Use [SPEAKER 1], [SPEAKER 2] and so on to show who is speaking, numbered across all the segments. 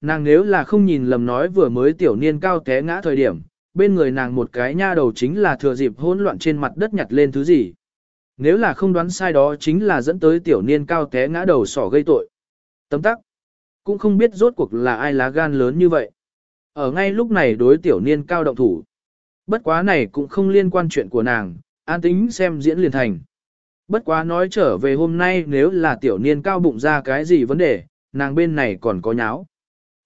[SPEAKER 1] Nàng nếu là không nhìn lầm nói vừa mới tiểu niên cao té ngã thời điểm, bên người nàng một cái nha đầu chính là thừa dịp hỗn loạn trên mặt đất nhặt lên thứ gì. Nếu là không đoán sai đó chính là dẫn tới tiểu niên cao té ngã đầu sỏ gây tội. Tấm tắc. Cũng không biết rốt cuộc là ai lá gan lớn như vậy. Ở ngay lúc này đối tiểu niên cao động thủ. Bất quá này cũng không liên quan chuyện của nàng, an tính xem diễn liền thành. Bất quá nói trở về hôm nay nếu là tiểu niên cao bụng ra cái gì vấn đề, nàng bên này còn có nháo.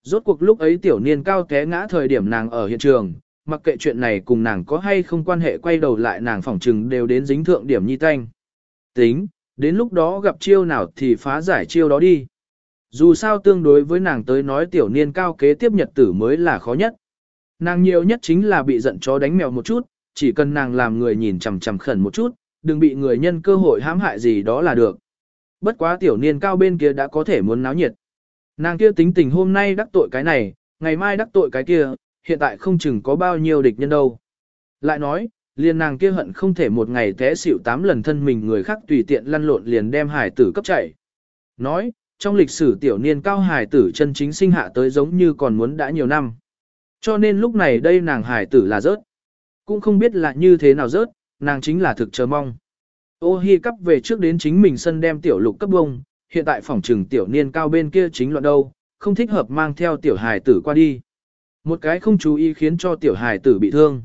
[SPEAKER 1] Rốt cuộc lúc ấy tiểu niên cao té ngã thời điểm nàng ở hiện trường, mặc kệ chuyện này cùng nàng có hay không quan hệ quay đầu lại nàng phỏng trừng đều đến dính thượng điểm nhi tanh. Tính, đến lúc đó gặp chiêu nào thì phá giải chiêu đó đi. Dù sao tương đối với nàng tới nói tiểu niên cao kế tiếp nhật tử mới là khó nhất. Nàng nhiều nhất chính là bị giận chó đánh mèo một chút, chỉ cần nàng làm người nhìn chằm chằm khẩn một chút, đừng bị người nhân cơ hội hãm hại gì đó là được. Bất quá tiểu niên cao bên kia đã có thể muốn náo nhiệt. Nàng kia tính tình hôm nay đắc tội cái này, ngày mai đắc tội cái kia, hiện tại không chừng có bao nhiêu địch nhân đâu. Lại nói, liền nàng kia hận không thể một ngày té xỉu tám lần thân mình người khác tùy tiện lăn lộn liền đem hải tử cấp chạy. Nói, trong lịch sử tiểu niên cao hải tử chân chính sinh hạ tới giống như còn muốn đã nhiều năm. Cho nên lúc này đây nàng hải tử là rớt. Cũng không biết là như thế nào rớt, nàng chính là thực chờ mong. Ô hi cắp về trước đến chính mình sân đem tiểu lục cấp bông, hiện tại phòng trừng tiểu niên cao bên kia chính loạn đâu, không thích hợp mang theo tiểu hài tử qua đi. Một cái không chú ý khiến cho tiểu hài tử bị thương.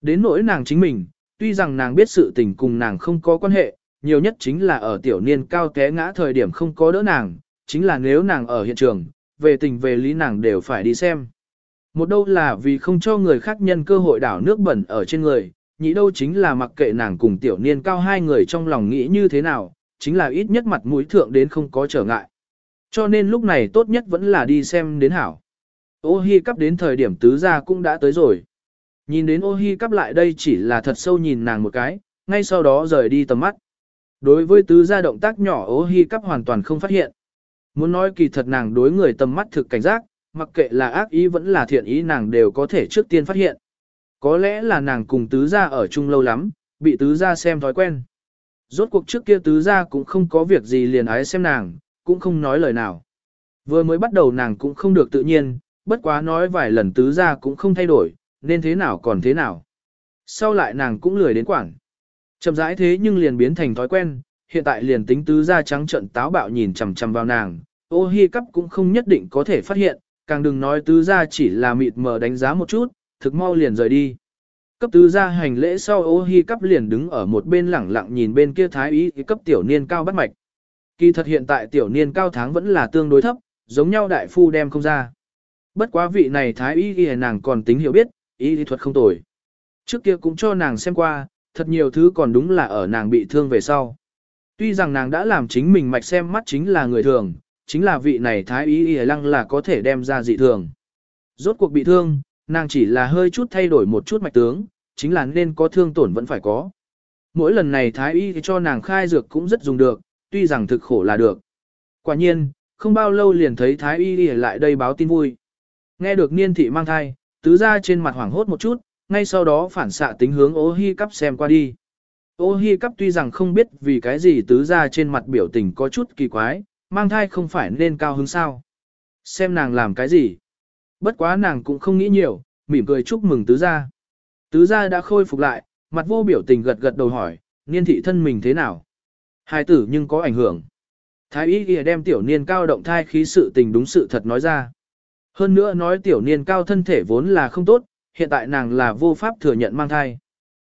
[SPEAKER 1] Đến nỗi nàng chính mình, tuy rằng nàng biết sự tình cùng nàng không có quan hệ, nhiều nhất chính là ở tiểu niên cao té ngã thời điểm không có đỡ nàng, chính là nếu nàng ở hiện trường, về tình về lý nàng đều phải đi xem. Một đâu là vì không cho người khác nhân cơ hội đảo nước bẩn ở trên người, nhị đâu chính là mặc kệ nàng cùng tiểu niên cao hai người trong lòng nghĩ như thế nào, chính là ít nhất mặt mũi thượng đến không có trở ngại. Cho nên lúc này tốt nhất vẫn là đi xem đến hảo. Ô hi cắp đến thời điểm tứ gia cũng đã tới rồi. Nhìn đến ô hi cắp lại đây chỉ là thật sâu nhìn nàng một cái, ngay sau đó rời đi tầm mắt. Đối với tứ gia động tác nhỏ ô hi cắp hoàn toàn không phát hiện. Muốn nói kỳ thật nàng đối người tầm mắt thực cảnh giác, mặc kệ là ác ý vẫn là thiện ý nàng đều có thể trước tiên phát hiện. Có lẽ là nàng cùng tứ gia ở chung lâu lắm, bị tứ gia xem thói quen. Rốt cuộc trước kia tứ gia cũng không có việc gì liền ái xem nàng, cũng không nói lời nào. Vừa mới bắt đầu nàng cũng không được tự nhiên, bất quá nói vài lần tứ gia cũng không thay đổi, nên thế nào còn thế nào. Sau lại nàng cũng lười đến quảng. Chậm rãi thế nhưng liền biến thành thói quen, hiện tại liền tính tứ gia trắng trận táo bạo nhìn chằm chằm vào nàng, ô hi cắp cũng không nhất định có thể phát hiện, càng đừng nói tứ gia chỉ là mịt mờ đánh giá một chút, thực mau liền rời đi. Cấp tứ gia hành lễ sau ô hi cấp liền đứng ở một bên lẳng lặng nhìn bên kia thái ý cấp tiểu niên cao bắt mạch. Kỳ thật hiện tại tiểu niên cao tháng vẫn là tương đối thấp, giống nhau đại phu đem không ra. Bất quá vị này thái y ghi nàng còn tính hiểu biết, y lý thuật không tồi. Trước kia cũng cho nàng xem qua, thật nhiều thứ còn đúng là ở nàng bị thương về sau. Tuy rằng nàng đã làm chính mình mạch xem mắt chính là người thường, chính là vị này thái y y lăng là có thể đem ra dị thường. Rốt cuộc bị thương, nàng chỉ là hơi chút thay đổi một chút mạch tướng, chính là nên có thương tổn vẫn phải có. Mỗi lần này thái y cho nàng khai dược cũng rất dùng được, tuy rằng thực khổ là được. Quả nhiên, không bao lâu liền thấy thái y lại đây báo tin vui. Nghe được niên thị mang thai, tứ ra trên mặt hoảng hốt một chút, ngay sau đó phản xạ tính hướng ô hi cắp xem qua đi. Ô hi cắp tuy rằng không biết vì cái gì tứ ra trên mặt biểu tình có chút kỳ quái, mang thai không phải nên cao hứng sao. Xem nàng làm cái gì. Bất quá nàng cũng không nghĩ nhiều, mỉm cười chúc mừng tứ gia. Tứ gia đã khôi phục lại, mặt vô biểu tình gật gật đầu hỏi, niên thị thân mình thế nào? Hai tử nhưng có ảnh hưởng. Thái y kia đem tiểu niên cao động thai khí sự tình đúng sự thật nói ra. Hơn nữa nói tiểu niên cao thân thể vốn là không tốt, hiện tại nàng là vô pháp thừa nhận mang thai.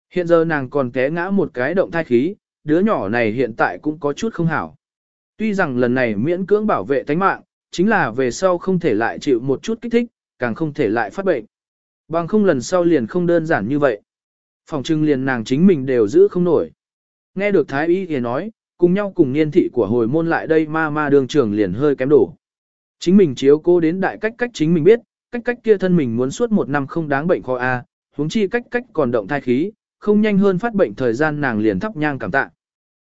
[SPEAKER 1] Hiện giờ nàng còn té ngã một cái động thai khí, đứa nhỏ này hiện tại cũng có chút không hảo. Tuy rằng lần này miễn cưỡng bảo vệ tánh mạng, chính là về sau không thể lại chịu một chút kích thích, càng không thể lại phát bệnh. Bằng không lần sau liền không đơn giản như vậy. Phòng trưng liền nàng chính mình đều giữ không nổi. Nghe được Thái Y thì nói, cùng nhau cùng niên thị của hồi môn lại đây ma ma đường trường liền hơi kém đổ. Chính mình chiếu cố đến đại cách cách chính mình biết, cách cách kia thân mình muốn suốt một năm không đáng bệnh khó a, huống chi cách cách còn động thai khí, không nhanh hơn phát bệnh thời gian nàng liền thắp nhang cảm tạ.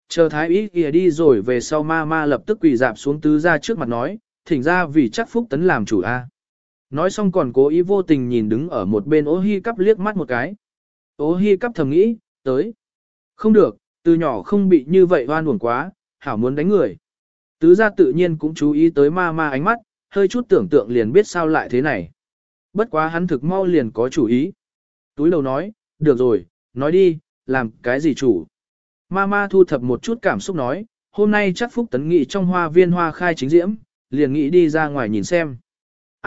[SPEAKER 1] Chờ thái y kia đi rồi về sau ma ma lập tức quỳ dạp xuống tứ ra trước mặt nói, thỉnh ra vì chắc phúc tấn làm chủ a. Nói xong còn cố ý vô tình nhìn đứng ở một bên ố hi cắp liếc mắt một cái. Ố hi cắp thầm nghĩ, tới. Không được, từ nhỏ không bị như vậy hoan uổng quá, hảo muốn đánh người. Tứ gia tự nhiên cũng chú ý tới ma ma ánh mắt, hơi chút tưởng tượng liền biết sao lại thế này. Bất quá hắn thực mau liền có chủ ý. Túi đầu nói, được rồi, nói đi, làm cái gì chủ. Mama thu thập một chút cảm xúc nói, hôm nay chắc Phúc Tấn nghị trong hoa viên hoa khai chính diễm, liền nghĩ đi ra ngoài nhìn xem.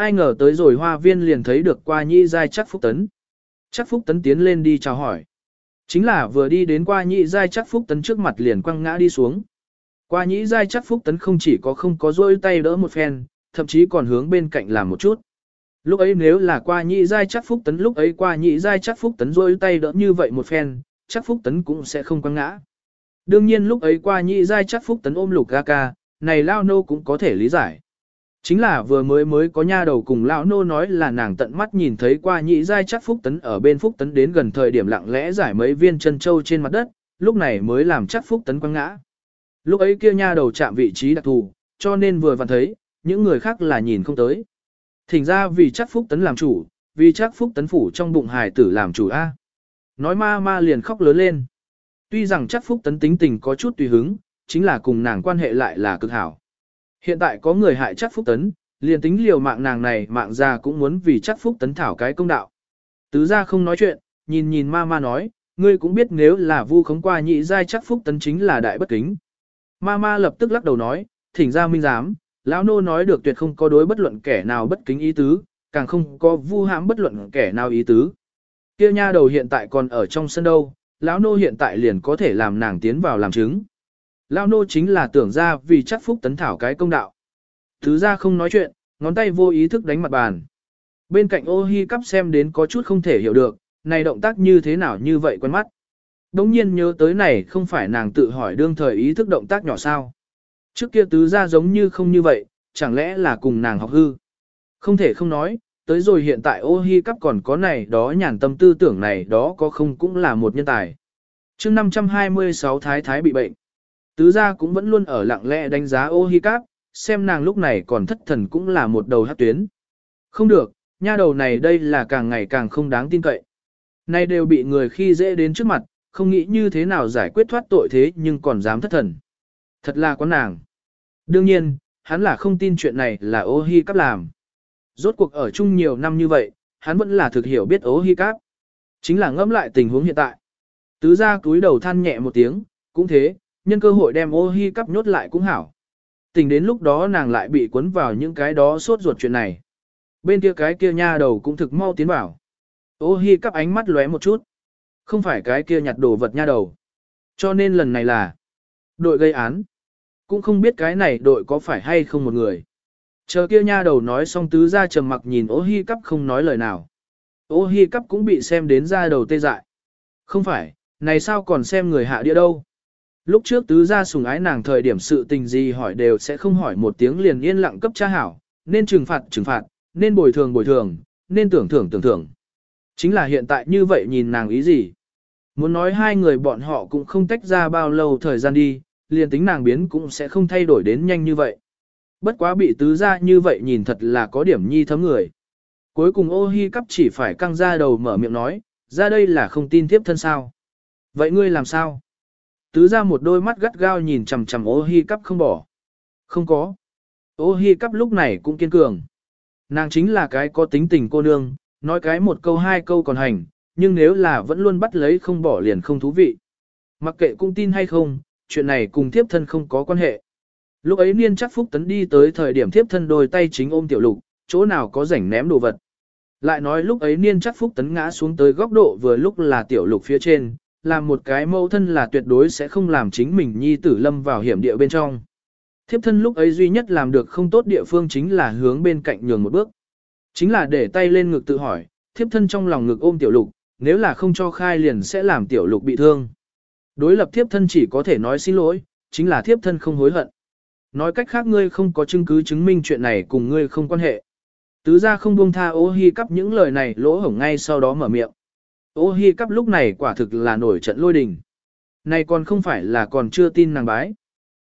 [SPEAKER 1] Ai ngờ tới rồi hoa viên liền thấy được qua nhị giai chắc Phúc Tấn. Chắc Phúc Tấn tiến lên đi chào hỏi. Chính là vừa đi đến qua nhị giai chắc Phúc Tấn trước mặt liền quăng ngã đi xuống. Qua nhị giai chắc Phúc Tấn không chỉ có không có rôi tay đỡ một phen, thậm chí còn hướng bên cạnh làm một chút. Lúc ấy nếu là qua nhị giai chắc Phúc Tấn lúc ấy qua nhị giai chắc Phúc Tấn rôi tay đỡ như vậy một phen, chắc Phúc Tấn cũng sẽ không quăng ngã. Đương nhiên lúc ấy qua nhị giai chắc Phúc Tấn ôm lục ga ca, này lao nô cũng có thể lý giải. Chính là vừa mới mới có nha đầu cùng lão nô nói là nàng tận mắt nhìn thấy qua nhị giai chắc Phúc Tấn ở bên Phúc Tấn đến gần thời điểm lặng lẽ giải mấy viên chân châu trên mặt đất, lúc này mới làm chắc Phúc Tấn quăng ngã. Lúc ấy kia nha đầu chạm vị trí đặc thù, cho nên vừa vặn thấy, những người khác là nhìn không tới. Thỉnh ra vì chắc Phúc Tấn làm chủ, vì chắc Phúc Tấn phủ trong bụng hài tử làm chủ A. Nói ma ma liền khóc lớn lên. Tuy rằng chắc Phúc Tấn tính tình có chút tùy hứng, chính là cùng nàng quan hệ lại là cực hảo. Hiện tại có người hại chắc Phúc Tấn, liền tính liều mạng nàng này mạng ra cũng muốn vì chắc Phúc Tấn thảo cái công đạo. Tứ ra không nói chuyện, nhìn nhìn ma ma nói, ngươi cũng biết nếu là vu khống qua nhị giai chắc Phúc Tấn chính là đại bất kính. Ma ma lập tức lắc đầu nói, thỉnh ra minh giám, lão nô nói được tuyệt không có đối bất luận kẻ nào bất kính ý tứ, càng không có vu hãm bất luận kẻ nào ý tứ. Kia nha đầu hiện tại còn ở trong sân đâu, lão nô hiện tại liền có thể làm nàng tiến vào làm chứng. Lao nô chính là tưởng ra vì chắc phúc tấn thảo cái công đạo. Thứ ra không nói chuyện, ngón tay vô ý thức đánh mặt bàn. Bên cạnh ô hi cắp xem đến có chút không thể hiểu được, này động tác như thế nào như vậy quen mắt. Đống nhiên nhớ tới này không phải nàng tự hỏi đương thời ý thức động tác nhỏ sao. Trước kia tứ ra giống như không như vậy, chẳng lẽ là cùng nàng học hư. Không thể không nói, tới rồi hiện tại ô hi cắp còn có này đó nhàn tâm tư tưởng này đó có không cũng là một nhân tài. mươi 526 thái thái bị bệnh. Tứ gia cũng vẫn luôn ở lặng lẽ đánh giá ô hi cáp, xem nàng lúc này còn thất thần cũng là một đầu hát tuyến. Không được, nha đầu này đây là càng ngày càng không đáng tin cậy. Nay đều bị người khi dễ đến trước mặt, không nghĩ như thế nào giải quyết thoát tội thế nhưng còn dám thất thần. Thật là có nàng. Đương nhiên, hắn là không tin chuyện này là ô hi cáp làm. Rốt cuộc ở chung nhiều năm như vậy, hắn vẫn là thực hiểu biết ô hi cáp. Chính là ngẫm lại tình huống hiện tại. Tứ gia cúi đầu than nhẹ một tiếng, cũng thế, nhân cơ hội đem ô hi cắp nhốt lại cũng hảo. Tình đến lúc đó nàng lại bị cuốn vào những cái đó sốt ruột chuyện này. Bên kia cái kia nha đầu cũng thực mau tiến vào. Ô hi cắp ánh mắt lóe một chút. Không phải cái kia nhặt đồ vật nha đầu. Cho nên lần này là đội gây án. Cũng không biết cái này đội có phải hay không một người. Chờ kia nha đầu nói xong tứ ra trầm mặc nhìn ô hi cắp không nói lời nào. Ô hi cắp cũng bị xem đến ra đầu tê dại. Không phải, này sao còn xem người hạ địa đâu. Lúc trước tứ gia sùng ái nàng thời điểm sự tình gì hỏi đều sẽ không hỏi một tiếng liền yên lặng cấp cha hảo, nên trừng phạt trừng phạt, nên bồi thường bồi thường, nên tưởng thưởng tưởng thưởng. Chính là hiện tại như vậy nhìn nàng ý gì. Muốn nói hai người bọn họ cũng không tách ra bao lâu thời gian đi, liền tính nàng biến cũng sẽ không thay đổi đến nhanh như vậy. Bất quá bị tứ gia như vậy nhìn thật là có điểm nhi thấm người. Cuối cùng ô hi cắp chỉ phải căng ra đầu mở miệng nói, ra đây là không tin tiếp thân sao. Vậy ngươi làm sao? Tứ ra một đôi mắt gắt gao nhìn chằm chằm ô hi cắp không bỏ. Không có. Ô hi cắp lúc này cũng kiên cường. Nàng chính là cái có tính tình cô nương, nói cái một câu hai câu còn hành, nhưng nếu là vẫn luôn bắt lấy không bỏ liền không thú vị. Mặc kệ cũng tin hay không, chuyện này cùng thiếp thân không có quan hệ. Lúc ấy niên chắc phúc tấn đi tới thời điểm thiếp thân đôi tay chính ôm tiểu lục, chỗ nào có rảnh ném đồ vật. Lại nói lúc ấy niên chắc phúc tấn ngã xuống tới góc độ vừa lúc là tiểu lục phía trên, làm một cái mẫu thân là tuyệt đối sẽ không làm chính mình nhi tử lâm vào hiểm địa bên trong. Thiếp thân lúc ấy duy nhất làm được không tốt địa phương chính là hướng bên cạnh nhường một bước. Chính là để tay lên ngực tự hỏi, thiếp thân trong lòng ngực ôm tiểu lục, nếu là không cho khai liền sẽ làm tiểu lục bị thương. Đối lập thiếp thân chỉ có thể nói xin lỗi, chính là thiếp thân không hối hận. Nói cách khác ngươi không có chứng cứ chứng minh chuyện này cùng ngươi không quan hệ. Tứ ra không buông tha ô hi cắp những lời này lỗ hổng ngay sau đó mở miệng. Ô hi cắp lúc này quả thực là nổi trận lôi đình. Này còn không phải là còn chưa tin nàng bái.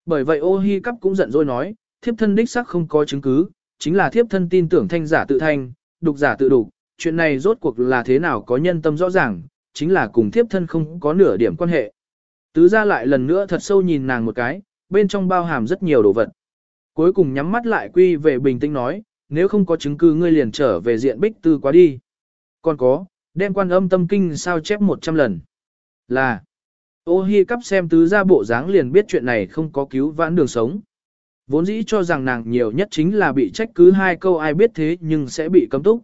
[SPEAKER 1] Bởi vậy ô hi cắp cũng giận dỗi nói, thiếp thân đích xác không có chứng cứ, chính là thiếp thân tin tưởng thanh giả tự thanh, đục giả tự đục, chuyện này rốt cuộc là thế nào có nhân tâm rõ ràng, chính là cùng thiếp thân không có nửa điểm quan hệ. Tứ ra lại lần nữa thật sâu nhìn nàng một cái, bên trong bao hàm rất nhiều đồ vật. Cuối cùng nhắm mắt lại quy về bình tĩnh nói, nếu không có chứng cứ ngươi liền trở về diện bích tư quá đi. Còn có, đem quan âm tâm kinh sao chép 100 lần. Là, ô hi cắp xem tứ ra bộ dáng liền biết chuyện này không có cứu vãn đường sống. Vốn dĩ cho rằng nàng nhiều nhất chính là bị trách cứ hai câu ai biết thế nhưng sẽ bị cấm túc.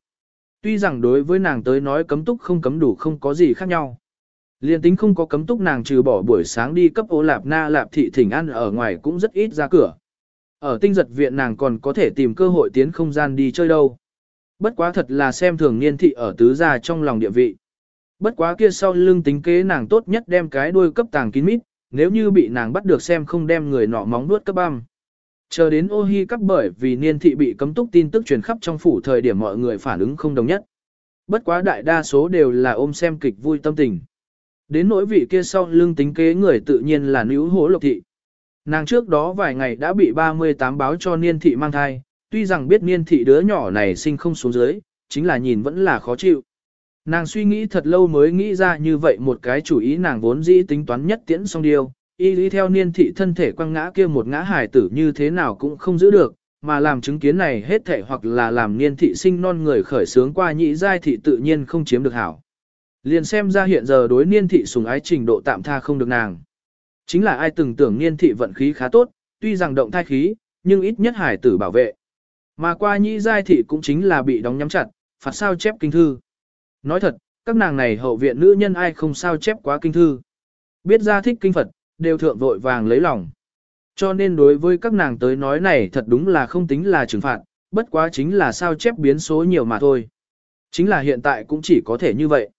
[SPEAKER 1] Tuy rằng đối với nàng tới nói cấm túc không cấm đủ không có gì khác nhau. Liên tính không có cấm túc nàng trừ bỏ buổi sáng đi cấp ô lạp na lạp thị thỉnh ăn ở ngoài cũng rất ít ra cửa. Ở tinh giật viện nàng còn có thể tìm cơ hội tiến không gian đi chơi đâu. Bất quá thật là xem thường niên thị ở tứ gia trong lòng địa vị. Bất quá kia sau lưng tính kế nàng tốt nhất đem cái đuôi cấp tàng kín mít, nếu như bị nàng bắt được xem không đem người nọ móng nuốt cấp băm. Chờ đến ô hi cắp bởi vì niên thị bị cấm túc tin tức truyền khắp trong phủ thời điểm mọi người phản ứng không đồng nhất. Bất quá đại đa số đều là ôm xem kịch vui tâm tình. Đến nỗi vị kia sau lưng tính kế người tự nhiên là nữ hố lộc thị. Nàng trước đó vài ngày đã bị 38 báo cho niên thị mang thai, tuy rằng biết niên thị đứa nhỏ này sinh không xuống dưới, chính là nhìn vẫn là khó chịu. Nàng suy nghĩ thật lâu mới nghĩ ra như vậy một cái chủ ý nàng vốn dĩ tính toán nhất tiễn xong điều, y lý theo niên thị thân thể quăng ngã kia một ngã hài tử như thế nào cũng không giữ được, mà làm chứng kiến này hết thể hoặc là làm niên thị sinh non người khởi sướng qua nhị giai thị tự nhiên không chiếm được hảo. Liền xem ra hiện giờ đối niên thị sùng ái trình độ tạm tha không được nàng. Chính là ai từng tưởng niên thị vận khí khá tốt, tuy rằng động thai khí, nhưng ít nhất hải tử bảo vệ. Mà qua nhị giai thị cũng chính là bị đóng nhắm chặt, phạt sao chép kinh thư. Nói thật, các nàng này hậu viện nữ nhân ai không sao chép quá kinh thư. Biết ra thích kinh Phật, đều thượng vội vàng lấy lòng. Cho nên đối với các nàng tới nói này thật đúng là không tính là trừng phạt, bất quá chính là sao chép biến số nhiều mà thôi. Chính là hiện tại cũng chỉ có thể như vậy.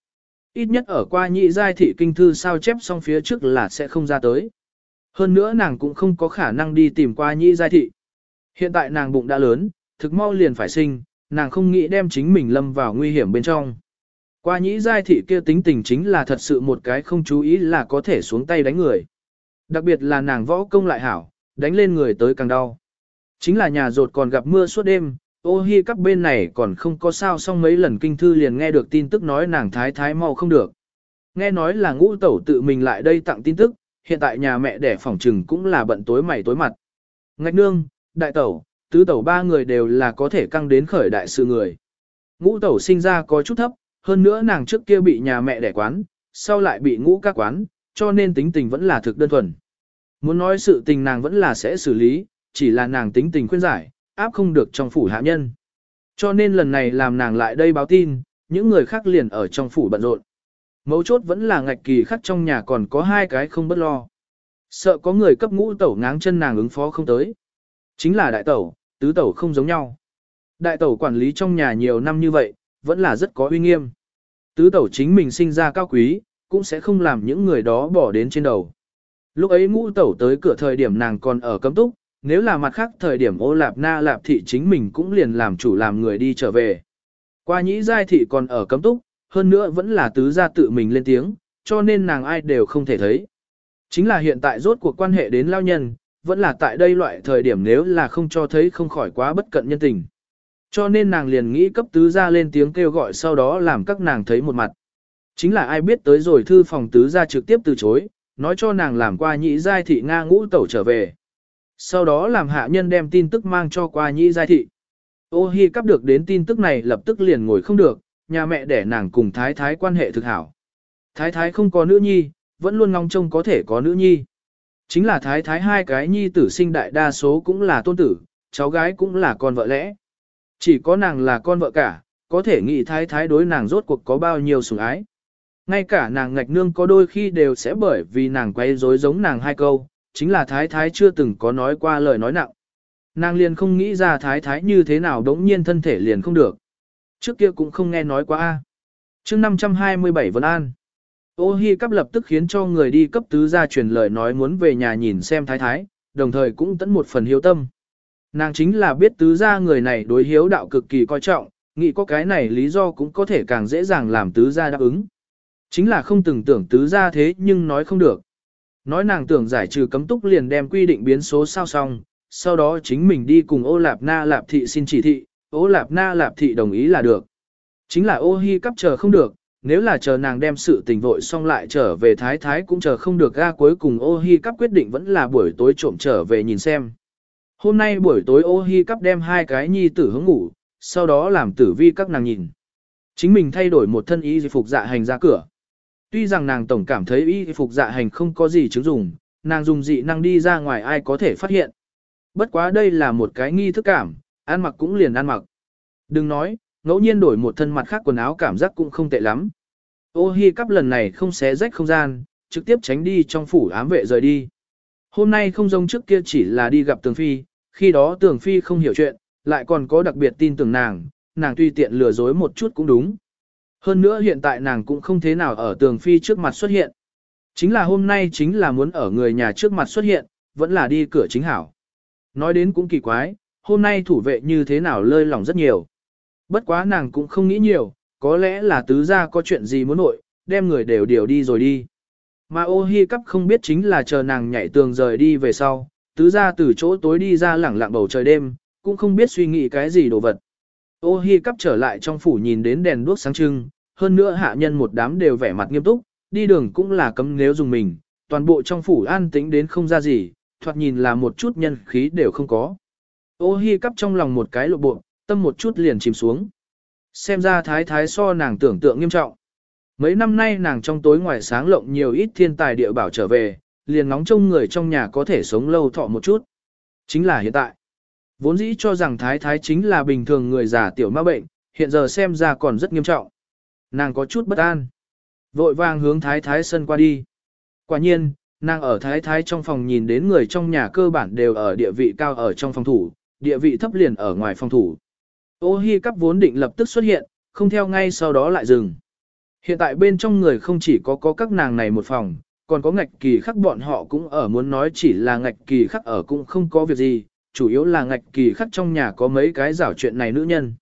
[SPEAKER 1] Ít nhất ở qua nhị giai thị kinh thư sao chép xong phía trước là sẽ không ra tới. Hơn nữa nàng cũng không có khả năng đi tìm qua nhị giai thị. Hiện tại nàng bụng đã lớn, thực mau liền phải sinh, nàng không nghĩ đem chính mình lâm vào nguy hiểm bên trong. Qua nhĩ giai thị kia tính tình chính là thật sự một cái không chú ý là có thể xuống tay đánh người. Đặc biệt là nàng võ công lại hảo, đánh lên người tới càng đau. Chính là nhà rột còn gặp mưa suốt đêm, ô hi các bên này còn không có sao xong mấy lần kinh thư liền nghe được tin tức nói nàng thái thái mau không được. Nghe nói là ngũ tẩu tự mình lại đây tặng tin tức, hiện tại nhà mẹ đẻ phòng trừng cũng là bận tối mày tối mặt. Ngạch nương, đại tẩu, tứ tẩu ba người đều là có thể căng đến khởi đại sự người. Ngũ tẩu sinh ra có chút thấp, hơn nữa nàng trước kia bị nhà mẹ đẻ quán, sau lại bị ngũ các quán, cho nên tính tình vẫn là thực đơn thuần. Muốn nói sự tình nàng vẫn là sẽ xử lý, chỉ là nàng tính tình khuyên giải, áp không được trong phủ hạ nhân. Cho nên lần này làm nàng lại đây báo tin, những người khác liền ở trong phủ bận rộn. Mấu chốt vẫn là ngạch kỳ khắc trong nhà còn có hai cái không bất lo. Sợ có người cấp ngũ tẩu ngáng chân nàng ứng phó không tới. Chính là đại tẩu, tứ tẩu không giống nhau. Đại tẩu quản lý trong nhà nhiều năm như vậy, vẫn là rất có uy nghiêm. Tứ tẩu chính mình sinh ra cao quý, cũng sẽ không làm những người đó bỏ đến trên đầu. Lúc ấy ngũ tẩu tới cửa thời điểm nàng còn ở cấm túc, nếu là mặt khác thời điểm ô lạp na lạp thị chính mình cũng liền làm chủ làm người đi trở về. Qua nhĩ giai thị còn ở cấm túc, hơn nữa vẫn là tứ gia tự mình lên tiếng, cho nên nàng ai đều không thể thấy. Chính là hiện tại rốt cuộc quan hệ đến lao nhân, vẫn là tại đây loại thời điểm nếu là không cho thấy không khỏi quá bất cận nhân tình. Cho nên nàng liền nghĩ cấp tứ gia lên tiếng kêu gọi sau đó làm các nàng thấy một mặt. Chính là ai biết tới rồi thư phòng tứ gia trực tiếp từ chối, nói cho nàng làm qua nhị giai thị Nga ngũ tẩu trở về. Sau đó làm hạ nhân đem tin tức mang cho qua nhị giai thị. Ô hi cắp được đến tin tức này lập tức liền ngồi không được, nhà mẹ để nàng cùng thái thái quan hệ thực hảo. Thái thái không có nữ nhi, vẫn luôn ngóng trông có thể có nữ nhi. Chính là thái thái hai cái nhi tử sinh đại đa số cũng là tôn tử, cháu gái cũng là con vợ lẽ. Chỉ có nàng là con vợ cả, có thể nghĩ thái thái đối nàng rốt cuộc có bao nhiêu sủng ái. Ngay cả nàng ngạch nương có đôi khi đều sẽ bởi vì nàng quay rối giống nàng hai câu, chính là thái thái chưa từng có nói qua lời nói nặng. Nàng liền không nghĩ ra thái thái như thế nào đống nhiên thân thể liền không được. Trước kia cũng không nghe nói qua a. Chương 527 Vân An. Ô Hi cấp lập tức khiến cho người đi cấp tứ gia truyền lời nói muốn về nhà nhìn xem thái thái, đồng thời cũng tẫn một phần hiếu tâm. Nàng chính là biết tứ gia người này đối hiếu đạo cực kỳ coi trọng, nghĩ có cái này lý do cũng có thể càng dễ dàng làm tứ gia đáp ứng. Chính là không từng tưởng tứ gia thế nhưng nói không được. Nói nàng tưởng giải trừ cấm túc liền đem quy định biến số sao xong, sau đó chính mình đi cùng ô lạp na lạp thị xin chỉ thị, ô lạp na lạp thị đồng ý là được. Chính là ô hi cắp chờ không được, nếu là chờ nàng đem sự tình vội xong lại trở về thái thái cũng chờ không được ga cuối cùng ô hi cắp quyết định vẫn là buổi tối trộm trở về nhìn xem. Hôm nay buổi tối ô hi cắp đem hai cái nhi tử hướng ngủ, sau đó làm tử vi các nàng nhìn. Chính mình thay đổi một thân y phục dạ hành ra cửa. Tuy rằng nàng tổng cảm thấy y phục dạ hành không có gì chứng dùng, nàng dùng dị năng đi ra ngoài ai có thể phát hiện. Bất quá đây là một cái nghi thức cảm, ăn mặc cũng liền ăn mặc. Đừng nói, ngẫu nhiên đổi một thân mặt khác quần áo cảm giác cũng không tệ lắm. Ô hi cắp lần này không xé rách không gian, trực tiếp tránh đi trong phủ ám vệ rời đi. Hôm nay không giống trước kia chỉ là đi gặp tường phi, khi đó tường phi không hiểu chuyện, lại còn có đặc biệt tin tưởng nàng, nàng tuy tiện lừa dối một chút cũng đúng. Hơn nữa hiện tại nàng cũng không thế nào ở tường phi trước mặt xuất hiện. Chính là hôm nay chính là muốn ở người nhà trước mặt xuất hiện, vẫn là đi cửa chính hảo. Nói đến cũng kỳ quái, hôm nay thủ vệ như thế nào lơi lỏng rất nhiều. Bất quá nàng cũng không nghĩ nhiều, có lẽ là tứ gia có chuyện gì muốn nội, đem người đều điều đi rồi đi. Mà ô hi cắp không biết chính là chờ nàng nhảy tường rời đi về sau, tứ gia từ chỗ tối đi ra lẳng lặng bầu trời đêm, cũng không biết suy nghĩ cái gì đồ vật. Ô hi cắp trở lại trong phủ nhìn đến đèn đuốc sáng trưng, hơn nữa hạ nhân một đám đều vẻ mặt nghiêm túc, đi đường cũng là cấm nếu dùng mình, toàn bộ trong phủ an tĩnh đến không ra gì, thoạt nhìn là một chút nhân khí đều không có. Ô hi cắp trong lòng một cái lộ bộ, tâm một chút liền chìm xuống. Xem ra thái thái so nàng tưởng tượng nghiêm trọng. Mấy năm nay nàng trong tối ngoài sáng lộng nhiều ít thiên tài địa bảo trở về, liền ngóng trông người trong nhà có thể sống lâu thọ một chút. Chính là hiện tại. Vốn dĩ cho rằng thái thái chính là bình thường người già tiểu ma bệnh, hiện giờ xem ra còn rất nghiêm trọng. Nàng có chút bất an. Vội vàng hướng thái thái sân qua đi. Quả nhiên, nàng ở thái thái trong phòng nhìn đến người trong nhà cơ bản đều ở địa vị cao ở trong phòng thủ, địa vị thấp liền ở ngoài phòng thủ. Ô hi cắp vốn định lập tức xuất hiện, không theo ngay sau đó lại dừng. Hiện tại bên trong người không chỉ có có các nàng này một phòng, còn có ngạch kỳ khắc bọn họ cũng ở muốn nói chỉ là ngạch kỳ khắc ở cũng không có việc gì, chủ yếu là ngạch kỳ khắc trong nhà có mấy cái rảo chuyện này nữ nhân.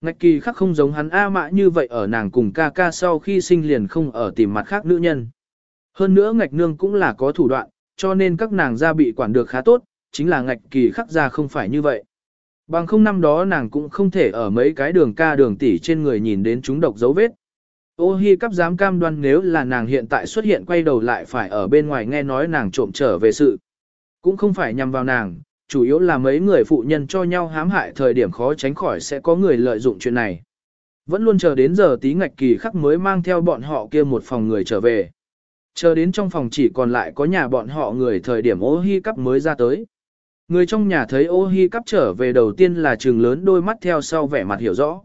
[SPEAKER 1] Ngạch kỳ khắc không giống hắn A mã như vậy ở nàng cùng ca ca sau khi sinh liền không ở tìm mặt khác nữ nhân. Hơn nữa ngạch nương cũng là có thủ đoạn, cho nên các nàng ra bị quản được khá tốt, chính là ngạch kỳ khắc ra không phải như vậy. Bằng không năm đó nàng cũng không thể ở mấy cái đường ca đường tỷ trên người nhìn đến chúng độc dấu vết. Ô hi cắp dám cam đoan nếu là nàng hiện tại xuất hiện quay đầu lại phải ở bên ngoài nghe nói nàng trộm trở về sự. Cũng không phải nhằm vào nàng, chủ yếu là mấy người phụ nhân cho nhau hãm hại thời điểm khó tránh khỏi sẽ có người lợi dụng chuyện này. Vẫn luôn chờ đến giờ tí ngạch kỳ khắc mới mang theo bọn họ kia một phòng người trở về. Chờ đến trong phòng chỉ còn lại có nhà bọn họ người thời điểm ô hi cắp mới ra tới. Người trong nhà thấy ô hi cắp trở về đầu tiên là trường lớn đôi mắt theo sau vẻ mặt hiểu rõ.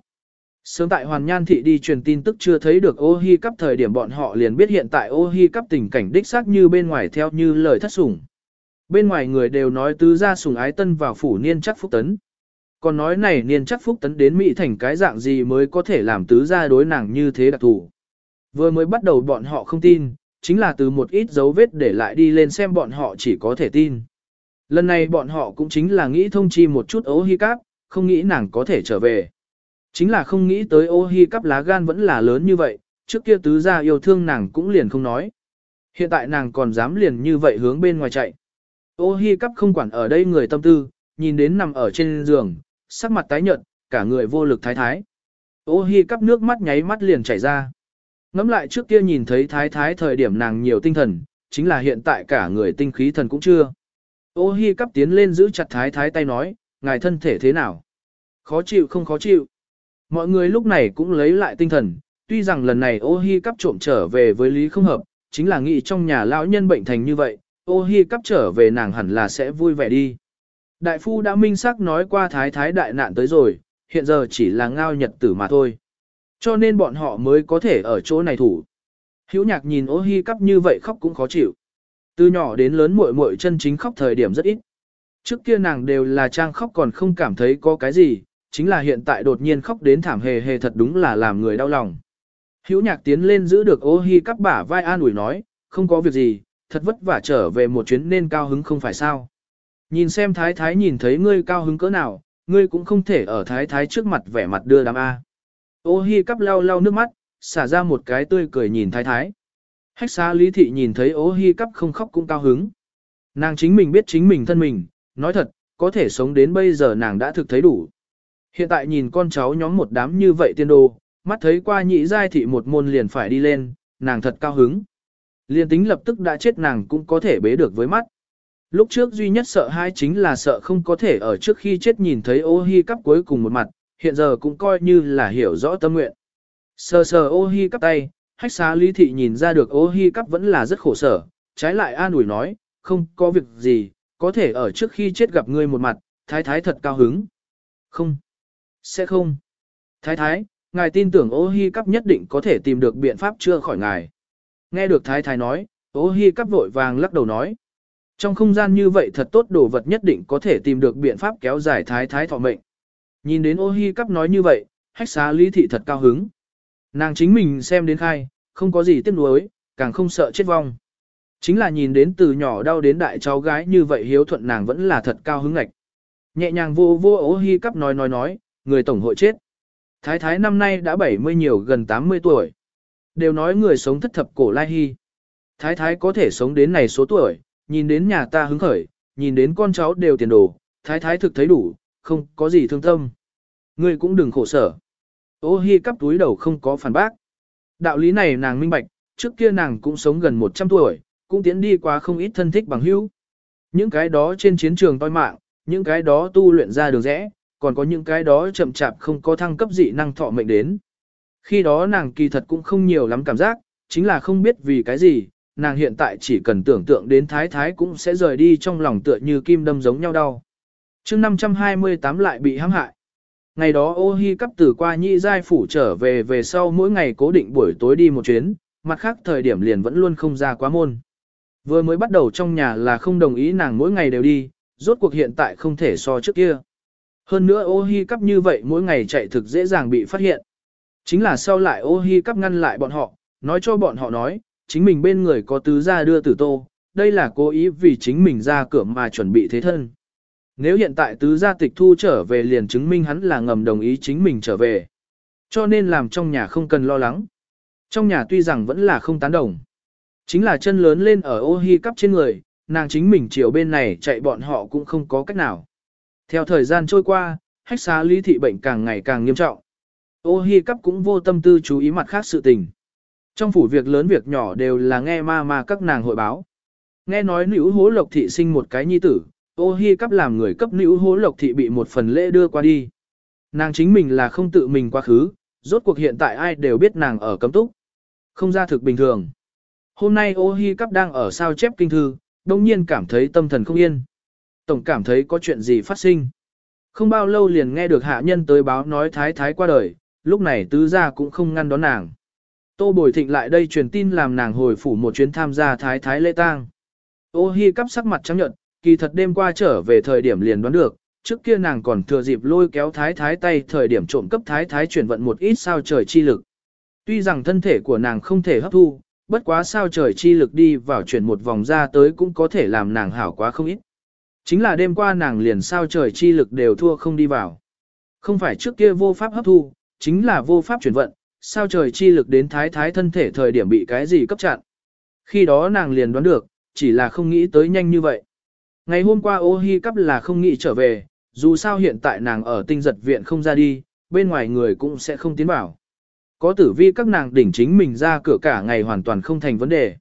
[SPEAKER 1] Sớm tại Hoàn Nhan Thị đi truyền tin tức chưa thấy được ô hi cắp thời điểm bọn họ liền biết hiện tại ô hi cắp tình cảnh đích xác như bên ngoài theo như lời thất sủng. Bên ngoài người đều nói tứ gia sủng ái tân vào phủ niên chắc phúc tấn. Còn nói này niên chắc phúc tấn đến Mỹ thành cái dạng gì mới có thể làm tứ gia đối nàng như thế đặc thủ. Vừa mới bắt đầu bọn họ không tin, chính là từ một ít dấu vết để lại đi lên xem bọn họ chỉ có thể tin. Lần này bọn họ cũng chính là nghĩ thông chi một chút ô hi cáp, không nghĩ nàng có thể trở về. Chính là không nghĩ tới ô hi cắp lá gan vẫn là lớn như vậy, trước kia tứ gia yêu thương nàng cũng liền không nói. Hiện tại nàng còn dám liền như vậy hướng bên ngoài chạy. Ô hi cắp không quản ở đây người tâm tư, nhìn đến nằm ở trên giường, sắc mặt tái nhợt, cả người vô lực thái thái. Ô hi cắp nước mắt nháy mắt liền chảy ra. Ngắm lại trước kia nhìn thấy thái thái thời điểm nàng nhiều tinh thần, chính là hiện tại cả người tinh khí thần cũng chưa. Ô hi cắp tiến lên giữ chặt thái thái tay nói, ngài thân thể thế nào? Khó chịu không khó chịu. Mọi người lúc này cũng lấy lại tinh thần, tuy rằng lần này ô hi cắp trộm trở về với lý không hợp, chính là nghĩ trong nhà lão nhân bệnh thành như vậy, ô hi cắp trở về nàng hẳn là sẽ vui vẻ đi. Đại phu đã minh xác nói qua thái thái đại nạn tới rồi, hiện giờ chỉ là ngao nhật tử mà thôi. Cho nên bọn họ mới có thể ở chỗ này thủ. Hiếu nhạc nhìn ô hi cắp như vậy khóc cũng khó chịu. Từ nhỏ đến lớn muội muội chân chính khóc thời điểm rất ít. Trước kia nàng đều là trang khóc còn không cảm thấy có cái gì, chính là hiện tại đột nhiên khóc đến thảm hề hề thật đúng là làm người đau lòng. Hữu nhạc tiến lên giữ được ô hi cắp bả vai an ủi nói, không có việc gì, thật vất vả trở về một chuyến nên cao hứng không phải sao. Nhìn xem thái thái nhìn thấy ngươi cao hứng cỡ nào, ngươi cũng không thể ở thái thái trước mặt vẻ mặt đưa đám A. Ô hi cắp lau lau nước mắt, xả ra một cái tươi cười nhìn thái thái. Hách xá lý thị nhìn thấy ô hi cắp không khóc cũng cao hứng. Nàng chính mình biết chính mình thân mình, nói thật, có thể sống đến bây giờ nàng đã thực thấy đủ. Hiện tại nhìn con cháu nhóm một đám như vậy tiên đồ, mắt thấy qua nhị giai thị một môn liền phải đi lên, nàng thật cao hứng. Liên tính lập tức đã chết nàng cũng có thể bế được với mắt. Lúc trước duy nhất sợ hai chính là sợ không có thể ở trước khi chết nhìn thấy ô hi cắp cuối cùng một mặt, hiện giờ cũng coi như là hiểu rõ tâm nguyện. Sờ sờ ô hi cắp tay, hách xá lý thị nhìn ra được ô hi cắp vẫn là rất khổ sở, trái lại an ủi nói, không có việc gì, có thể ở trước khi chết gặp ngươi một mặt, thái thái thật cao hứng. Không, sẽ không. Thái thái, ngài tin tưởng ô hi cắp nhất định có thể tìm được biện pháp chữa khỏi ngài. Nghe được thái thái nói, ô hi cắp vội vàng lắc đầu nói. Trong không gian như vậy thật tốt đồ vật nhất định có thể tìm được biện pháp kéo dài thái thái thọ mệnh. Nhìn đến ô hi cắp nói như vậy, hách xá lý thị thật cao hứng. Nàng chính mình xem đến khai, không có gì tiếc nuối, càng không sợ chết vong. Chính là nhìn đến từ nhỏ đau đến đại cháu gái như vậy hiếu thuận nàng vẫn là thật cao hứng ngạch. Nhẹ nhàng vô vô ô hi cắp nói nói nói, người tổng hội chết. Thái thái năm nay đã 70 nhiều gần 80 tuổi. Đều nói người sống thất thập cổ lai hy. Thái thái có thể sống đến này số tuổi, nhìn đến nhà ta hứng khởi, nhìn đến con cháu đều tiền đồ, thái thái thực thấy đủ, không có gì thương tâm. Ngươi cũng đừng khổ sở. Ô hi cắp túi đầu không có phản bác. Đạo lý này nàng minh bạch, trước kia nàng cũng sống gần 100 tuổi, cũng tiến đi qua không ít thân thích bằng hữu. Những cái đó trên chiến trường toi mạng, những cái đó tu luyện ra đường rẽ, còn có những cái đó chậm chạp không có thăng cấp dị năng thọ mệnh đến. Khi đó nàng kỳ thật cũng không nhiều lắm cảm giác, chính là không biết vì cái gì, nàng hiện tại chỉ cần tưởng tượng đến thái thái cũng sẽ rời đi trong lòng tựa như kim đâm giống nhau đau. chương 528 lại bị hãm hại. Ngày đó ô hi cắp từ qua nhị giai phủ trở về về sau mỗi ngày cố định buổi tối đi một chuyến, mặt khác thời điểm liền vẫn luôn không ra quá môn. Vừa mới bắt đầu trong nhà là không đồng ý nàng mỗi ngày đều đi, rốt cuộc hiện tại không thể so trước kia. Hơn nữa ô hi cắp như vậy mỗi ngày chạy thực dễ dàng bị phát hiện. Chính là sau lại ô hi cắp ngăn lại bọn họ, nói cho bọn họ nói, chính mình bên người có tứ gia đưa tử tô, đây là cố ý vì chính mình ra cửa mà chuẩn bị thế thân. Nếu hiện tại tứ gia tịch thu trở về liền chứng minh hắn là ngầm đồng ý chính mình trở về. Cho nên làm trong nhà không cần lo lắng. Trong nhà tuy rằng vẫn là không tán đồng. Chính là chân lớn lên ở ô hi cắp trên người, nàng chính mình chiều bên này chạy bọn họ cũng không có cách nào. Theo thời gian trôi qua, hách xá lý thị bệnh càng ngày càng nghiêm trọng. Ô hi cắp cũng vô tâm tư chú ý mặt khác sự tình. Trong phủ việc lớn việc nhỏ đều là nghe ma ma các nàng hội báo. Nghe nói nữ hố lộc thị sinh một cái nhi tử, ô hi cắp làm người cấp nữ hố lộc thị bị một phần lễ đưa qua đi. Nàng chính mình là không tự mình quá khứ, rốt cuộc hiện tại ai đều biết nàng ở cấm túc. Không ra thực bình thường. Hôm nay ô hi cắp đang ở sao chép kinh thư, đông nhiên cảm thấy tâm thần không yên. Tổng cảm thấy có chuyện gì phát sinh. Không bao lâu liền nghe được hạ nhân tới báo nói thái thái qua đời, lúc này tứ gia cũng không ngăn đón nàng. Tô Bồi Thịnh lại đây truyền tin làm nàng hồi phủ một chuyến tham gia thái thái lễ tang. Ô hi cắp sắc mặt trắng nhợt, kỳ thật đêm qua trở về thời điểm liền đoán được, trước kia nàng còn thừa dịp lôi kéo thái thái tay thời điểm trộm cấp thái thái chuyển vận một ít sao trời chi lực. Tuy rằng thân thể của nàng không thể hấp thu, bất quá sao trời chi lực đi vào chuyển một vòng ra tới cũng có thể làm nàng hảo quá không ít. Chính là đêm qua nàng liền sao trời chi lực đều thua không đi vào. Không phải trước kia vô pháp hấp thu, chính là vô pháp chuyển vận, sao trời chi lực đến thái thái thân thể thời điểm bị cái gì cấp chặn. Khi đó nàng liền đoán được, chỉ là không nghĩ tới nhanh như vậy. Ngày hôm qua ô hi cắp là không nghĩ trở về, dù sao hiện tại nàng ở tinh giật viện không ra đi, bên ngoài người cũng sẽ không tiến vào. Có tử vi các nàng đỉnh chính mình ra cửa cả ngày hoàn toàn không thành vấn đề.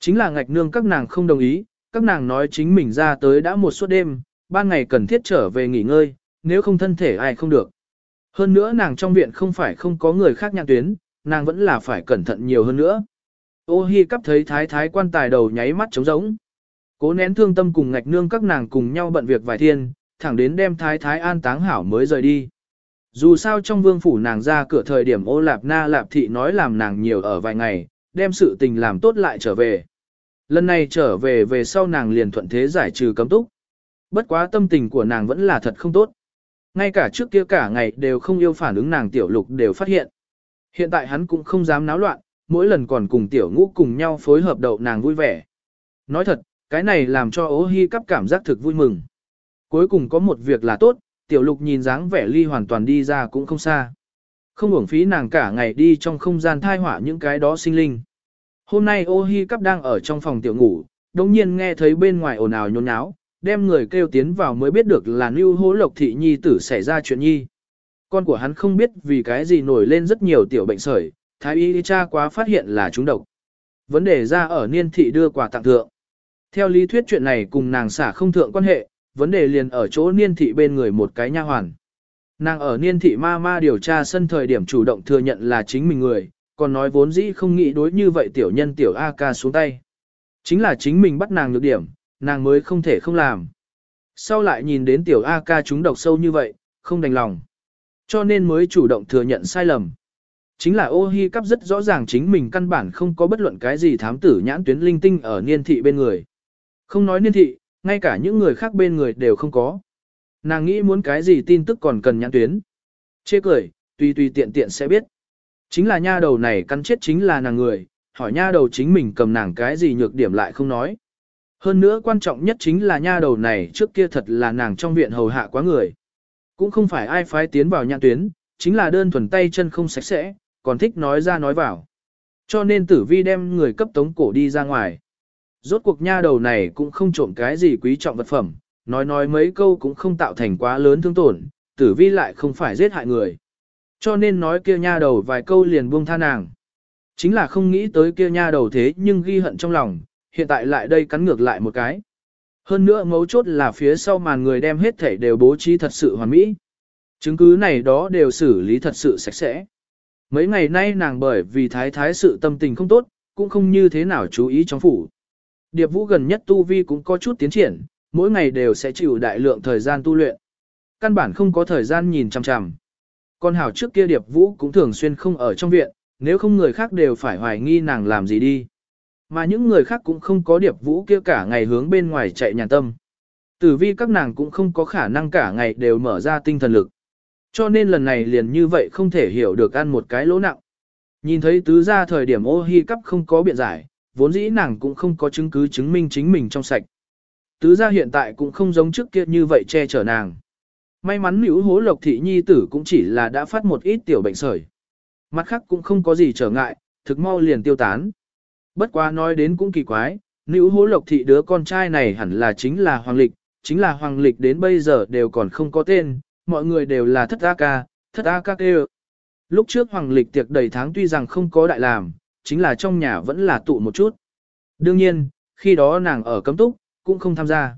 [SPEAKER 1] Chính là ngạch nương các nàng không đồng ý, các nàng nói chính mình ra tới đã một suốt đêm, ban ngày cần thiết trở về nghỉ ngơi, nếu không thân thể ai không được. Hơn nữa nàng trong viện không phải không có người khác nhạc tuyến, nàng vẫn là phải cẩn thận nhiều hơn nữa. Ô hi cắp thấy thái thái quan tài đầu nháy mắt trống rỗng. Cố nén thương tâm cùng ngạch nương các nàng cùng nhau bận việc vài thiên, thẳng đến đem thái thái an táng hảo mới rời đi. Dù sao trong vương phủ nàng ra cửa thời điểm ô lạp na lạp thị nói làm nàng nhiều ở vài ngày, đem sự tình làm tốt lại trở về. Lần này trở về về sau nàng liền thuận thế giải trừ cấm túc. Bất quá tâm tình của nàng vẫn là thật không tốt. Ngay cả trước kia cả ngày đều không yêu phản ứng nàng tiểu lục đều phát hiện. Hiện tại hắn cũng không dám náo loạn, mỗi lần còn cùng tiểu ngũ cùng nhau phối hợp đậu nàng vui vẻ. Nói thật, cái này làm cho ố hy cắp cảm giác thực vui mừng. Cuối cùng có một việc là tốt, tiểu lục nhìn dáng vẻ ly hoàn toàn đi ra cũng không xa. Không uổng phí nàng cả ngày đi trong không gian thai hỏa những cái đó sinh linh. Hôm nay ô hi cắp đang ở trong phòng tiểu ngủ, đồng nhiên nghe thấy bên ngoài ồn ào nhốn nháo, đem người kêu tiến vào mới biết được là Lưu Hố Lộc Thị Nhi tử xảy ra chuyện nhi. Con của hắn không biết vì cái gì nổi lên rất nhiều tiểu bệnh sởi, thái y cha quá phát hiện là chúng độc. Vấn đề ra ở niên thị đưa quà tặng thượng. Theo lý thuyết chuyện này cùng nàng xả không thượng quan hệ, vấn đề liền ở chỗ niên thị bên người một cái nha hoàn. Nàng ở niên thị ma ma điều tra sân thời điểm chủ động thừa nhận là chính mình người, còn nói vốn dĩ không nghĩ đối như vậy tiểu nhân tiểu A ca xuống tay. Chính là chính mình bắt nàng nhược điểm, nàng mới không thể không làm. Sau lại nhìn đến tiểu A ca chúng độc sâu như vậy, không đành lòng. Cho nên mới chủ động thừa nhận sai lầm. Chính là ô hi cắp rất rõ ràng chính mình căn bản không có bất luận cái gì thám tử nhãn tuyến linh tinh ở niên thị bên người. Không nói niên thị, ngay cả những người khác bên người đều không có. Nàng nghĩ muốn cái gì tin tức còn cần nhãn tuyến. Chê cười, tùy tùy tiện tiện sẽ biết. Chính là nha đầu này cắn chết chính là nàng người, hỏi nha đầu chính mình cầm nàng cái gì nhược điểm lại không nói. Hơn nữa quan trọng nhất chính là nha đầu này trước kia thật là nàng trong viện hầu hạ quá người. Cũng không phải ai phái tiến vào nhãn tuyến, chính là đơn thuần tay chân không sạch sẽ, còn thích nói ra nói vào. Cho nên tử vi đem người cấp tống cổ đi ra ngoài. Rốt cuộc nha đầu này cũng không trộm cái gì quý trọng vật phẩm, nói nói mấy câu cũng không tạo thành quá lớn thương tổn, tử vi lại không phải giết hại người. Cho nên nói kia nha đầu vài câu liền buông tha nàng. Chính là không nghĩ tới kia nha đầu thế nhưng ghi hận trong lòng, hiện tại lại đây cắn ngược lại một cái. Hơn nữa mấu chốt là phía sau màn người đem hết thể đều bố trí thật sự hoàn mỹ. Chứng cứ này đó đều xử lý thật sự sạch sẽ. Mấy ngày nay nàng bởi vì thái thái sự tâm tình không tốt, cũng không như thế nào chú ý trong phủ. Điệp vũ gần nhất tu vi cũng có chút tiến triển, mỗi ngày đều sẽ chịu đại lượng thời gian tu luyện. Căn bản không có thời gian nhìn chằm chằm. Con hảo trước kia điệp vũ cũng thường xuyên không ở trong viện, nếu không người khác đều phải hoài nghi nàng làm gì đi. Mà những người khác cũng không có điệp vũ kia cả ngày hướng bên ngoài chạy nhàn tâm. Tử vi các nàng cũng không có khả năng cả ngày đều mở ra tinh thần lực. Cho nên lần này liền như vậy không thể hiểu được ăn một cái lỗ nặng. Nhìn thấy tứ ra thời điểm ô hi cắp không có biện giải, vốn dĩ nàng cũng không có chứng cứ chứng minh chính mình trong sạch. Tứ gia hiện tại cũng không giống trước kia như vậy che chở nàng. May mắn nữ hố lộc thị nhi tử cũng chỉ là đã phát một ít tiểu bệnh sởi. Mặt khác cũng không có gì trở ngại, thực mau liền tiêu tán. Bất quá nói đến cũng kỳ quái, nữ hố lộc thị đứa con trai này hẳn là chính là hoàng lịch, chính là hoàng lịch đến bây giờ đều còn không có tên, mọi người đều là thất A ca, thất A ca kêu. Lúc trước hoàng lịch tiệc đầy tháng tuy rằng không có đại làm, chính là trong nhà vẫn là tụ một chút. Đương nhiên, khi đó nàng ở cấm túc, cũng không tham gia.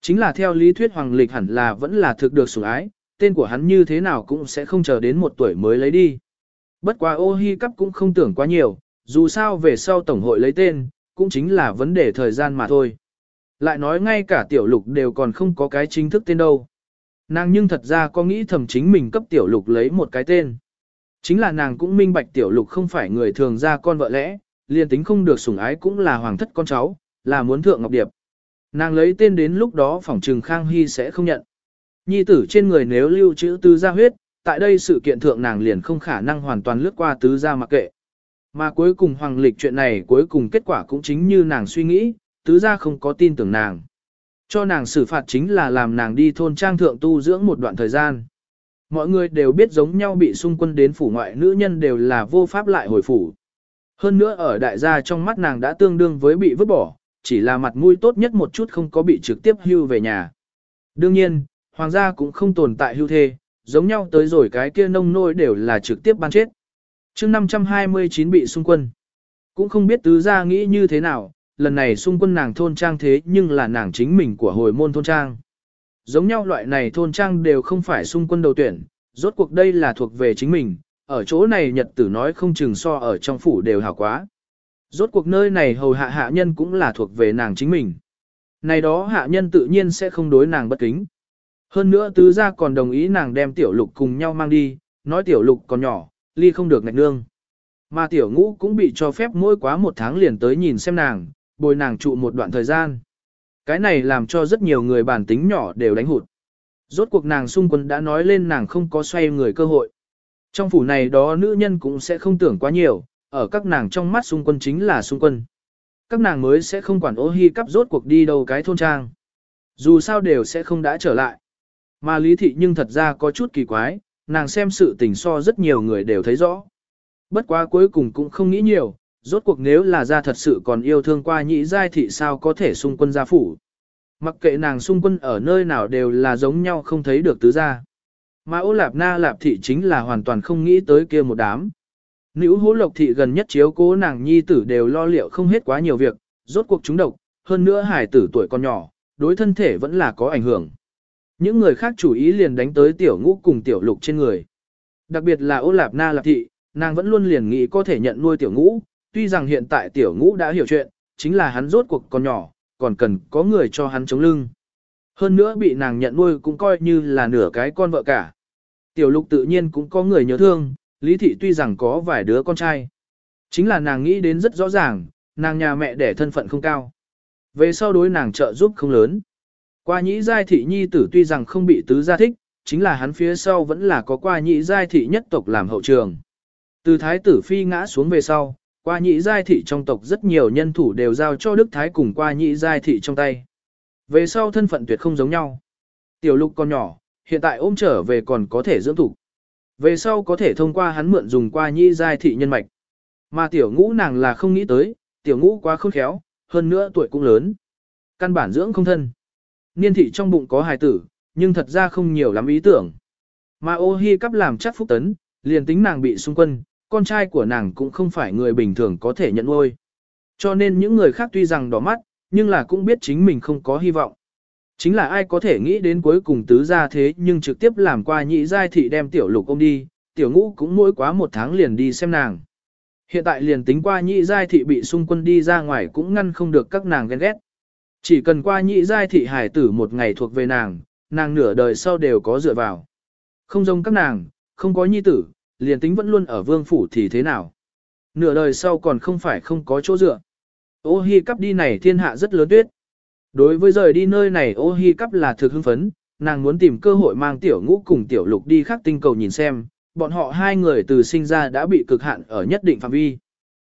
[SPEAKER 1] Chính là theo lý thuyết hoàng lịch hẳn là vẫn là thực được sủng ái, tên của hắn như thế nào cũng sẽ không chờ đến một tuổi mới lấy đi. Bất quá ô hi cắp cũng không tưởng quá nhiều, dù sao về sau tổng hội lấy tên, cũng chính là vấn đề thời gian mà thôi. Lại nói ngay cả tiểu lục đều còn không có cái chính thức tên đâu. Nàng nhưng thật ra có nghĩ thầm chính mình cấp tiểu lục lấy một cái tên. Chính là nàng cũng minh bạch tiểu lục không phải người thường ra con vợ lẽ, liền tính không được sủng ái cũng là hoàng thất con cháu, là muốn thượng ngọc điệp. Nàng lấy tên đến lúc đó phỏng trừng Khang Hy sẽ không nhận. Nhi tử trên người nếu lưu trữ tứ gia huyết, tại đây sự kiện thượng nàng liền không khả năng hoàn toàn lướt qua tứ gia mặc kệ. Mà cuối cùng hoàng lịch chuyện này cuối cùng kết quả cũng chính như nàng suy nghĩ, tứ gia không có tin tưởng nàng. Cho nàng xử phạt chính là làm nàng đi thôn trang thượng tu dưỡng một đoạn thời gian. Mọi người đều biết giống nhau bị xung quân đến phủ ngoại nữ nhân đều là vô pháp lại hồi phủ. Hơn nữa ở đại gia trong mắt nàng đã tương đương với bị vứt bỏ, chỉ là mặt mũi tốt nhất một chút không có bị trực tiếp hưu về nhà. Đương nhiên, hoàng gia cũng không tồn tại hưu thê, giống nhau tới rồi cái kia nông nôi đều là trực tiếp ban chết. chương 529 bị xung quân. Cũng không biết tứ gia nghĩ như thế nào, lần này xung quân nàng thôn trang thế nhưng là nàng chính mình của hồi môn thôn trang. Giống nhau loại này thôn trang đều không phải xung quân đầu tuyển, rốt cuộc đây là thuộc về chính mình, ở chỗ này nhật tử nói không chừng so ở trong phủ đều hảo quá. Rốt cuộc nơi này hầu hạ hạ nhân cũng là thuộc về nàng chính mình. Này đó hạ nhân tự nhiên sẽ không đối nàng bất kính. Hơn nữa tứ gia còn đồng ý nàng đem tiểu lục cùng nhau mang đi, nói tiểu lục còn nhỏ, ly không được ngạch nương. Mà tiểu ngũ cũng bị cho phép mỗi quá một tháng liền tới nhìn xem nàng, bồi nàng trụ một đoạn thời gian. Cái này làm cho rất nhiều người bản tính nhỏ đều đánh hụt. Rốt cuộc nàng xung quân đã nói lên nàng không có xoay người cơ hội. Trong phủ này đó nữ nhân cũng sẽ không tưởng quá nhiều, ở các nàng trong mắt xung quân chính là xung quân. Các nàng mới sẽ không quản ô hi cắp rốt cuộc đi đâu cái thôn trang. Dù sao đều sẽ không đã trở lại. Mà lý thị nhưng thật ra có chút kỳ quái, nàng xem sự tình so rất nhiều người đều thấy rõ. Bất quá cuối cùng cũng không nghĩ nhiều, rốt cuộc nếu là ra thật sự còn yêu thương qua nhị giai thị sao có thể xung quân gia phủ. Mặc kệ nàng xung quân ở nơi nào đều là giống nhau không thấy được tứ gia. Mà ô lạp na lạp thị chính là hoàn toàn không nghĩ tới kia một đám. Nữ hố lộc thị gần nhất chiếu cố nàng nhi tử đều lo liệu không hết quá nhiều việc, rốt cuộc chúng độc, hơn nữa hải tử tuổi còn nhỏ, đối thân thể vẫn là có ảnh hưởng. Những người khác chủ ý liền đánh tới tiểu ngũ cùng tiểu lục trên người. Đặc biệt là ô lạp na lạp thị, nàng vẫn luôn liền nghĩ có thể nhận nuôi tiểu ngũ, tuy rằng hiện tại tiểu ngũ đã hiểu chuyện, chính là hắn rốt cuộc còn nhỏ, còn cần có người cho hắn chống lưng. Hơn nữa bị nàng nhận nuôi cũng coi như là nửa cái con vợ cả. Tiểu lục tự nhiên cũng có người nhớ thương, Lý Thị tuy rằng có vài đứa con trai. Chính là nàng nghĩ đến rất rõ ràng, nàng nhà mẹ đẻ thân phận không cao. Về sau đối nàng trợ giúp không lớn. Qua nhĩ giai thị nhi tử tuy rằng không bị tứ gia thích, chính là hắn phía sau vẫn là có qua nhĩ giai thị nhất tộc làm hậu trường. Từ thái tử phi ngã xuống về sau, qua nhị giai thị trong tộc rất nhiều nhân thủ đều giao cho Đức Thái cùng qua nhị giai thị trong tay. Về sau thân phận tuyệt không giống nhau. Tiểu lục còn nhỏ, hiện tại ôm trở về còn có thể dưỡng thủ. Về sau có thể thông qua hắn mượn dùng qua nhị giai thị nhân mạch. Mà tiểu ngũ nàng là không nghĩ tới, tiểu ngũ quá khôn khéo, hơn nữa tuổi cũng lớn. Căn bản dưỡng không thân. Niên thị trong bụng có hài tử, nhưng thật ra không nhiều lắm ý tưởng. Mà ô hi cắp làm chắc phúc tấn, liền tính nàng bị xung quân, con trai của nàng cũng không phải người bình thường có thể nhận nuôi. Cho nên những người khác tuy rằng đỏ mắt, nhưng là cũng biết chính mình không có hy vọng. Chính là ai có thể nghĩ đến cuối cùng tứ gia thế nhưng trực tiếp làm qua nhị giai thị đem tiểu lục ôm đi, tiểu ngũ cũng mỗi quá một tháng liền đi xem nàng. Hiện tại liền tính qua nhị giai thị bị xung quân đi ra ngoài cũng ngăn không được các nàng ghen ghét. Chỉ cần qua nhị giai thị hải tử một ngày thuộc về nàng, nàng nửa đời sau đều có dựa vào. Không giống các nàng, không có nhi tử, liền tính vẫn luôn ở vương phủ thì thế nào. Nửa đời sau còn không phải không có chỗ dựa. Ô hi cắp đi này thiên hạ rất lớn tuyết. Đối với rời đi nơi này ô hi cắp là thực hưng phấn, nàng muốn tìm cơ hội mang tiểu ngũ cùng tiểu lục đi khắc tinh cầu nhìn xem, bọn họ hai người từ sinh ra đã bị cực hạn ở nhất định phạm vi.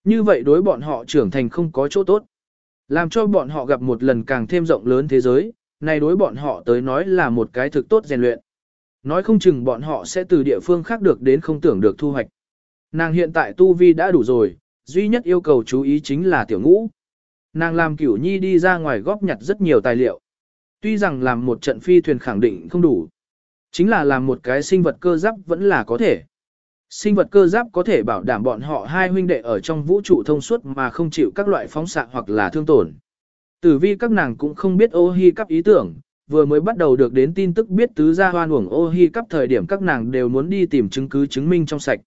[SPEAKER 1] Như vậy đối bọn họ trưởng thành không có chỗ tốt. Làm cho bọn họ gặp một lần càng thêm rộng lớn thế giới, này đối bọn họ tới nói là một cái thực tốt rèn luyện. Nói không chừng bọn họ sẽ từ địa phương khác được đến không tưởng được thu hoạch. Nàng hiện tại tu vi đã đủ rồi, duy nhất yêu cầu chú ý chính là tiểu ngũ. Nàng làm cửu nhi đi ra ngoài góp nhặt rất nhiều tài liệu. Tuy rằng làm một trận phi thuyền khẳng định không đủ. Chính là làm một cái sinh vật cơ giáp vẫn là có thể. Sinh vật cơ giáp có thể bảo đảm bọn họ hai huynh đệ ở trong vũ trụ thông suốt mà không chịu các loại phóng xạ hoặc là thương tổn. Tử vi các nàng cũng không biết ô hi các ý tưởng, vừa mới bắt đầu được đến tin tức biết tứ gia hoan uổng ô hi cấp thời điểm các nàng đều muốn đi tìm chứng cứ chứng minh trong sạch.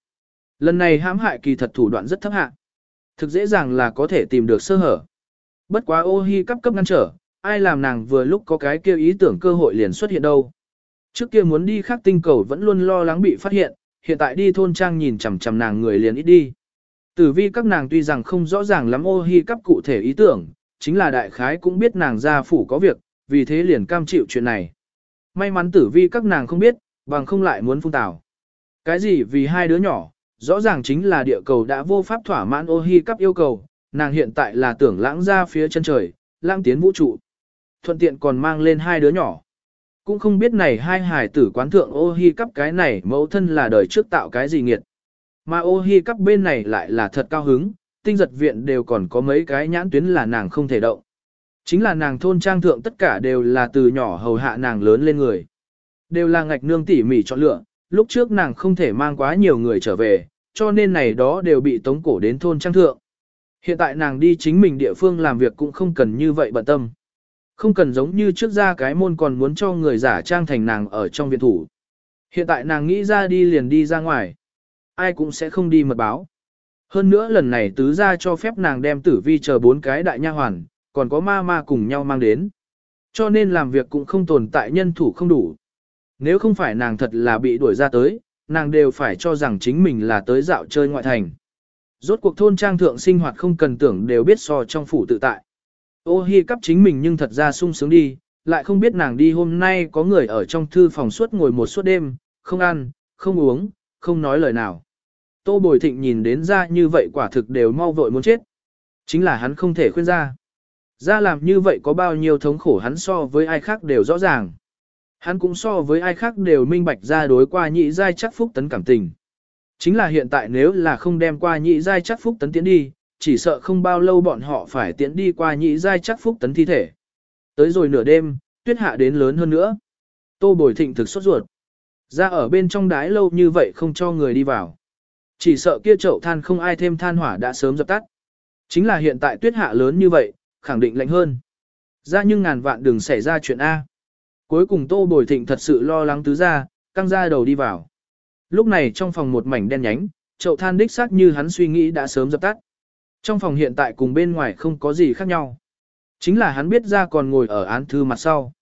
[SPEAKER 1] Lần này hãm hại kỳ thật thủ đoạn rất thấp hạ. Thực dễ dàng là có thể tìm được sơ hở. Bất quá ô hi cấp cấp ngăn trở, ai làm nàng vừa lúc có cái kêu ý tưởng cơ hội liền xuất hiện đâu. Trước kia muốn đi khác tinh cầu vẫn luôn lo lắng bị phát hiện, hiện tại đi thôn trang nhìn chằm chằm nàng người liền ít đi. Tử vi các nàng tuy rằng không rõ ràng lắm ô hi cấp cụ thể ý tưởng, chính là đại khái cũng biết nàng gia phủ có việc, vì thế liền cam chịu chuyện này. May mắn tử vi các nàng không biết, bằng không lại muốn phun tảo. Cái gì vì hai đứa nhỏ, rõ ràng chính là địa cầu đã vô pháp thỏa mãn ô hi cấp yêu cầu, nàng hiện tại là tưởng lãng ra phía chân trời, lãng tiến vũ trụ. Thuận tiện còn mang lên hai đứa nhỏ. Cũng không biết này hai hải tử quán thượng ô hi cấp cái này mẫu thân là đời trước tạo cái gì nghiệt. Mà ô hi cấp bên này lại là thật cao hứng, tinh giật viện đều còn có mấy cái nhãn tuyến là nàng không thể động. Chính là nàng thôn trang thượng tất cả đều là từ nhỏ hầu hạ nàng lớn lên người. Đều là ngạch nương tỉ mỉ chọn lựa, lúc trước nàng không thể mang quá nhiều người trở về, cho nên này đó đều bị tống cổ đến thôn trang thượng. Hiện tại nàng đi chính mình địa phương làm việc cũng không cần như vậy bận tâm. Không cần giống như trước ra cái môn còn muốn cho người giả trang thành nàng ở trong viện thủ. Hiện tại nàng nghĩ ra đi liền đi ra ngoài. Ai cũng sẽ không đi mật báo. Hơn nữa lần này tứ ra cho phép nàng đem tử vi chờ bốn cái đại nha hoàn, còn có ma ma cùng nhau mang đến. Cho nên làm việc cũng không tồn tại nhân thủ không đủ. Nếu không phải nàng thật là bị đuổi ra tới, nàng đều phải cho rằng chính mình là tới dạo chơi ngoại thành. Rốt cuộc thôn trang thượng sinh hoạt không cần tưởng đều biết so trong phủ tự tại. Ô hi cắp chính mình nhưng thật ra sung sướng đi, lại không biết nàng đi hôm nay có người ở trong thư phòng suốt ngồi một suốt đêm, không ăn, không uống, không nói lời nào. Tô Bồi Thịnh nhìn đến ra như vậy quả thực đều mau vội muốn chết. Chính là hắn không thể khuyên ra. Ra làm như vậy có bao nhiêu thống khổ hắn so với ai khác đều rõ ràng. Hắn cũng so với ai khác đều minh bạch ra đối qua nhị giai chắc phúc tấn cảm tình. Chính là hiện tại nếu là không đem qua nhị giai chắc phúc tấn tiến đi, chỉ sợ không bao lâu bọn họ phải tiến đi qua nhị giai chắc phúc tấn thi thể. Tới rồi nửa đêm, tuyết hạ đến lớn hơn nữa. Tô Bồi Thịnh thực sốt ruột. Ra ở bên trong đái lâu như vậy không cho người đi vào. Chỉ sợ kia chậu than không ai thêm than hỏa đã sớm dập tắt. Chính là hiện tại tuyết hạ lớn như vậy, khẳng định lạnh hơn. Ra nhưng ngàn vạn đừng xảy ra chuyện A. Cuối cùng Tô Bồi Thịnh thật sự lo lắng tứ ra, căng ra đầu đi vào. Lúc này trong phòng một mảnh đen nhánh, chậu than đích xác như hắn suy nghĩ đã sớm dập tắt. Trong phòng hiện tại cùng bên ngoài không có gì khác nhau. Chính là hắn biết ra còn ngồi ở án thư mặt sau.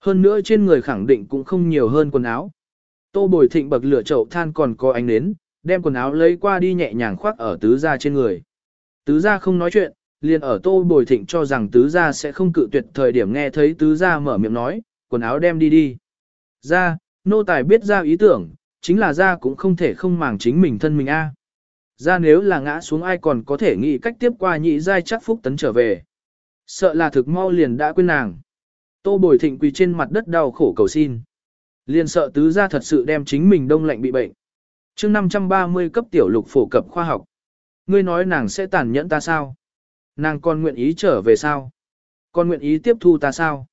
[SPEAKER 1] Hơn nữa trên người khẳng định cũng không nhiều hơn quần áo. Tô Bồi Thịnh bậc lửa chậu than còn có ánh nến, đem quần áo lấy qua đi nhẹ nhàng khoác ở tứ gia trên người. Tứ gia không nói chuyện, liền ở Tô Bồi Thịnh cho rằng tứ gia sẽ không cự tuyệt thời điểm nghe thấy tứ gia mở miệng nói, quần áo đem đi đi. Ra, nô tài biết ra ý tưởng, chính là ra cũng không thể không màng chính mình thân mình a. Ra nếu là ngã xuống ai còn có thể nghĩ cách tiếp qua nhị giai chắc phúc tấn trở về. Sợ là thực mau liền đã quên nàng. Tô bồi thịnh quỳ trên mặt đất đau khổ cầu xin. Liền sợ tứ gia thật sự đem chính mình đông lạnh bị bệnh. chương 530 cấp tiểu lục phổ cập khoa học. Ngươi nói nàng sẽ tàn nhẫn ta sao? Nàng còn nguyện ý trở về sao? Còn nguyện ý tiếp thu ta sao?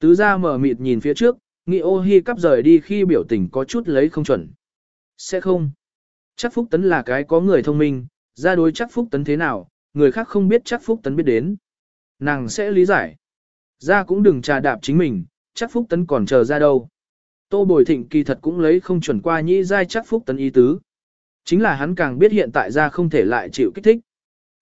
[SPEAKER 1] Tứ gia mở mịt nhìn phía trước, nghĩ ô hi cắp rời đi khi biểu tình có chút lấy không chuẩn. Sẽ không. Chắc Phúc Tấn là cái có người thông minh, ra đối chắc Phúc Tấn thế nào, người khác không biết chắc Phúc Tấn biết đến. Nàng sẽ lý giải. Ra cũng đừng trà đạp chính mình, chắc Phúc Tấn còn chờ ra đâu. Tô Bồi Thịnh kỳ thật cũng lấy không chuẩn qua nhĩ giai chắc Phúc Tấn ý tứ. Chính là hắn càng biết hiện tại ra không thể lại chịu kích thích.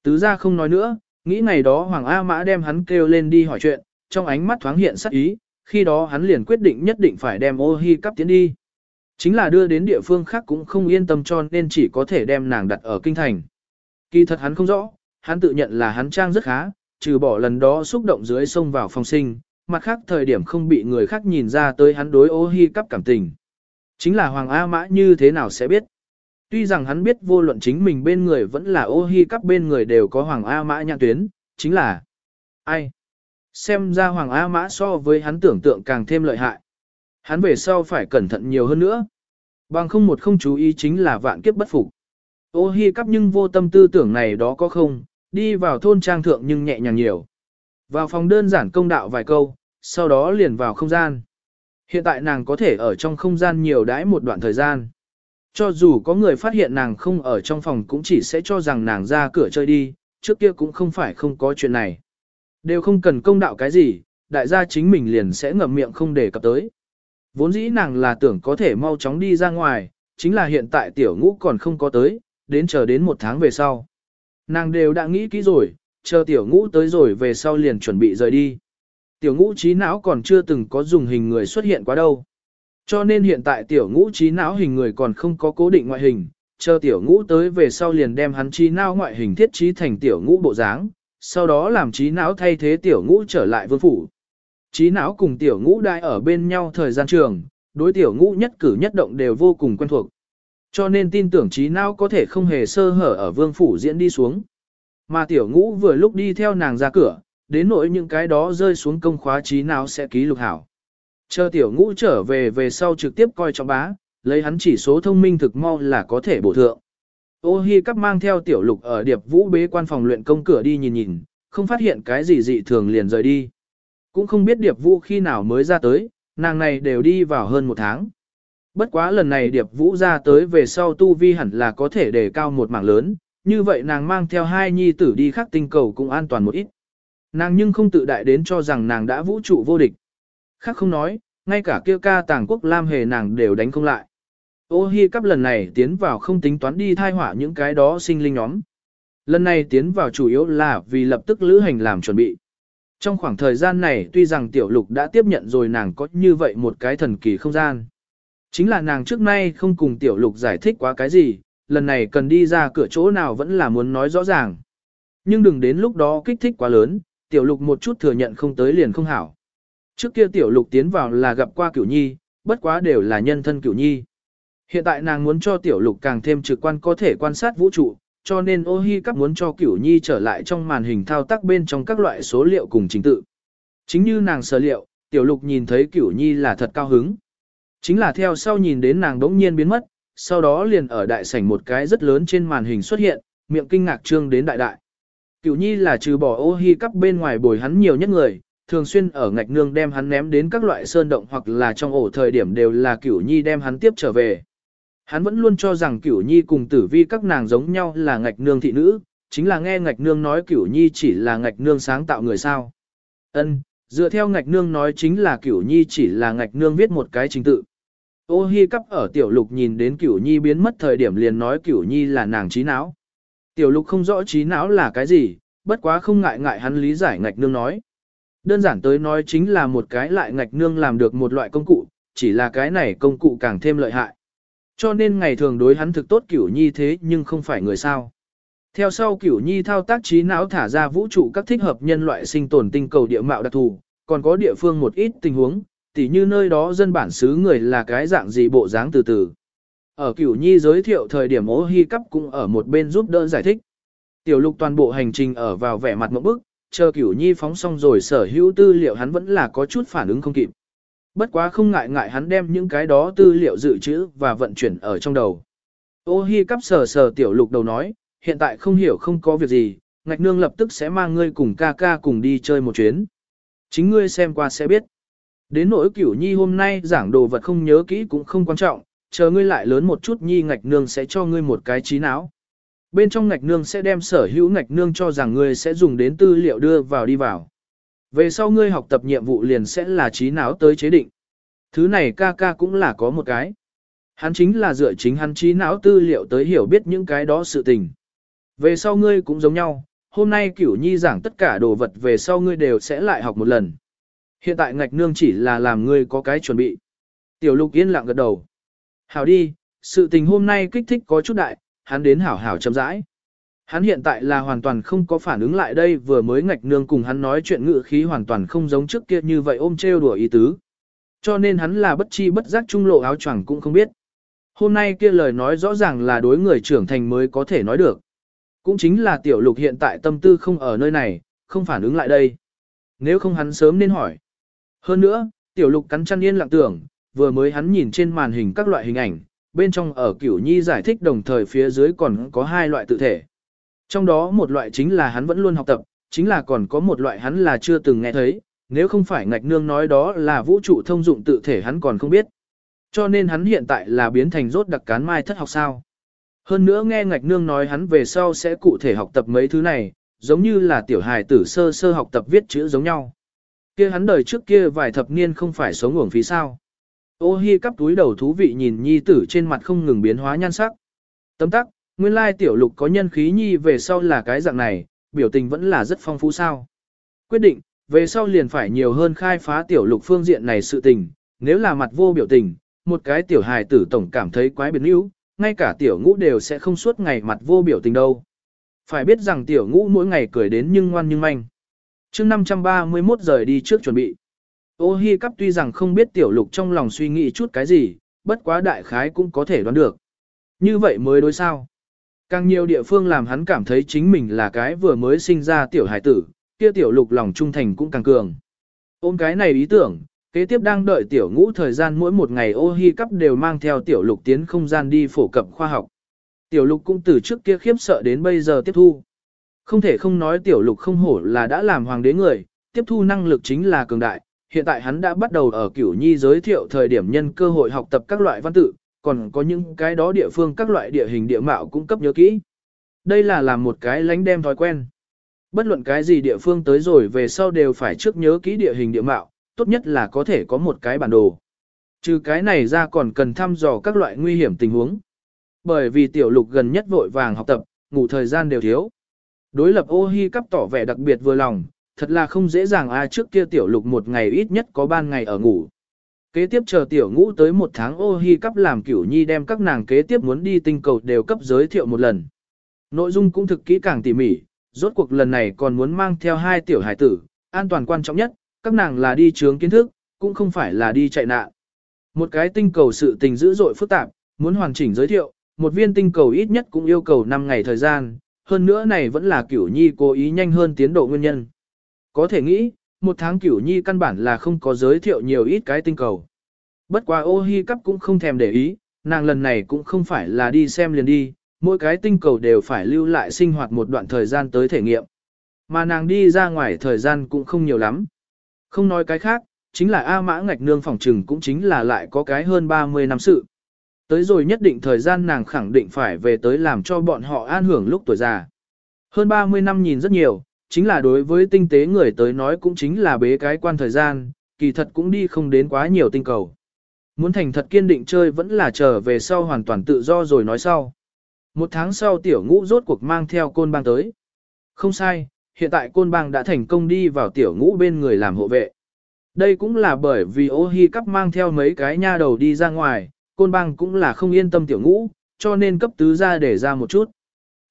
[SPEAKER 1] Tứ ra không nói nữa, nghĩ ngày đó Hoàng A Mã đem hắn kêu lên đi hỏi chuyện, trong ánh mắt thoáng hiện sắc ý, khi đó hắn liền quyết định nhất định phải đem ô hi cắp tiến đi. Chính là đưa đến địa phương khác cũng không yên tâm cho nên chỉ có thể đem nàng đặt ở kinh thành. Kỳ thật hắn không rõ, hắn tự nhận là hắn trang rất khá, trừ bỏ lần đó xúc động dưới sông vào phòng sinh, mặt khác thời điểm không bị người khác nhìn ra tới hắn đối ô hi cắp cảm tình. Chính là Hoàng A Mã như thế nào sẽ biết. Tuy rằng hắn biết vô luận chính mình bên người vẫn là ô hi các bên người đều có Hoàng A Mã nhãn tuyến, chính là ai? Xem ra Hoàng A Mã so với hắn tưởng tượng càng thêm lợi hại. Hắn về sau phải cẩn thận nhiều hơn nữa. Bằng không một không chú ý chính là vạn kiếp bất phục. Ô hi cắp nhưng vô tâm tư tưởng này đó có không, đi vào thôn trang thượng nhưng nhẹ nhàng nhiều. Vào phòng đơn giản công đạo vài câu, sau đó liền vào không gian. Hiện tại nàng có thể ở trong không gian nhiều đãi một đoạn thời gian. Cho dù có người phát hiện nàng không ở trong phòng cũng chỉ sẽ cho rằng nàng ra cửa chơi đi, trước kia cũng không phải không có chuyện này. Đều không cần công đạo cái gì, đại gia chính mình liền sẽ ngậm miệng không để cập tới. Vốn dĩ nàng là tưởng có thể mau chóng đi ra ngoài, chính là hiện tại tiểu ngũ còn không có tới, đến chờ đến một tháng về sau. Nàng đều đã nghĩ kỹ rồi, chờ tiểu ngũ tới rồi về sau liền chuẩn bị rời đi. Tiểu ngũ trí não còn chưa từng có dùng hình người xuất hiện quá đâu. Cho nên hiện tại tiểu ngũ trí não hình người còn không có cố định ngoại hình, chờ tiểu ngũ tới về sau liền đem hắn trí não ngoại hình thiết trí thành tiểu ngũ bộ dáng, sau đó làm trí não thay thế tiểu ngũ trở lại vương phủ. Trí não cùng tiểu ngũ đại ở bên nhau thời gian trường, đối tiểu ngũ nhất cử nhất động đều vô cùng quen thuộc. Cho nên tin tưởng trí não có thể không hề sơ hở ở vương phủ diễn đi xuống. Mà tiểu ngũ vừa lúc đi theo nàng ra cửa, đến nỗi những cái đó rơi xuống công khóa trí não sẽ ký lục hảo. Chờ tiểu ngũ trở về về sau trực tiếp coi cho bá, lấy hắn chỉ số thông minh thực mau là có thể bổ thượng. Ô hi cắp mang theo tiểu lục ở điệp vũ bế quan phòng luyện công cửa đi nhìn nhìn, không phát hiện cái gì dị thường liền rời đi. Cũng không biết điệp vũ khi nào mới ra tới, nàng này đều đi vào hơn một tháng. Bất quá lần này điệp vũ ra tới về sau tu vi hẳn là có thể đề cao một mảng lớn, như vậy nàng mang theo hai nhi tử đi khắc tinh cầu cũng an toàn một ít. Nàng nhưng không tự đại đến cho rằng nàng đã vũ trụ vô địch. Khác không nói, ngay cả kia ca tàng quốc lam hề nàng đều đánh không lại. Ô hi cắp lần này tiến vào không tính toán đi thai hỏa những cái đó sinh linh nhóm. Lần này tiến vào chủ yếu là vì lập tức lữ hành làm chuẩn bị. Trong khoảng thời gian này tuy rằng tiểu lục đã tiếp nhận rồi nàng có như vậy một cái thần kỳ không gian. Chính là nàng trước nay không cùng tiểu lục giải thích quá cái gì, lần này cần đi ra cửa chỗ nào vẫn là muốn nói rõ ràng. Nhưng đừng đến lúc đó kích thích quá lớn, tiểu lục một chút thừa nhận không tới liền không hảo. Trước kia tiểu lục tiến vào là gặp qua cửu nhi, bất quá đều là nhân thân cửu nhi. Hiện tại nàng muốn cho tiểu lục càng thêm trực quan có thể quan sát vũ trụ, cho nên ô hi cắp muốn cho cửu nhi trở lại trong màn hình thao tác bên trong các loại số liệu cùng trình tự. Chính như nàng sở liệu, tiểu lục nhìn thấy cửu nhi là thật cao hứng. Chính là theo sau nhìn đến nàng đống nhiên biến mất, sau đó liền ở đại sảnh một cái rất lớn trên màn hình xuất hiện, miệng kinh ngạc trương đến đại đại. Cửu nhi là trừ bỏ ô hi cắp bên ngoài bồi hắn nhiều nhất người, thường xuyên ở ngạch nương đem hắn ném đến các loại sơn động hoặc là trong ổ thời điểm đều là cửu nhi đem hắn tiếp trở về. Hắn vẫn luôn cho rằng cửu nhi cùng tử vi các nàng giống nhau là ngạch nương thị nữ, chính là nghe ngạch nương nói cửu nhi chỉ là ngạch nương sáng tạo người sao. Ân, dựa theo ngạch nương nói chính là cửu nhi chỉ là ngạch nương viết một cái trình tự. Ô hi cắp ở tiểu lục nhìn đến cửu nhi biến mất thời điểm liền nói cửu nhi là nàng trí não. Tiểu lục không rõ trí não là cái gì, bất quá không ngại ngại hắn lý giải ngạch nương nói. Đơn giản tới nói chính là một cái lại ngạch nương làm được một loại công cụ, chỉ là cái này công cụ càng thêm lợi hại. Cho nên ngày thường đối hắn thực tốt cửu nhi thế nhưng không phải người sao. Theo sau cửu nhi thao tác trí não thả ra vũ trụ các thích hợp nhân loại sinh tồn tinh cầu địa mạo đặc thù, còn có địa phương một ít tình huống, tỉ như nơi đó dân bản xứ người là cái dạng gì bộ dáng từ từ. Ở cửu nhi giới thiệu thời điểm ố hy cấp cũng ở một bên giúp đỡ giải thích. Tiểu lục toàn bộ hành trình ở vào vẻ mặt một bức, chờ cửu nhi phóng xong rồi sở hữu tư liệu hắn vẫn là có chút phản ứng không kịp. Bất quá không ngại ngại hắn đem những cái đó tư liệu dự trữ và vận chuyển ở trong đầu. Ô hi cắp sờ sờ tiểu lục đầu nói, hiện tại không hiểu không có việc gì, ngạch nương lập tức sẽ mang ngươi cùng ca ca cùng đi chơi một chuyến. Chính ngươi xem qua sẽ biết. Đến nỗi cửu nhi hôm nay giảng đồ vật không nhớ kỹ cũng không quan trọng, chờ ngươi lại lớn một chút nhi ngạch nương sẽ cho ngươi một cái trí não. Bên trong ngạch nương sẽ đem sở hữu ngạch nương cho rằng ngươi sẽ dùng đến tư liệu đưa vào đi vào. Về sau ngươi học tập nhiệm vụ liền sẽ là trí não tới chế định. Thứ này ca ca cũng là có một cái. Hắn chính là dựa chính hắn trí não tư liệu tới hiểu biết những cái đó sự tình. Về sau ngươi cũng giống nhau, hôm nay cửu nhi giảng tất cả đồ vật về sau ngươi đều sẽ lại học một lần. Hiện tại ngạch nương chỉ là làm ngươi có cái chuẩn bị. Tiểu lục yên lặng gật đầu. Hảo đi, sự tình hôm nay kích thích có chút đại, hắn đến hảo hảo chậm rãi. Hắn hiện tại là hoàn toàn không có phản ứng lại đây vừa mới ngạch nương cùng hắn nói chuyện ngự khí hoàn toàn không giống trước kia như vậy ôm trêu đùa ý tứ. Cho nên hắn là bất chi bất giác trung lộ áo choàng cũng không biết. Hôm nay kia lời nói rõ ràng là đối người trưởng thành mới có thể nói được. Cũng chính là tiểu lục hiện tại tâm tư không ở nơi này, không phản ứng lại đây. Nếu không hắn sớm nên hỏi. Hơn nữa, tiểu lục cắn chăn yên lặng tưởng, vừa mới hắn nhìn trên màn hình các loại hình ảnh, bên trong ở cửu nhi giải thích đồng thời phía dưới còn có hai loại tự thể. Trong đó một loại chính là hắn vẫn luôn học tập, chính là còn có một loại hắn là chưa từng nghe thấy, nếu không phải ngạch nương nói đó là vũ trụ thông dụng tự thể hắn còn không biết. Cho nên hắn hiện tại là biến thành rốt đặc cán mai thất học sao. Hơn nữa nghe ngạch nương nói hắn về sau sẽ cụ thể học tập mấy thứ này, giống như là tiểu hài tử sơ sơ học tập viết chữ giống nhau. kia hắn đời trước kia vài thập niên không phải sống uổng phí sao. Ô hi cắp túi đầu thú vị nhìn nhi tử trên mặt không ngừng biến hóa nhan sắc. Tấm tắc, nguyên lai tiểu lục có nhân khí nhi về sau là cái dạng này, biểu tình vẫn là rất phong phú sao. Quyết định, về sau liền phải nhiều hơn khai phá tiểu lục phương diện này sự tình, nếu là mặt vô biểu tình, một cái tiểu hài tử tổng cảm thấy quái biến yếu, ngay cả tiểu ngũ đều sẽ không suốt ngày mặt vô biểu tình đâu. Phải biết rằng tiểu ngũ mỗi ngày cười đến nhưng ngoan nhưng manh. mươi 531 rời đi trước chuẩn bị. Ô hi cắp tuy rằng không biết tiểu lục trong lòng suy nghĩ chút cái gì, bất quá đại khái cũng có thể đoán được. Như vậy mới đối sao. Càng nhiều địa phương làm hắn cảm thấy chính mình là cái vừa mới sinh ra tiểu hải tử, kia tiểu lục lòng trung thành cũng càng cường. Ôm cái này ý tưởng, kế tiếp đang đợi tiểu ngũ thời gian mỗi một ngày ô hi cắp đều mang theo tiểu lục tiến không gian đi phổ cập khoa học. Tiểu lục cũng từ trước kia khiếp sợ đến bây giờ tiếp thu. Không thể không nói tiểu lục không hổ là đã làm hoàng đế người, tiếp thu năng lực chính là cường đại. Hiện tại hắn đã bắt đầu ở cửu nhi giới thiệu thời điểm nhân cơ hội học tập các loại văn tự, còn có những cái đó địa phương các loại địa hình địa mạo cũng cấp nhớ kỹ. Đây là làm một cái lánh đem thói quen. Bất luận cái gì địa phương tới rồi về sau đều phải trước nhớ kỹ địa hình địa mạo, tốt nhất là có thể có một cái bản đồ. Trừ cái này ra còn cần thăm dò các loại nguy hiểm tình huống. Bởi vì tiểu lục gần nhất vội vàng học tập, ngủ thời gian đều thiếu. Đối lập ô hi cắp tỏ vẻ đặc biệt vừa lòng, thật là không dễ dàng ai trước kia tiểu lục một ngày ít nhất có ban ngày ở ngủ. Kế tiếp chờ tiểu ngũ tới một tháng ô hi cắp làm kiểu nhi đem các nàng kế tiếp muốn đi tinh cầu đều cấp giới thiệu một lần. Nội dung cũng thực kỹ càng tỉ mỉ, rốt cuộc lần này còn muốn mang theo hai tiểu hải tử, an toàn quan trọng nhất, các nàng là đi chướng kiến thức, cũng không phải là đi chạy nạn. Một cái tinh cầu sự tình dữ dội phức tạp, muốn hoàn chỉnh giới thiệu, một viên tinh cầu ít nhất cũng yêu cầu 5 ngày thời gian, hơn nữa này vẫn là kiểu nhi cố ý nhanh hơn tiến độ nguyên nhân. Có thể nghĩ, một tháng cửu nhi căn bản là không có giới thiệu nhiều ít cái tinh cầu. Bất quá ô hi cắp cũng không thèm để ý, nàng lần này cũng không phải là đi xem liền đi, mỗi cái tinh cầu đều phải lưu lại sinh hoạt một đoạn thời gian tới thể nghiệm. Mà nàng đi ra ngoài thời gian cũng không nhiều lắm. Không nói cái khác, chính là A mã ngạch nương phòng trừng cũng chính là lại có cái hơn 30 năm sự. Tới rồi nhất định thời gian nàng khẳng định phải về tới làm cho bọn họ an hưởng lúc tuổi già. Hơn 30 năm nhìn rất nhiều, chính là đối với tinh tế người tới nói cũng chính là bế cái quan thời gian, kỳ thật cũng đi không đến quá nhiều tinh cầu. Muốn thành thật kiên định chơi vẫn là trở về sau hoàn toàn tự do rồi nói sau. Một tháng sau tiểu ngũ rốt cuộc mang theo côn bang tới. Không sai, hiện tại côn bang đã thành công đi vào tiểu ngũ bên người làm hộ vệ. Đây cũng là bởi vì ô hi cắp mang theo mấy cái nha đầu đi ra ngoài, côn bang cũng là không yên tâm tiểu ngũ, cho nên cấp tứ ra để ra một chút.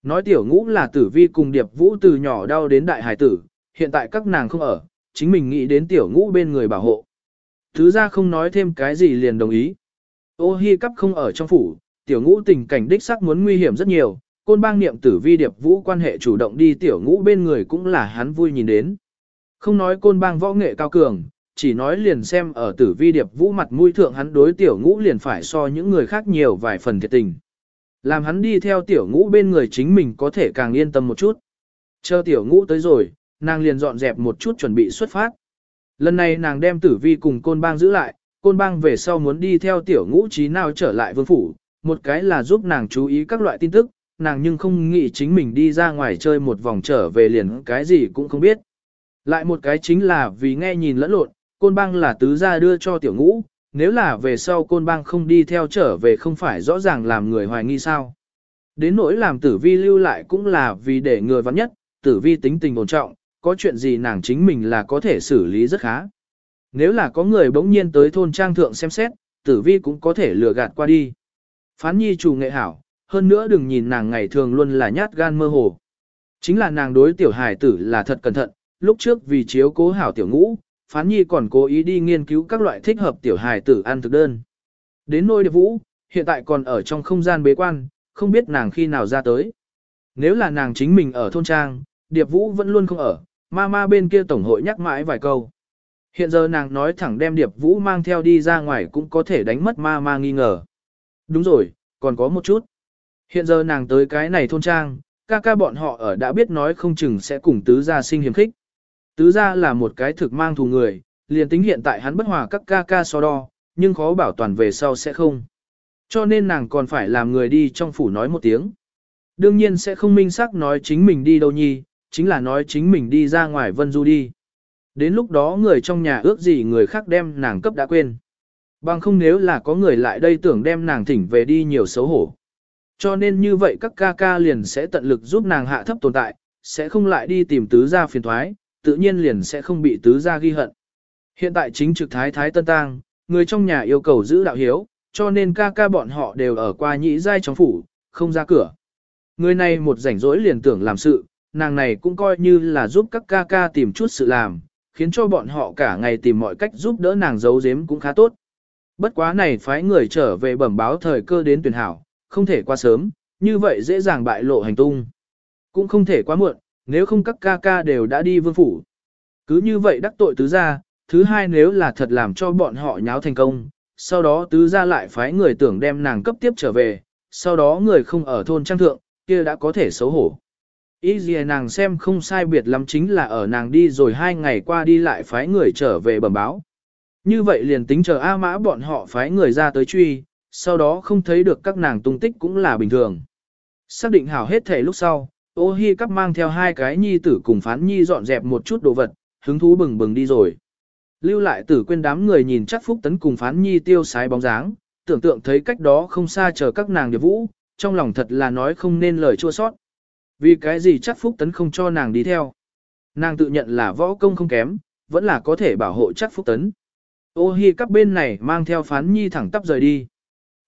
[SPEAKER 1] Nói tiểu ngũ là tử vi cùng điệp vũ từ nhỏ đau đến đại hải tử, hiện tại các nàng không ở, chính mình nghĩ đến tiểu ngũ bên người bảo hộ. thứ ra không nói thêm cái gì liền đồng ý. Ô hi cắp không ở trong phủ, tiểu ngũ tình cảnh đích sắc muốn nguy hiểm rất nhiều, côn bang niệm tử vi điệp vũ quan hệ chủ động đi tiểu ngũ bên người cũng là hắn vui nhìn đến. Không nói côn bang võ nghệ cao cường, chỉ nói liền xem ở tử vi điệp vũ mặt mũi thượng hắn đối tiểu ngũ liền phải so những người khác nhiều vài phần thiệt tình. Làm hắn đi theo tiểu ngũ bên người chính mình có thể càng yên tâm một chút. Chờ tiểu ngũ tới rồi, nàng liền dọn dẹp một chút chuẩn bị xuất phát. Lần này nàng đem tử vi cùng côn bang giữ lại, côn bang về sau muốn đi theo tiểu ngũ trí nào trở lại vương phủ, một cái là giúp nàng chú ý các loại tin tức, nàng nhưng không nghĩ chính mình đi ra ngoài chơi một vòng trở về liền cái gì cũng không biết. Lại một cái chính là vì nghe nhìn lẫn lộn, côn bang là tứ gia đưa cho tiểu ngũ, nếu là về sau côn bang không đi theo trở về không phải rõ ràng làm người hoài nghi sao. Đến nỗi làm tử vi lưu lại cũng là vì để người vắn nhất, tử vi tính tình ổn trọng, có chuyện gì nàng chính mình là có thể xử lý rất khá. Nếu là có người bỗng nhiên tới thôn trang thượng xem xét, tử vi cũng có thể lừa gạt qua đi. Phán nhi chủ nghệ hảo, hơn nữa đừng nhìn nàng ngày thường luôn là nhát gan mơ hồ. Chính là nàng đối tiểu hài tử là thật cẩn thận, lúc trước vì chiếu cố hảo tiểu ngũ, phán nhi còn cố ý đi nghiên cứu các loại thích hợp tiểu hài tử ăn thực đơn. Đến nôi điệp vũ, hiện tại còn ở trong không gian bế quan, không biết nàng khi nào ra tới. Nếu là nàng chính mình ở thôn trang, điệp vũ vẫn luôn không ở, ma ma bên kia tổng hội nhắc mãi vài câu. Hiện giờ nàng nói thẳng đem điệp vũ mang theo đi ra ngoài cũng có thể đánh mất ma ma nghi ngờ. Đúng rồi, còn có một chút. Hiện giờ nàng tới cái này thôn trang, ca ca bọn họ ở đã biết nói không chừng sẽ cùng tứ gia sinh hiểm khích. Tứ gia là một cái thực mang thù người, liền tính hiện tại hắn bất hòa các ca ca so đo, nhưng khó bảo toàn về sau sẽ không. Cho nên nàng còn phải làm người đi trong phủ nói một tiếng. Đương nhiên sẽ không minh xác nói chính mình đi đâu nhi, chính là nói chính mình đi ra ngoài vân du đi. Đến lúc đó người trong nhà ước gì người khác đem nàng cấp đã quên. Bằng không nếu là có người lại đây tưởng đem nàng thỉnh về đi nhiều xấu hổ. Cho nên như vậy các ca ca liền sẽ tận lực giúp nàng hạ thấp tồn tại, sẽ không lại đi tìm tứ gia phiền thoái, tự nhiên liền sẽ không bị tứ gia ghi hận. Hiện tại chính trực thái thái tân tang, người trong nhà yêu cầu giữ đạo hiếu, cho nên ca ca bọn họ đều ở qua nhĩ giai trong phủ, không ra cửa. Người này một rảnh rỗi liền tưởng làm sự, nàng này cũng coi như là giúp các ca ca tìm chút sự làm, khiến cho bọn họ cả ngày tìm mọi cách giúp đỡ nàng giấu giếm cũng khá tốt. Bất quá này phái người trở về bẩm báo thời cơ đến tuyển hảo, không thể qua sớm, như vậy dễ dàng bại lộ hành tung. Cũng không thể quá muộn, nếu không các ca ca đều đã đi vương phủ. Cứ như vậy đắc tội tứ gia, thứ hai nếu là thật làm cho bọn họ nháo thành công, sau đó tứ gia lại phái người tưởng đem nàng cấp tiếp trở về, sau đó người không ở thôn trang thượng, kia đã có thể xấu hổ. Ý gì à, nàng xem không sai biệt lắm chính là ở nàng đi rồi hai ngày qua đi lại phái người trở về bẩm báo. Như vậy liền tính chờ A mã bọn họ phái người ra tới truy, sau đó không thấy được các nàng tung tích cũng là bình thường. Xác định hảo hết thể lúc sau, ô hi cắp mang theo hai cái nhi tử cùng phán nhi dọn dẹp một chút đồ vật, hứng thú bừng bừng đi rồi. Lưu lại tử quên đám người nhìn chắc phúc tấn cùng phán nhi tiêu sái bóng dáng, tưởng tượng thấy cách đó không xa chờ các nàng điệp vũ, trong lòng thật là nói không nên lời chua sót. Vì cái gì chắc phúc tấn không cho nàng đi theo. Nàng tự nhận là võ công không kém, vẫn là có thể bảo hộ chắc phúc tấn. Ô hi các bên này mang theo phán nhi thẳng tắp rời đi.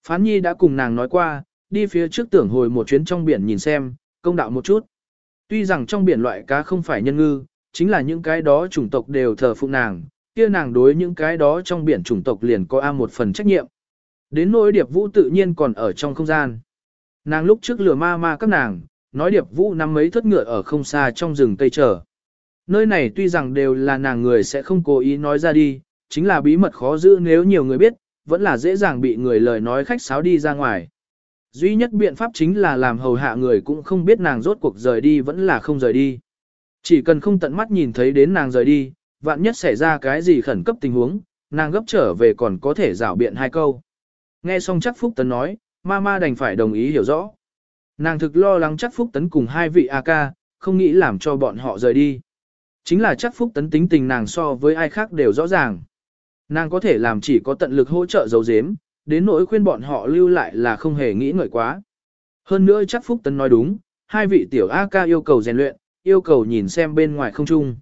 [SPEAKER 1] Phán nhi đã cùng nàng nói qua, đi phía trước tưởng hồi một chuyến trong biển nhìn xem, công đạo một chút. Tuy rằng trong biển loại cá không phải nhân ngư, chính là những cái đó chủng tộc đều thờ phụng nàng, kia nàng đối những cái đó trong biển chủng tộc liền có a một phần trách nhiệm. Đến nỗi điệp vũ tự nhiên còn ở trong không gian. Nàng lúc trước lừa ma ma các nàng, nói điệp vũ nắm mấy thất ngựa ở không xa trong rừng cây trở. Nơi này tuy rằng đều là nàng người sẽ không cố ý nói ra đi, chính là bí mật khó giữ nếu nhiều người biết, vẫn là dễ dàng bị người lời nói khách sáo đi ra ngoài. Duy nhất biện pháp chính là làm hầu hạ người cũng không biết nàng rốt cuộc rời đi vẫn là không rời đi. Chỉ cần không tận mắt nhìn thấy đến nàng rời đi, vạn nhất xảy ra cái gì khẩn cấp tình huống, nàng gấp trở về còn có thể rảo biện hai câu. Nghe xong chắc Phúc Tấn nói, Mama đành phải đồng ý hiểu rõ. Nàng thực lo lắng chắc Phúc Tấn cùng hai vị A ca, không nghĩ làm cho bọn họ rời đi. Chính là chắc phúc tấn tính tình nàng so với ai khác đều rõ ràng. Nàng có thể làm chỉ có tận lực hỗ trợ dấu dếm, đến nỗi khuyên bọn họ lưu lại là không hề nghĩ ngợi quá. Hơn nữa chắc phúc tấn nói đúng, hai vị tiểu A ca yêu cầu rèn luyện, yêu cầu nhìn xem bên ngoài không trung.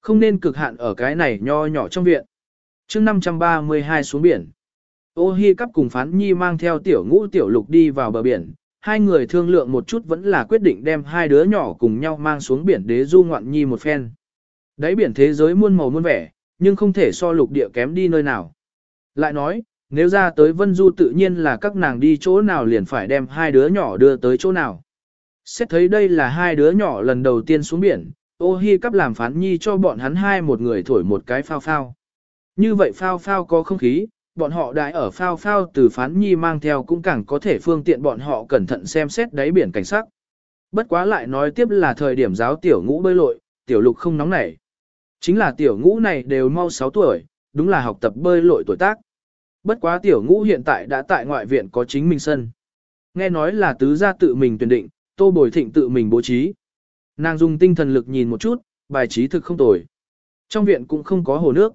[SPEAKER 1] Không nên cực hạn ở cái này nho nhỏ trong viện. chương 532 xuống biển. Ô Hi cắp cùng phán nhi mang theo tiểu ngũ tiểu lục đi vào bờ biển, hai người thương lượng một chút vẫn là quyết định đem hai đứa nhỏ cùng nhau mang xuống biển đế du ngoạn nhi một phen. Đáy biển thế giới muôn màu muôn vẻ, nhưng không thể so lục địa kém đi nơi nào. Lại nói, nếu ra tới vân du tự nhiên là các nàng đi chỗ nào liền phải đem hai đứa nhỏ đưa tới chỗ nào. Xét thấy đây là hai đứa nhỏ lần đầu tiên xuống biển, ô hi cắp làm phán nhi cho bọn hắn hai một người thổi một cái phao phao. Như vậy phao phao có không khí, bọn họ đại ở phao phao từ phán nhi mang theo cũng càng có thể phương tiện bọn họ cẩn thận xem xét đáy biển cảnh sắc. Bất quá lại nói tiếp là thời điểm giáo tiểu ngũ bơi lội, tiểu lục không nóng nảy. Chính là tiểu ngũ này đều mau 6 tuổi, đúng là học tập bơi lội tuổi tác. Bất quá tiểu ngũ hiện tại đã tại ngoại viện có chính mình sân. Nghe nói là tứ gia tự mình tuyển định, tô bồi thịnh tự mình bố trí. Nàng dùng tinh thần lực nhìn một chút, bài trí thực không tồi. Trong viện cũng không có hồ nước.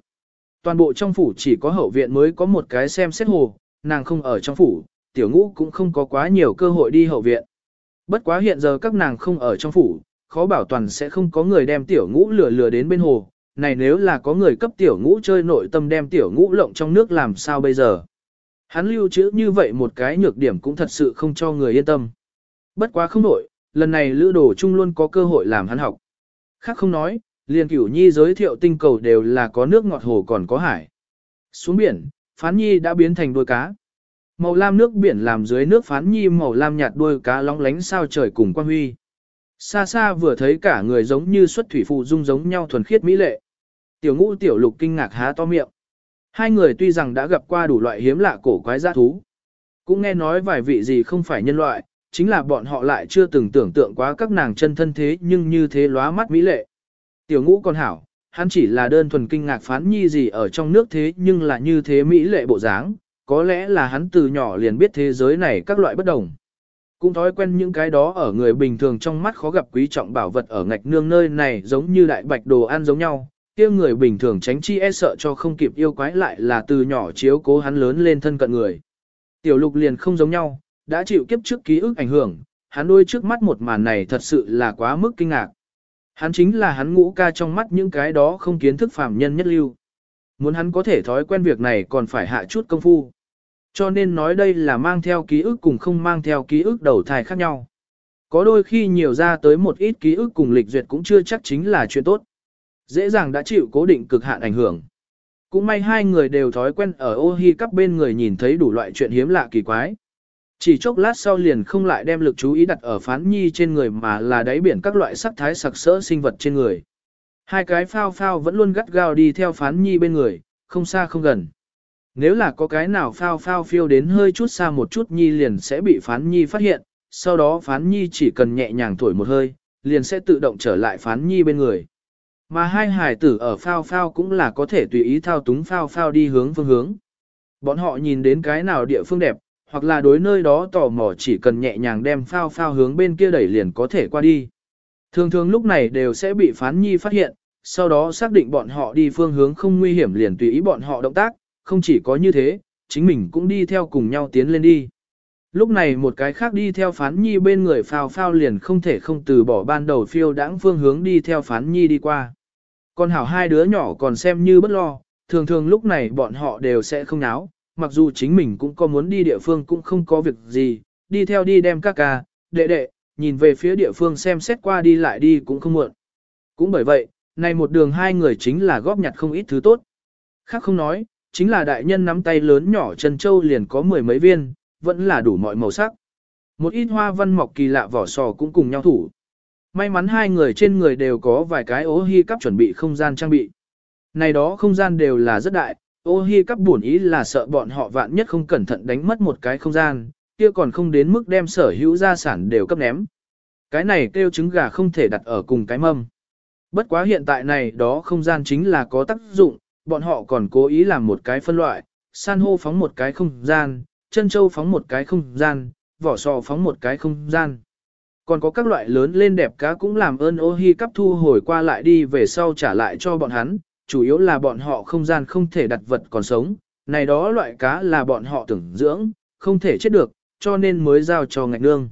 [SPEAKER 1] Toàn bộ trong phủ chỉ có hậu viện mới có một cái xem xét hồ, nàng không ở trong phủ, tiểu ngũ cũng không có quá nhiều cơ hội đi hậu viện. Bất quá hiện giờ các nàng không ở trong phủ, khó bảo toàn sẽ không có người đem tiểu ngũ lừa lừa đến bên hồ. Này nếu là có người cấp tiểu ngũ chơi nội tâm đem tiểu ngũ lộng trong nước làm sao bây giờ? Hắn lưu trữ như vậy một cái nhược điểm cũng thật sự không cho người yên tâm. Bất quá không nổi, lần này Lữ Đồ Trung luôn có cơ hội làm hắn học. Khác không nói, liền cửu nhi giới thiệu tinh cầu đều là có nước ngọt hồ còn có hải. Xuống biển, phán nhi đã biến thành đuôi cá. Màu lam nước biển làm dưới nước phán nhi màu lam nhạt đuôi cá lóng lánh sao trời cùng quan huy. Xa xa vừa thấy cả người giống như xuất thủy phụ dung giống nhau thuần khiết mỹ lệ. Tiểu ngũ tiểu lục kinh ngạc há to miệng. Hai người tuy rằng đã gặp qua đủ loại hiếm lạ cổ quái gia thú. Cũng nghe nói vài vị gì không phải nhân loại, chính là bọn họ lại chưa từng tưởng tượng quá các nàng chân thân thế nhưng như thế lóa mắt mỹ lệ. Tiểu ngũ còn hảo, hắn chỉ là đơn thuần kinh ngạc phán nhi gì ở trong nước thế nhưng là như thế mỹ lệ bộ dáng, có lẽ là hắn từ nhỏ liền biết thế giới này các loại bất đồng. Cũng thói quen những cái đó ở người bình thường trong mắt khó gặp quý trọng bảo vật ở ngạch nương nơi này giống như đại bạch đồ ăn giống nhau, kia người bình thường tránh chi e sợ cho không kịp yêu quái lại là từ nhỏ chiếu cố hắn lớn lên thân cận người. Tiểu lục liền không giống nhau, đã chịu kiếp trước ký ức ảnh hưởng, hắn đôi trước mắt một màn này thật sự là quá mức kinh ngạc. Hắn chính là hắn ngũ ca trong mắt những cái đó không kiến thức phàm nhân nhất lưu. Muốn hắn có thể thói quen việc này còn phải hạ chút công phu. Cho nên nói đây là mang theo ký ức cùng không mang theo ký ức đầu thai khác nhau. Có đôi khi nhiều ra tới một ít ký ức cùng lịch duyệt cũng chưa chắc chính là chuyện tốt. Dễ dàng đã chịu cố định cực hạn ảnh hưởng. Cũng may hai người đều thói quen ở ô hi các bên người nhìn thấy đủ loại chuyện hiếm lạ kỳ quái. Chỉ chốc lát sau liền không lại đem lực chú ý đặt ở phán nhi trên người mà là đáy biển các loại sắc thái sặc sỡ sinh vật trên người. Hai cái phao phao vẫn luôn gắt gao đi theo phán nhi bên người, không xa không gần. Nếu là có cái nào phao phao phiêu đến hơi chút xa một chút nhi liền sẽ bị phán nhi phát hiện, sau đó phán nhi chỉ cần nhẹ nhàng thổi một hơi, liền sẽ tự động trở lại phán nhi bên người. Mà hai hải tử ở phao phao cũng là có thể tùy ý thao túng phao phao đi hướng phương hướng. Bọn họ nhìn đến cái nào địa phương đẹp, hoặc là đối nơi đó tò mò chỉ cần nhẹ nhàng đem phao phao hướng bên kia đẩy liền có thể qua đi. Thường thường lúc này đều sẽ bị phán nhi phát hiện, sau đó xác định bọn họ đi phương hướng không nguy hiểm liền tùy ý bọn họ động tác, không chỉ có như thế, chính mình cũng đi theo cùng nhau tiến lên đi. Lúc này một cái khác đi theo phán nhi bên người phao phao liền không thể không từ bỏ ban đầu phiêu đãng phương hướng đi theo phán nhi đi qua. Còn hảo hai đứa nhỏ còn xem như bất lo, thường thường lúc này bọn họ đều sẽ không náo, mặc dù chính mình cũng có muốn đi địa phương cũng không có việc gì, đi theo đi đem các ca, đệ đệ, nhìn về phía địa phương xem xét qua đi lại đi cũng không muộn. Cũng bởi vậy, này một đường hai người chính là góp nhặt không ít thứ tốt. Khác không nói, chính là đại nhân nắm tay lớn nhỏ chân châu liền có mười mấy viên, vẫn là đủ mọi màu sắc. Một ít hoa văn mọc kỳ lạ vỏ sò cũng cùng nhau thủ. May mắn hai người trên người đều có vài cái ô hi cắp chuẩn bị không gian trang bị. Này đó không gian đều là rất đại, ô hi cắp buồn ý là sợ bọn họ vạn nhất không cẩn thận đánh mất một cái không gian, kia còn không đến mức đem sở hữu gia sản đều cấp ném. Cái này kêu trứng gà không thể đặt ở cùng cái mâm. Bất quá hiện tại này đó không gian chính là có tác dụng, bọn họ còn cố ý làm một cái phân loại, san hô phóng một cái không gian, chân châu phóng một cái không gian, vỏ sò phóng một cái không gian còn có các loại lớn lên đẹp cá cũng làm ơn ô hi cắp thu hồi qua lại đi về sau trả lại cho bọn hắn, chủ yếu là bọn họ không gian không thể đặt vật còn sống, này đó loại cá là bọn họ tưởng dưỡng, không thể chết được, cho nên mới giao cho ngạch nương.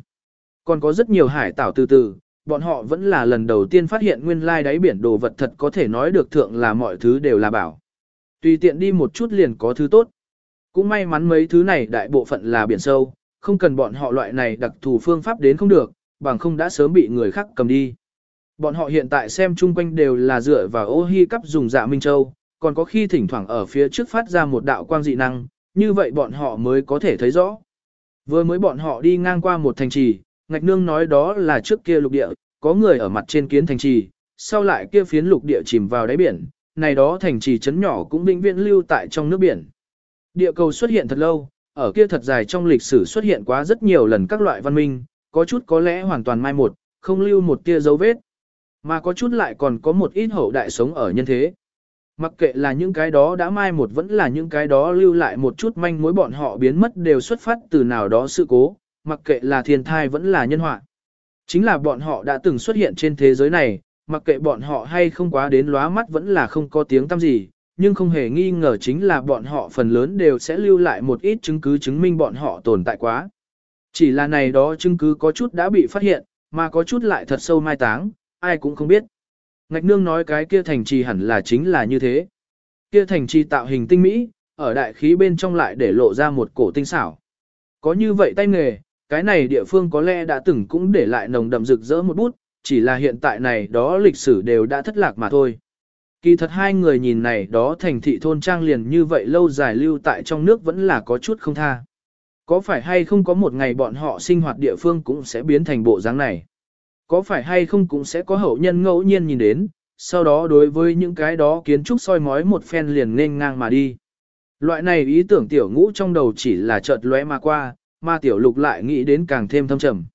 [SPEAKER 1] Còn có rất nhiều hải tảo từ từ, bọn họ vẫn là lần đầu tiên phát hiện nguyên lai đáy biển đồ vật thật có thể nói được thượng là mọi thứ đều là bảo. Tùy tiện đi một chút liền có thứ tốt. Cũng may mắn mấy thứ này đại bộ phận là biển sâu, không cần bọn họ loại này đặc thù phương pháp đến không được, bằng không đã sớm bị người khác cầm đi. Bọn họ hiện tại xem chung quanh đều là dựa vào ô hi cắp dùng dạ Minh Châu, còn có khi thỉnh thoảng ở phía trước phát ra một đạo quang dị năng, như vậy bọn họ mới có thể thấy rõ. Vừa mới bọn họ đi ngang qua một thành trì, ngạch nương nói đó là trước kia lục địa, có người ở mặt trên kiến thành trì, sau lại kia phiến lục địa chìm vào đáy biển, này đó thành trì chấn nhỏ cũng vĩnh viễn lưu tại trong nước biển. Địa cầu xuất hiện thật lâu, ở kia thật dài trong lịch sử xuất hiện quá rất nhiều lần các loại văn minh, có chút có lẽ hoàn toàn mai một, không lưu một tia dấu vết. Mà có chút lại còn có một ít hậu đại sống ở nhân thế. Mặc kệ là những cái đó đã mai một vẫn là những cái đó lưu lại một chút manh mối bọn họ biến mất đều xuất phát từ nào đó sự cố, mặc kệ là thiên thai vẫn là nhân họa. Chính là bọn họ đã từng xuất hiện trên thế giới này, mặc kệ bọn họ hay không quá đến lóa mắt vẫn là không có tiếng tăm gì, nhưng không hề nghi ngờ chính là bọn họ phần lớn đều sẽ lưu lại một ít chứng cứ chứng minh bọn họ tồn tại quá. Chỉ là này đó chứng cứ có chút đã bị phát hiện, mà có chút lại thật sâu mai táng, ai cũng không biết. Ngạch nương nói cái kia thành trì hẳn là chính là như thế. Kia thành trì tạo hình tinh mỹ, ở đại khí bên trong lại để lộ ra một cổ tinh xảo. Có như vậy tay nghề, cái này địa phương có lẽ đã từng cũng để lại nồng đậm rực rỡ một bút, chỉ là hiện tại này đó lịch sử đều đã thất lạc mà thôi. Kỳ thật hai người nhìn này đó thành thị thôn trang liền như vậy lâu dài lưu tại trong nước vẫn là có chút không tha. Có phải hay không có một ngày bọn họ sinh hoạt địa phương cũng sẽ biến thành bộ dáng này? Có phải hay không cũng sẽ có hậu nhân ngẫu nhiên nhìn đến, sau đó đối với những cái đó kiến trúc soi mói một phen liền nên ngang mà đi. Loại này ý tưởng tiểu ngũ trong đầu chỉ là chợt lóe mà qua, mà tiểu lục lại nghĩ đến càng thêm thâm trầm.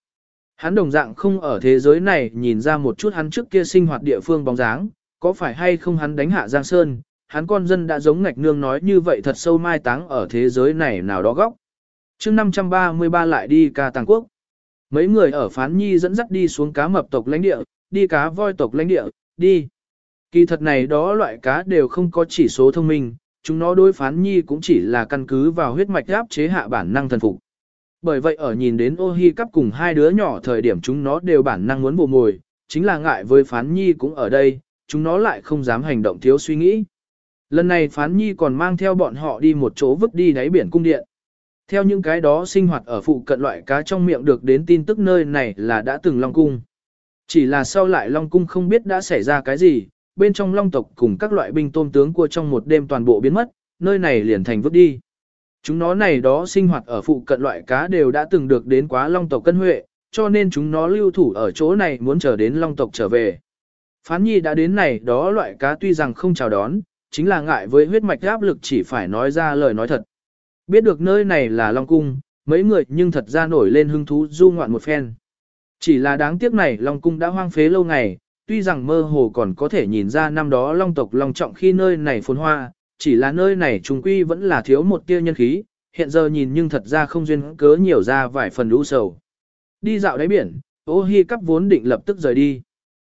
[SPEAKER 1] Hắn đồng dạng không ở thế giới này nhìn ra một chút hắn trước kia sinh hoạt địa phương bóng dáng, có phải hay không hắn đánh hạ Giang Sơn, hắn con dân đã giống ngạch nương nói như vậy thật sâu mai táng ở thế giới này nào đó góc chương 533 lại đi ca tàng quốc. Mấy người ở phán nhi dẫn dắt đi xuống cá mập tộc lãnh địa, đi cá voi tộc lãnh địa, đi. Kỳ thật này đó loại cá đều không có chỉ số thông minh, chúng nó đối phán nhi cũng chỉ là căn cứ vào huyết mạch áp chế hạ bản năng thần phục. Bởi vậy ở nhìn đến ô hi cắp cùng hai đứa nhỏ thời điểm chúng nó đều bản năng muốn bù mồi, chính là ngại với phán nhi cũng ở đây, chúng nó lại không dám hành động thiếu suy nghĩ. Lần này phán nhi còn mang theo bọn họ đi một chỗ vứt đi đáy biển cung điện. Theo những cái đó sinh hoạt ở phụ cận loại cá trong miệng được đến tin tức nơi này là đã từng Long Cung. Chỉ là sau lại Long Cung không biết đã xảy ra cái gì, bên trong Long tộc cùng các loại binh tôm tướng của trong một đêm toàn bộ biến mất, nơi này liền thành vứt đi. Chúng nó này đó sinh hoạt ở phụ cận loại cá đều đã từng được đến quá Long tộc cân huệ, cho nên chúng nó lưu thủ ở chỗ này muốn chờ đến Long tộc trở về. Phán nhi đã đến này đó loại cá tuy rằng không chào đón, chính là ngại với huyết mạch áp lực chỉ phải nói ra lời nói thật. Biết được nơi này là Long Cung, mấy người nhưng thật ra nổi lên hứng thú du ngoạn một phen. Chỉ là đáng tiếc này Long Cung đã hoang phế lâu ngày, tuy rằng mơ hồ còn có thể nhìn ra năm đó Long tộc Long trọng khi nơi này phồn hoa, chỉ là nơi này trùng quy vẫn là thiếu một tia nhân khí, hiện giờ nhìn nhưng thật ra không duyên cớ nhiều ra vài phần lũ sầu. Đi dạo đáy biển, ô hi cắp vốn định lập tức rời đi.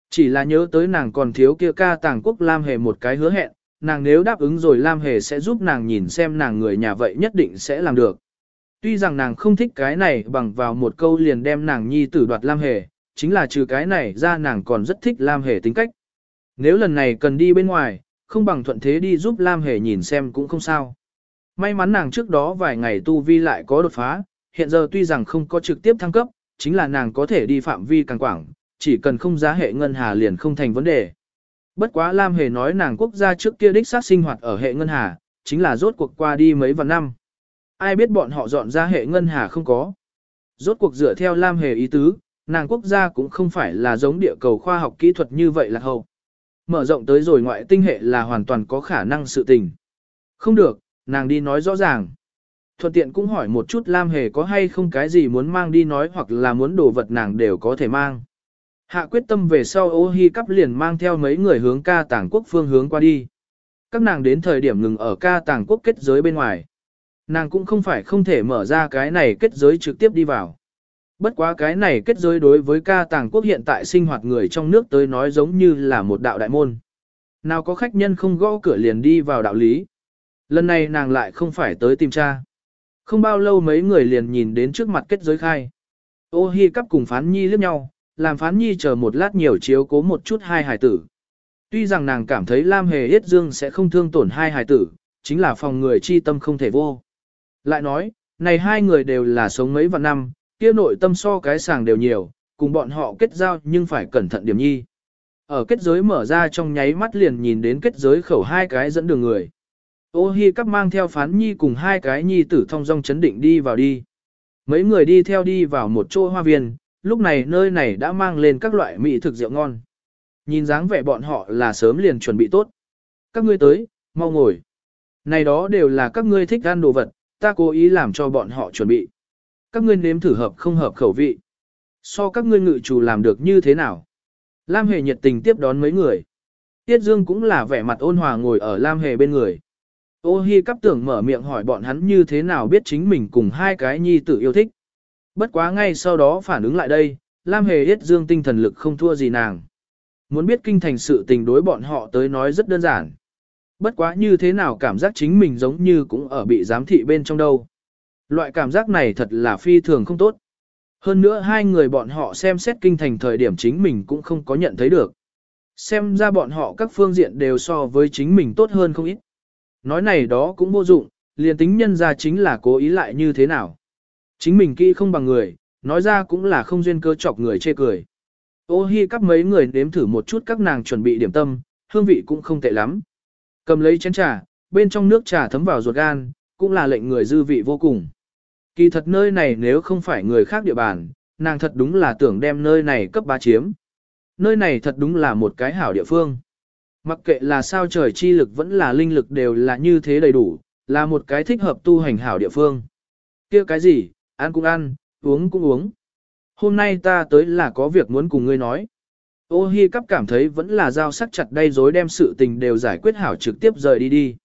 [SPEAKER 1] Chỉ là nhớ tới nàng còn thiếu kia ca tàng quốc Lam Hề một cái hứa hẹn, nàng nếu đáp ứng rồi Lam Hề sẽ giúp nàng nhìn xem nàng người nhà vậy nhất định sẽ làm được. Tuy rằng nàng không thích cái này bằng vào một câu liền đem nàng nhi tử đoạt Lam Hề, chính là trừ cái này ra nàng còn rất thích Lam Hề tính cách. Nếu lần này cần đi bên ngoài, không bằng thuận thế đi giúp Lam Hề nhìn xem cũng không sao. May mắn nàng trước đó vài ngày tu vi lại có đột phá, hiện giờ tuy rằng không có trực tiếp thăng cấp, chính là nàng có thể đi phạm vi càng quảng, chỉ cần không giá hệ ngân hà liền không thành vấn đề. Bất quá Lam Hề nói nàng quốc gia trước kia đích xác sinh hoạt ở hệ ngân hà, chính là rốt cuộc qua đi mấy vạn năm. Ai biết bọn họ dọn ra hệ ngân hà không có. Rốt cuộc dựa theo Lam Hề ý tứ, nàng quốc gia cũng không phải là giống địa cầu khoa học kỹ thuật như vậy là hậu. Mở rộng tới rồi ngoại tinh hệ là hoàn toàn có khả năng sự tình. Không được, nàng đi nói rõ ràng. Thuận tiện cũng hỏi một chút Lam Hề có hay không cái gì muốn mang đi nói hoặc là muốn đồ vật nàng đều có thể mang. Hạ quyết tâm về sau ô hi cắp liền mang theo mấy người hướng ca tàng quốc phương hướng qua đi. Các nàng đến thời điểm ngừng ở ca tàng quốc kết giới bên ngoài. Nàng cũng không phải không thể mở ra cái này kết giới trực tiếp đi vào. Bất quá cái này kết giới đối với ca tàng quốc hiện tại sinh hoạt người trong nước tới nói giống như là một đạo đại môn. Nào có khách nhân không gõ cửa liền đi vào đạo lý. Lần này nàng lại không phải tới tìm cha. Không bao lâu mấy người liền nhìn đến trước mặt kết giới khai. Ô hi cắp cùng phán nhi liếc nhau, làm phán nhi chờ một lát nhiều chiếu cố một chút hai hài tử. Tuy rằng nàng cảm thấy Lam Hề Yết Dương sẽ không thương tổn hai hài tử, chính là phòng người chi tâm không thể vô. Lại nói, này hai người đều là sống mấy vạn năm, kia nội tâm so cái sàng đều nhiều, cùng bọn họ kết giao nhưng phải cẩn thận điểm nhi. Ở kết giới mở ra trong nháy mắt liền nhìn đến kết giới khẩu hai cái dẫn đường người. Ô hi cắp mang theo phán nhi cùng hai cái nhi tử thông dong chấn định đi vào đi. Mấy người đi theo đi vào một chỗ hoa viên, lúc này nơi này đã mang lên các loại mỹ thực rượu ngon. Nhìn dáng vẻ bọn họ là sớm liền chuẩn bị tốt. Các ngươi tới, mau ngồi. Này đó đều là các ngươi thích ăn đồ vật, ta cố ý làm cho bọn họ chuẩn bị. Các ngươi nếm thử hợp không hợp khẩu vị. So các ngươi ngự chủ làm được như thế nào? Lam Hề nhiệt tình tiếp đón mấy người. Tiết Dương cũng là vẻ mặt ôn hòa ngồi ở Lam Hề bên người. Ô Hi cắp tưởng mở miệng hỏi bọn hắn như thế nào biết chính mình cùng hai cái nhi tử yêu thích. Bất quá ngay sau đó phản ứng lại đây, Lam Hề Yết Dương tinh thần lực không thua gì nàng. Muốn biết kinh thành sự tình đối bọn họ tới nói rất đơn giản. Bất quá như thế nào cảm giác chính mình giống như cũng ở bị giám thị bên trong đâu. Loại cảm giác này thật là phi thường không tốt. Hơn nữa hai người bọn họ xem xét kinh thành thời điểm chính mình cũng không có nhận thấy được. Xem ra bọn họ các phương diện đều so với chính mình tốt hơn không ít. Nói này đó cũng vô dụng, liền tính nhân ra chính là cố ý lại như thế nào. Chính mình kỹ không bằng người, nói ra cũng là không duyên cơ chọc người chê cười. Ô hi cắp mấy người nếm thử một chút các nàng chuẩn bị điểm tâm, hương vị cũng không tệ lắm. Cầm lấy chén trà, bên trong nước trà thấm vào ruột gan, cũng là lệnh người dư vị vô cùng. Kỳ thật nơi này nếu không phải người khác địa bàn, nàng thật đúng là tưởng đem nơi này cấp bá chiếm. Nơi này thật đúng là một cái hảo địa phương. Mặc kệ là sao trời chi lực vẫn là linh lực đều là như thế đầy đủ, là một cái thích hợp tu hành hảo địa phương. kia cái gì, ăn cũng ăn, uống cũng uống. Hôm nay ta tới là có việc muốn cùng ngươi nói. Ô hi cắp cảm thấy vẫn là giao sắc chặt đây dối đem sự tình đều giải quyết hảo trực tiếp rời đi đi.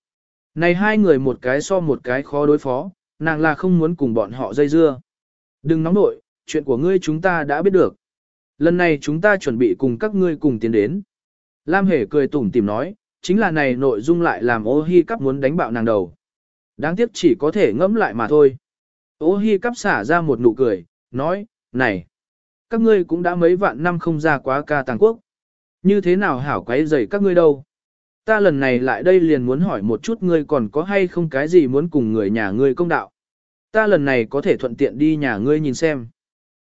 [SPEAKER 1] Này hai người một cái so một cái khó đối phó, nàng là không muốn cùng bọn họ dây dưa. Đừng nóng nội, chuyện của ngươi chúng ta đã biết được. Lần này chúng ta chuẩn bị cùng các ngươi cùng tiến đến. Lam Hề cười tủm tỉm nói, chính là này nội dung lại làm ô hi cắp muốn đánh bạo nàng đầu. Đáng tiếc chỉ có thể ngẫm lại mà thôi. Ô hi cắp xả ra một nụ cười, nói, này, các ngươi cũng đã mấy vạn năm không ra quá ca tàng quốc. Như thế nào hảo quấy rầy các ngươi đâu? Ta lần này lại đây liền muốn hỏi một chút ngươi còn có hay không cái gì muốn cùng người nhà ngươi công đạo. Ta lần này có thể thuận tiện đi nhà ngươi nhìn xem.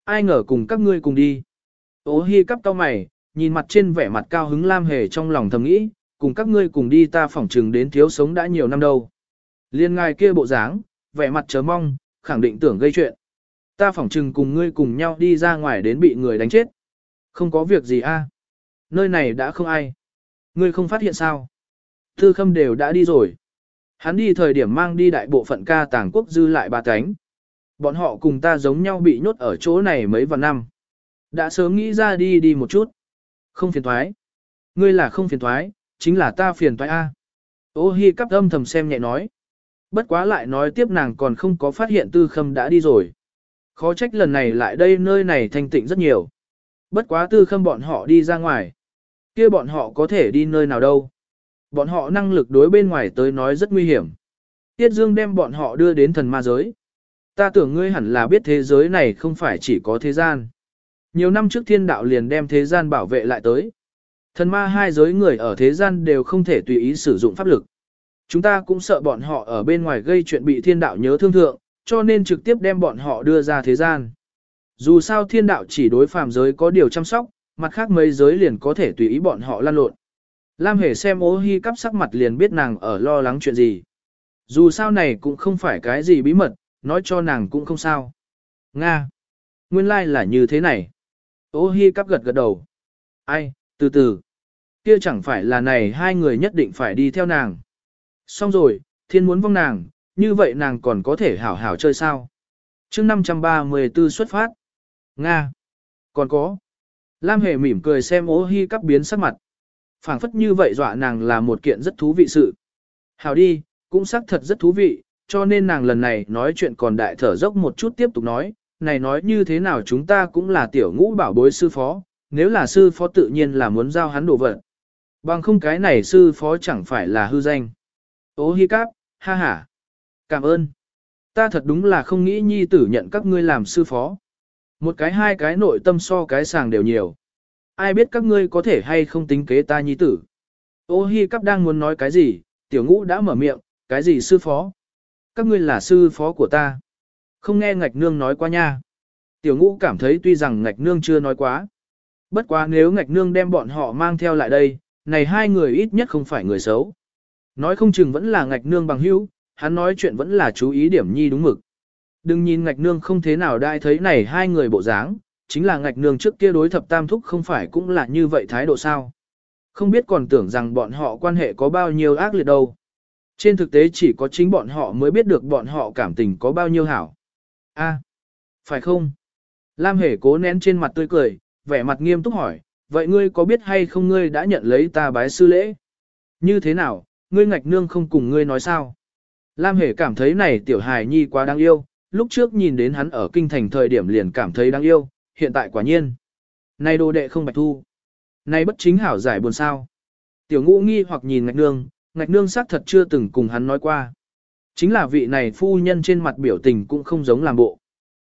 [SPEAKER 1] Ai ngờ cùng các ngươi cùng đi. Ô hi cắp cao mày, nhìn mặt trên vẻ mặt cao hứng lam hề trong lòng thầm nghĩ, cùng các ngươi cùng đi ta phỏng trừng đến thiếu sống đã nhiều năm đâu. Liên ngài kia bộ dáng, vẻ mặt chờ mong, khẳng định tưởng gây chuyện. Ta phỏng trừng cùng ngươi cùng nhau đi ra ngoài đến bị người đánh chết. Không có việc gì a. Nơi này đã không ai. Ngươi không phát hiện sao? Thư khâm đều đã đi rồi. Hắn đi thời điểm mang đi đại bộ phận ca tàng quốc dư lại ba cánh. Bọn họ cùng ta giống nhau bị nhốt ở chỗ này mấy vạn năm. Đã sớm nghĩ ra đi đi một chút. Không phiền thoái. Ngươi là không phiền thoái, chính là ta phiền thoái A. Ô hi cắp âm thầm xem nhẹ nói. Bất quá lại nói tiếp nàng còn không có phát hiện tư khâm đã đi rồi. Khó trách lần này lại đây nơi này thanh tịnh rất nhiều. Bất quá tư khâm bọn họ đi ra ngoài. kia bọn họ có thể đi nơi nào đâu. Bọn họ năng lực đối bên ngoài tới nói rất nguy hiểm. Tiết Dương đem bọn họ đưa đến thần ma giới. Ta tưởng ngươi hẳn là biết thế giới này không phải chỉ có thế gian. Nhiều năm trước thiên đạo liền đem thế gian bảo vệ lại tới. Thần ma hai giới người ở thế gian đều không thể tùy ý sử dụng pháp lực. Chúng ta cũng sợ bọn họ ở bên ngoài gây chuyện bị thiên đạo nhớ thương thượng, cho nên trực tiếp đem bọn họ đưa ra thế gian. Dù sao thiên đạo chỉ đối phàm giới có điều chăm sóc, mặt khác mấy giới liền có thể tùy ý bọn họ lan lộn. Lam hề xem ô hi cắp sắc mặt liền biết nàng ở lo lắng chuyện gì. Dù sao này cũng không phải cái gì bí mật, nói cho nàng cũng không sao. Nga! Nguyên lai like là như thế này. Ô hi cắp gật gật đầu. Ai, từ từ. Kia chẳng phải là này hai người nhất định phải đi theo nàng. Xong rồi, thiên muốn vong nàng, như vậy nàng còn có thể hảo hảo chơi sao? chương 534 xuất phát. Nga. Còn có. Lam hề mỉm cười xem ố hi cắp biến sắc mặt. phảng phất như vậy dọa nàng là một kiện rất thú vị sự. Hảo đi, cũng xác thật rất thú vị, cho nên nàng lần này nói chuyện còn đại thở dốc một chút tiếp tục nói, này nói như thế nào chúng ta cũng là tiểu ngũ bảo bối sư phó, nếu là sư phó tự nhiên là muốn giao hắn đồ vật. Bằng không cái này sư phó chẳng phải là hư danh. Ô hi cáp, ha ha. Cảm ơn. Ta thật đúng là không nghĩ nhi tử nhận các ngươi làm sư phó. Một cái hai cái nội tâm so cái sàng đều nhiều. Ai biết các ngươi có thể hay không tính kế ta nhi tử. Ô hi Cáp đang muốn nói cái gì, tiểu ngũ đã mở miệng, cái gì sư phó? Các ngươi là sư phó của ta. Không nghe ngạch nương nói qua nha. Tiểu ngũ cảm thấy tuy rằng ngạch nương chưa nói quá. Bất quá nếu ngạch nương đem bọn họ mang theo lại đây, này hai người ít nhất không phải người xấu. Nói không chừng vẫn là ngạch nương bằng hữu, hắn nói chuyện vẫn là chú ý điểm nhi đúng mực. Đừng nhìn ngạch nương không thế nào đai thấy này hai người bộ dáng, chính là ngạch nương trước kia đối thập tam thúc không phải cũng là như vậy thái độ sao. Không biết còn tưởng rằng bọn họ quan hệ có bao nhiêu ác liệt đâu. Trên thực tế chỉ có chính bọn họ mới biết được bọn họ cảm tình có bao nhiêu hảo. a phải không? Lam hề cố nén trên mặt tươi cười, vẻ mặt nghiêm túc hỏi, vậy ngươi có biết hay không ngươi đã nhận lấy ta bái sư lễ? Như thế nào, ngươi ngạch nương không cùng ngươi nói sao? Lam hề cảm thấy này tiểu hài nhi quá đáng yêu, lúc trước nhìn đến hắn ở kinh thành thời điểm liền cảm thấy đáng yêu, hiện tại quả nhiên. Này đồ đệ không bạch thu. Này bất chính hảo giải buồn sao. Tiểu ngũ nghi hoặc nhìn ngạch nương, ngạch nương xác thật chưa từng cùng hắn nói qua. Chính là vị này phu nhân trên mặt biểu tình cũng không giống làm bộ.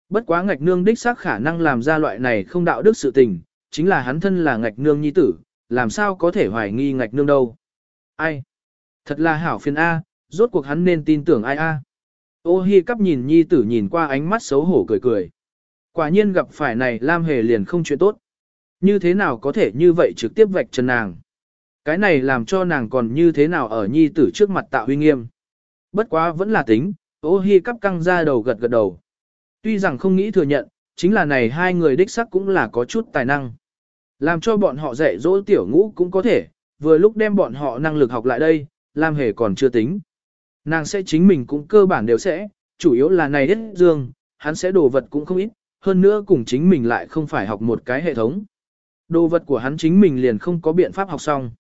[SPEAKER 1] Bất quá ngạch nương đích xác khả năng làm ra loại này không đạo đức sự tình, chính là hắn thân là ngạch nương nhi tử, làm sao có thể hoài nghi ngạch nương đâu. Ai? Thật là hảo phiền A, rốt cuộc hắn nên tin tưởng ai A. Ô hi cắp nhìn nhi tử nhìn qua ánh mắt xấu hổ cười cười. Quả nhiên gặp phải này Lam Hề liền không chuyện tốt. Như thế nào có thể như vậy trực tiếp vạch chân nàng. Cái này làm cho nàng còn như thế nào ở nhi tử trước mặt tạo huy nghiêm. Bất quá vẫn là tính, ô hi cắp căng ra đầu gật gật đầu. Tuy rằng không nghĩ thừa nhận, chính là này hai người đích sắc cũng là có chút tài năng. Làm cho bọn họ dạy dỗ tiểu ngũ cũng có thể, vừa lúc đem bọn họ năng lực học lại đây, Lam Hề còn chưa tính. Nàng sẽ chính mình cũng cơ bản đều sẽ, chủ yếu là này hết dương, hắn sẽ đồ vật cũng không ít, hơn nữa cùng chính mình lại không phải học một cái hệ thống. Đồ vật của hắn chính mình liền không có biện pháp học xong.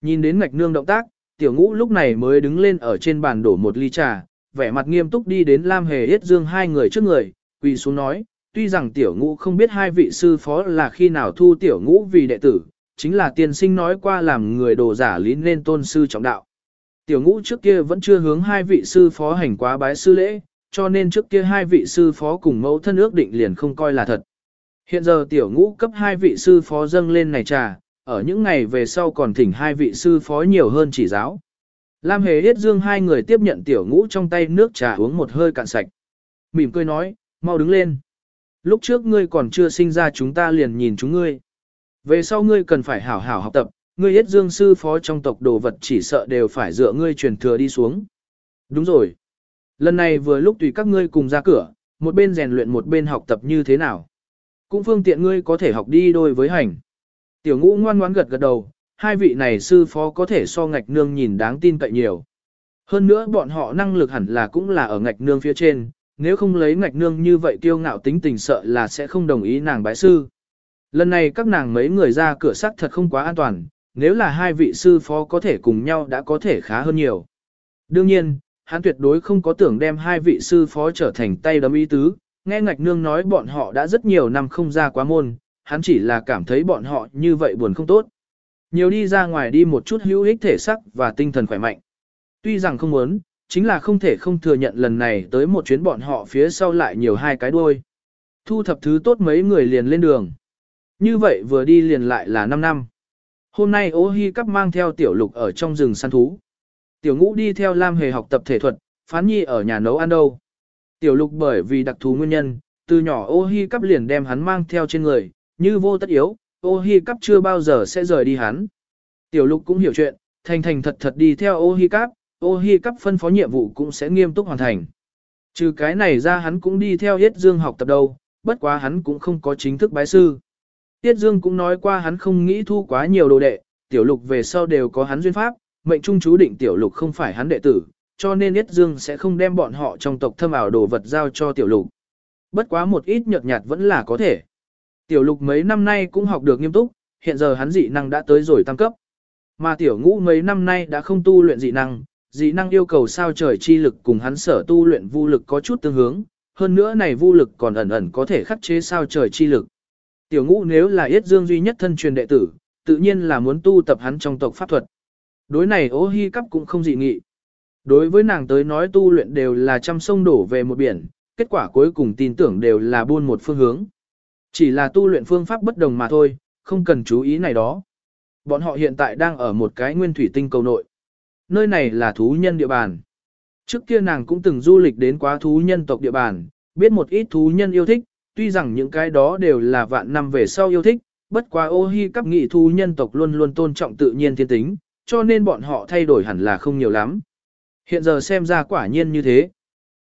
[SPEAKER 1] Nhìn đến ngạch nương động tác, tiểu ngũ lúc này mới đứng lên ở trên bàn đổ một ly trà, vẻ mặt nghiêm túc đi đến Lam Hề Yết Dương hai người trước người, quỳ xuống nói, tuy rằng tiểu ngũ không biết hai vị sư phó là khi nào thu tiểu ngũ vì đệ tử, chính là tiên sinh nói qua làm người đồ giả lý nên tôn sư trọng đạo. Tiểu ngũ trước kia vẫn chưa hướng hai vị sư phó hành quá bái sư lễ, cho nên trước kia hai vị sư phó cùng mẫu thân ước định liền không coi là thật. Hiện giờ tiểu ngũ cấp hai vị sư phó dâng lên này trà, ở những ngày về sau còn thỉnh hai vị sư phó nhiều hơn chỉ giáo. Lam Hề Yết Dương hai người tiếp nhận tiểu ngũ trong tay nước trà uống một hơi cạn sạch. Mỉm cười nói, mau đứng lên. Lúc trước ngươi còn chưa sinh ra chúng ta liền nhìn chúng ngươi. Về sau ngươi cần phải hảo hảo học tập, ngươi Yết Dương sư phó trong tộc đồ vật chỉ sợ đều phải dựa ngươi truyền thừa đi xuống. Đúng rồi. Lần này vừa lúc tùy các ngươi cùng ra cửa, một bên rèn luyện một bên học tập như thế nào. Cũng phương tiện ngươi có thể học đi đôi với hành. Tiểu ngũ ngoan ngoãn gật gật đầu, hai vị này sư phó có thể so ngạch nương nhìn đáng tin cậy nhiều. Hơn nữa bọn họ năng lực hẳn là cũng là ở ngạch nương phía trên, nếu không lấy ngạch nương như vậy kiêu ngạo tính tình sợ là sẽ không đồng ý nàng bái sư. Lần này các nàng mấy người ra cửa sắc thật không quá an toàn, nếu là hai vị sư phó có thể cùng nhau đã có thể khá hơn nhiều. Đương nhiên, hắn tuyệt đối không có tưởng đem hai vị sư phó trở thành tay đấm ý tứ, nghe ngạch nương nói bọn họ đã rất nhiều năm không ra quá môn, hắn chỉ là cảm thấy bọn họ như vậy buồn không tốt. Nhiều đi ra ngoài đi một chút hữu ích thể sắc và tinh thần khỏe mạnh. Tuy rằng không muốn, chính là không thể không thừa nhận lần này tới một chuyến bọn họ phía sau lại nhiều hai cái đuôi. Thu thập thứ tốt mấy người liền lên đường. Như vậy vừa đi liền lại là 5 năm. Hôm nay ô hi cắp mang theo tiểu lục ở trong rừng săn thú. Tiểu ngũ đi theo Lam Hề học tập thể thuật, phán nhi ở nhà nấu ăn đâu. Tiểu lục bởi vì đặc thù nguyên nhân, từ nhỏ ô hi cắp liền đem hắn mang theo trên người, như vô tất yếu, ô hi cắp chưa bao giờ sẽ rời đi hắn. Tiểu lục cũng hiểu chuyện, thành thành thật thật đi theo ô hi cắp, ô hi cắp phân phó nhiệm vụ cũng sẽ nghiêm túc hoàn thành. Trừ cái này ra hắn cũng đi theo Yết Dương học tập đâu, bất quá hắn cũng không có chính thức bái sư. Tiết Dương cũng nói qua hắn không nghĩ thu quá nhiều đồ đệ, tiểu lục về sau đều có hắn duyên pháp, mệnh trung chú định tiểu lục không phải hắn đệ tử, cho nên Tiết Dương sẽ không đem bọn họ trong tộc thâm ảo đồ vật giao cho tiểu lục. Bất quá một ít nhợt nhạt vẫn là có thể. Tiểu lục mấy năm nay cũng học được nghiêm túc, hiện giờ hắn dị năng đã tới rồi tăng cấp. Mà tiểu ngũ mấy năm nay đã không tu luyện dị năng, dị năng yêu cầu sao trời chi lực cùng hắn sở tu luyện vô lực có chút tương hướng, hơn nữa này vô lực còn ẩn ẩn có thể khắc chế sao trời chi lực. Tiểu ngũ nếu là yết dương duy nhất thân truyền đệ tử, tự nhiên là muốn tu tập hắn trong tộc pháp thuật. Đối này ô hi cắp cũng không dị nghị. Đối với nàng tới nói tu luyện đều là trăm sông đổ về một biển, kết quả cuối cùng tin tưởng đều là buôn một phương hướng. Chỉ là tu luyện phương pháp bất đồng mà thôi, không cần chú ý này đó. Bọn họ hiện tại đang ở một cái nguyên thủy tinh cầu nội. Nơi này là thú nhân địa bàn. Trước kia nàng cũng từng du lịch đến quá thú nhân tộc địa bàn, biết một ít thú nhân yêu thích, tuy rằng những cái đó đều là vạn năm về sau yêu thích, bất quá ô hi cắp nghị thu nhân tộc luôn luôn tôn trọng tự nhiên thiên tính, cho nên bọn họ thay đổi hẳn là không nhiều lắm. Hiện giờ xem ra quả nhiên như thế.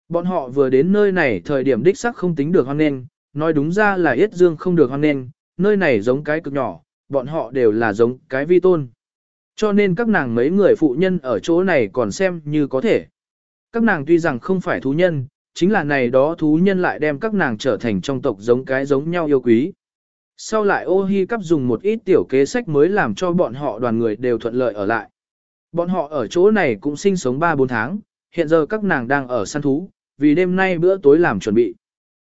[SPEAKER 1] Bọn họ vừa đến nơi này thời điểm đích sắc không tính được hoan nên, nói đúng ra là yết dương không được hoan nên. nơi này giống cái cực nhỏ, bọn họ đều là giống cái vi tôn. Cho nên các nàng mấy người phụ nhân ở chỗ này còn xem như có thể. Các nàng tuy rằng không phải thú nhân, chính là này đó thú nhân lại đem các nàng trở thành trong tộc giống cái giống nhau yêu quý. Sau lại ô hi cắp dùng một ít tiểu kế sách mới làm cho bọn họ đoàn người đều thuận lợi ở lại. Bọn họ ở chỗ này cũng sinh sống 3-4 tháng, hiện giờ các nàng đang ở săn thú, vì đêm nay bữa tối làm chuẩn bị.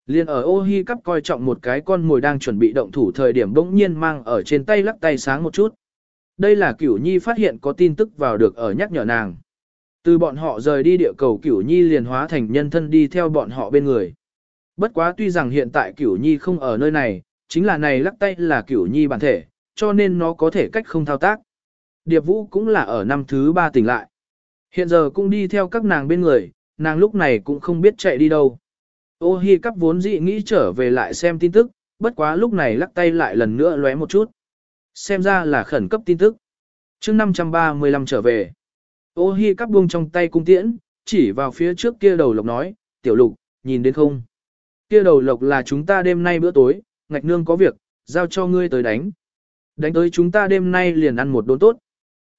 [SPEAKER 1] Liên ở ô hi cắp coi trọng một cái con mồi đang chuẩn bị động thủ thời điểm bỗng nhiên mang ở trên tay lắc tay sáng một chút. Đây là cửu nhi phát hiện có tin tức vào được ở nhắc nhở nàng. Từ bọn họ rời đi địa cầu cửu nhi liền hóa thành nhân thân đi theo bọn họ bên người. Bất quá tuy rằng hiện tại cửu nhi không ở nơi này, chính là này lắc tay là cửu nhi bản thể, cho nên nó có thể cách không thao tác. Điệp vũ cũng là ở năm thứ ba tỉnh lại. Hiện giờ cũng đi theo các nàng bên người, nàng lúc này cũng không biết chạy đi đâu. Ô hi cắp vốn dị nghĩ trở về lại xem tin tức, bất quá lúc này lắc tay lại lần nữa lóe một chút. Xem ra là khẩn cấp tin tức. chương 535 trở về. Ô hi cắp buông trong tay cung tiễn, chỉ vào phía trước kia đầu lộc nói, tiểu lục, nhìn đến không? Kia đầu lộc là chúng ta đêm nay bữa tối, ngạch nương có việc, giao cho ngươi tới đánh. Đánh tới chúng ta đêm nay liền ăn một đốn tốt.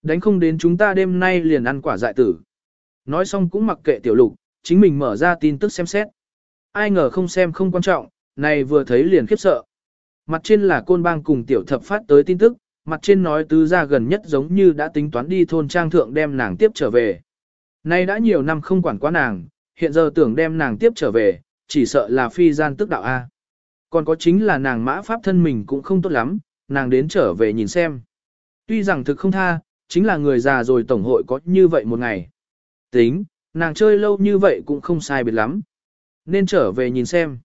[SPEAKER 1] Đánh không đến chúng ta đêm nay liền ăn quả dại tử. Nói xong cũng mặc kệ tiểu lục, chính mình mở ra tin tức xem xét. Ai ngờ không xem không quan trọng, này vừa thấy liền khiếp sợ. Mặt trên là côn bang cùng tiểu thập phát tới tin tức, mặt trên nói tứ gia gần nhất giống như đã tính toán đi thôn trang thượng đem nàng tiếp trở về. Nay đã nhiều năm không quản quá nàng, hiện giờ tưởng đem nàng tiếp trở về, chỉ sợ là phi gian tức đạo A. Còn có chính là nàng mã pháp thân mình cũng không tốt lắm, nàng đến trở về nhìn xem. Tuy rằng thực không tha, chính là người già rồi tổng hội có như vậy một ngày. Tính, nàng chơi lâu như vậy cũng không sai biệt lắm. Nên trở về nhìn xem.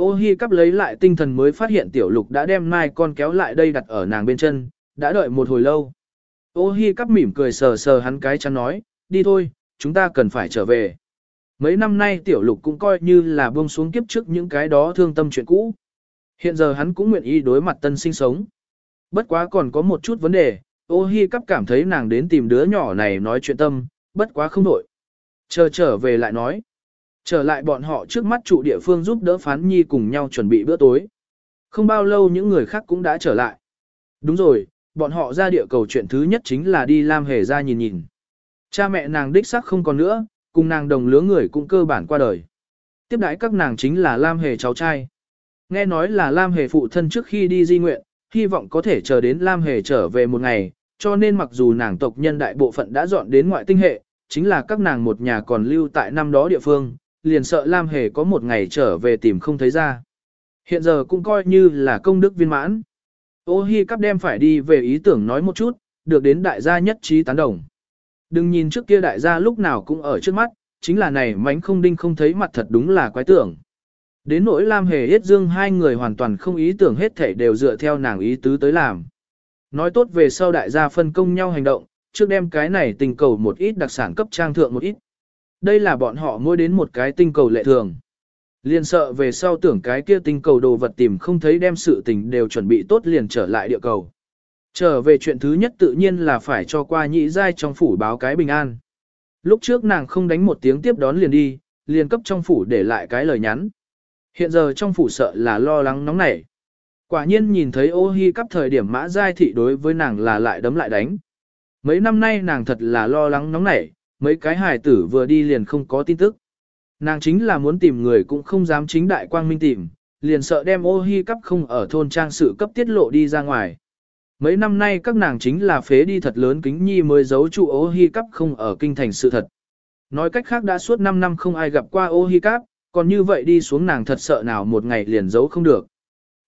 [SPEAKER 1] Ô hi cắp lấy lại tinh thần mới phát hiện tiểu lục đã đem mai con kéo lại đây đặt ở nàng bên chân, đã đợi một hồi lâu. Ô hi cắp mỉm cười sờ sờ hắn cái chắn nói, đi thôi, chúng ta cần phải trở về. Mấy năm nay tiểu lục cũng coi như là buông xuống kiếp trước những cái đó thương tâm chuyện cũ. Hiện giờ hắn cũng nguyện ý đối mặt tân sinh sống. Bất quá còn có một chút vấn đề, ô hi cắp cảm thấy nàng đến tìm đứa nhỏ này nói chuyện tâm, bất quá không nổi. Chờ trở về lại nói. Trở lại bọn họ trước mắt trụ địa phương giúp đỡ phán nhi cùng nhau chuẩn bị bữa tối. Không bao lâu những người khác cũng đã trở lại. Đúng rồi, bọn họ ra địa cầu chuyện thứ nhất chính là đi Lam Hề ra nhìn nhìn. Cha mẹ nàng đích xác không còn nữa, cùng nàng đồng lứa người cũng cơ bản qua đời. Tiếp đãi các nàng chính là Lam Hề cháu trai. Nghe nói là Lam Hề phụ thân trước khi đi di nguyện, hy vọng có thể chờ đến Lam Hề trở về một ngày, cho nên mặc dù nàng tộc nhân đại bộ phận đã dọn đến ngoại tinh hệ, chính là các nàng một nhà còn lưu tại năm đó địa phương, liền sợ Lam Hề có một ngày trở về tìm không thấy ra. Hiện giờ cũng coi như là công đức viên mãn. Ô Hi cắp đem phải đi về ý tưởng nói một chút, được đến đại gia nhất trí tán đồng. Đừng nhìn trước kia đại gia lúc nào cũng ở trước mắt, chính là này mánh không đinh không thấy mặt thật đúng là quái tưởng. Đến nỗi Lam Hề Yết Dương hai người hoàn toàn không ý tưởng hết thảy đều dựa theo nàng ý tứ tới làm. Nói tốt về sau đại gia phân công nhau hành động, trước đem cái này tình cầu một ít đặc sản cấp trang thượng một ít. Đây là bọn họ mua đến một cái tinh cầu lệ thường. Liền sợ về sau tưởng cái kia tinh cầu đồ vật tìm không thấy đem sự tình đều chuẩn bị tốt liền trở lại địa cầu. Trở về chuyện thứ nhất tự nhiên là phải cho qua nhị giai trong phủ báo cái bình an. Lúc trước nàng không đánh một tiếng tiếp đón liền đi, liền cấp trong phủ để lại cái lời nhắn. Hiện giờ trong phủ sợ là lo lắng nóng nảy. Quả nhiên nhìn thấy ô hi cắp thời điểm mã giai thị đối với nàng là lại đấm lại đánh. Mấy năm nay nàng thật là lo lắng nóng nảy, mấy cái hài tử vừa đi liền không có tin tức. Nàng chính là muốn tìm người cũng không dám chính đại quang minh tìm, liền sợ đem ô hi cắp không ở thôn trang sự cấp tiết lộ đi ra ngoài. Mấy năm nay các nàng chính là phế đi thật lớn kính nhi mới giấu trụ ô hi cắp không ở kinh thành sự thật. Nói cách khác đã suốt 5 năm không ai gặp qua ô hi cắp, còn như vậy đi xuống nàng thật sợ nào một ngày liền giấu không được.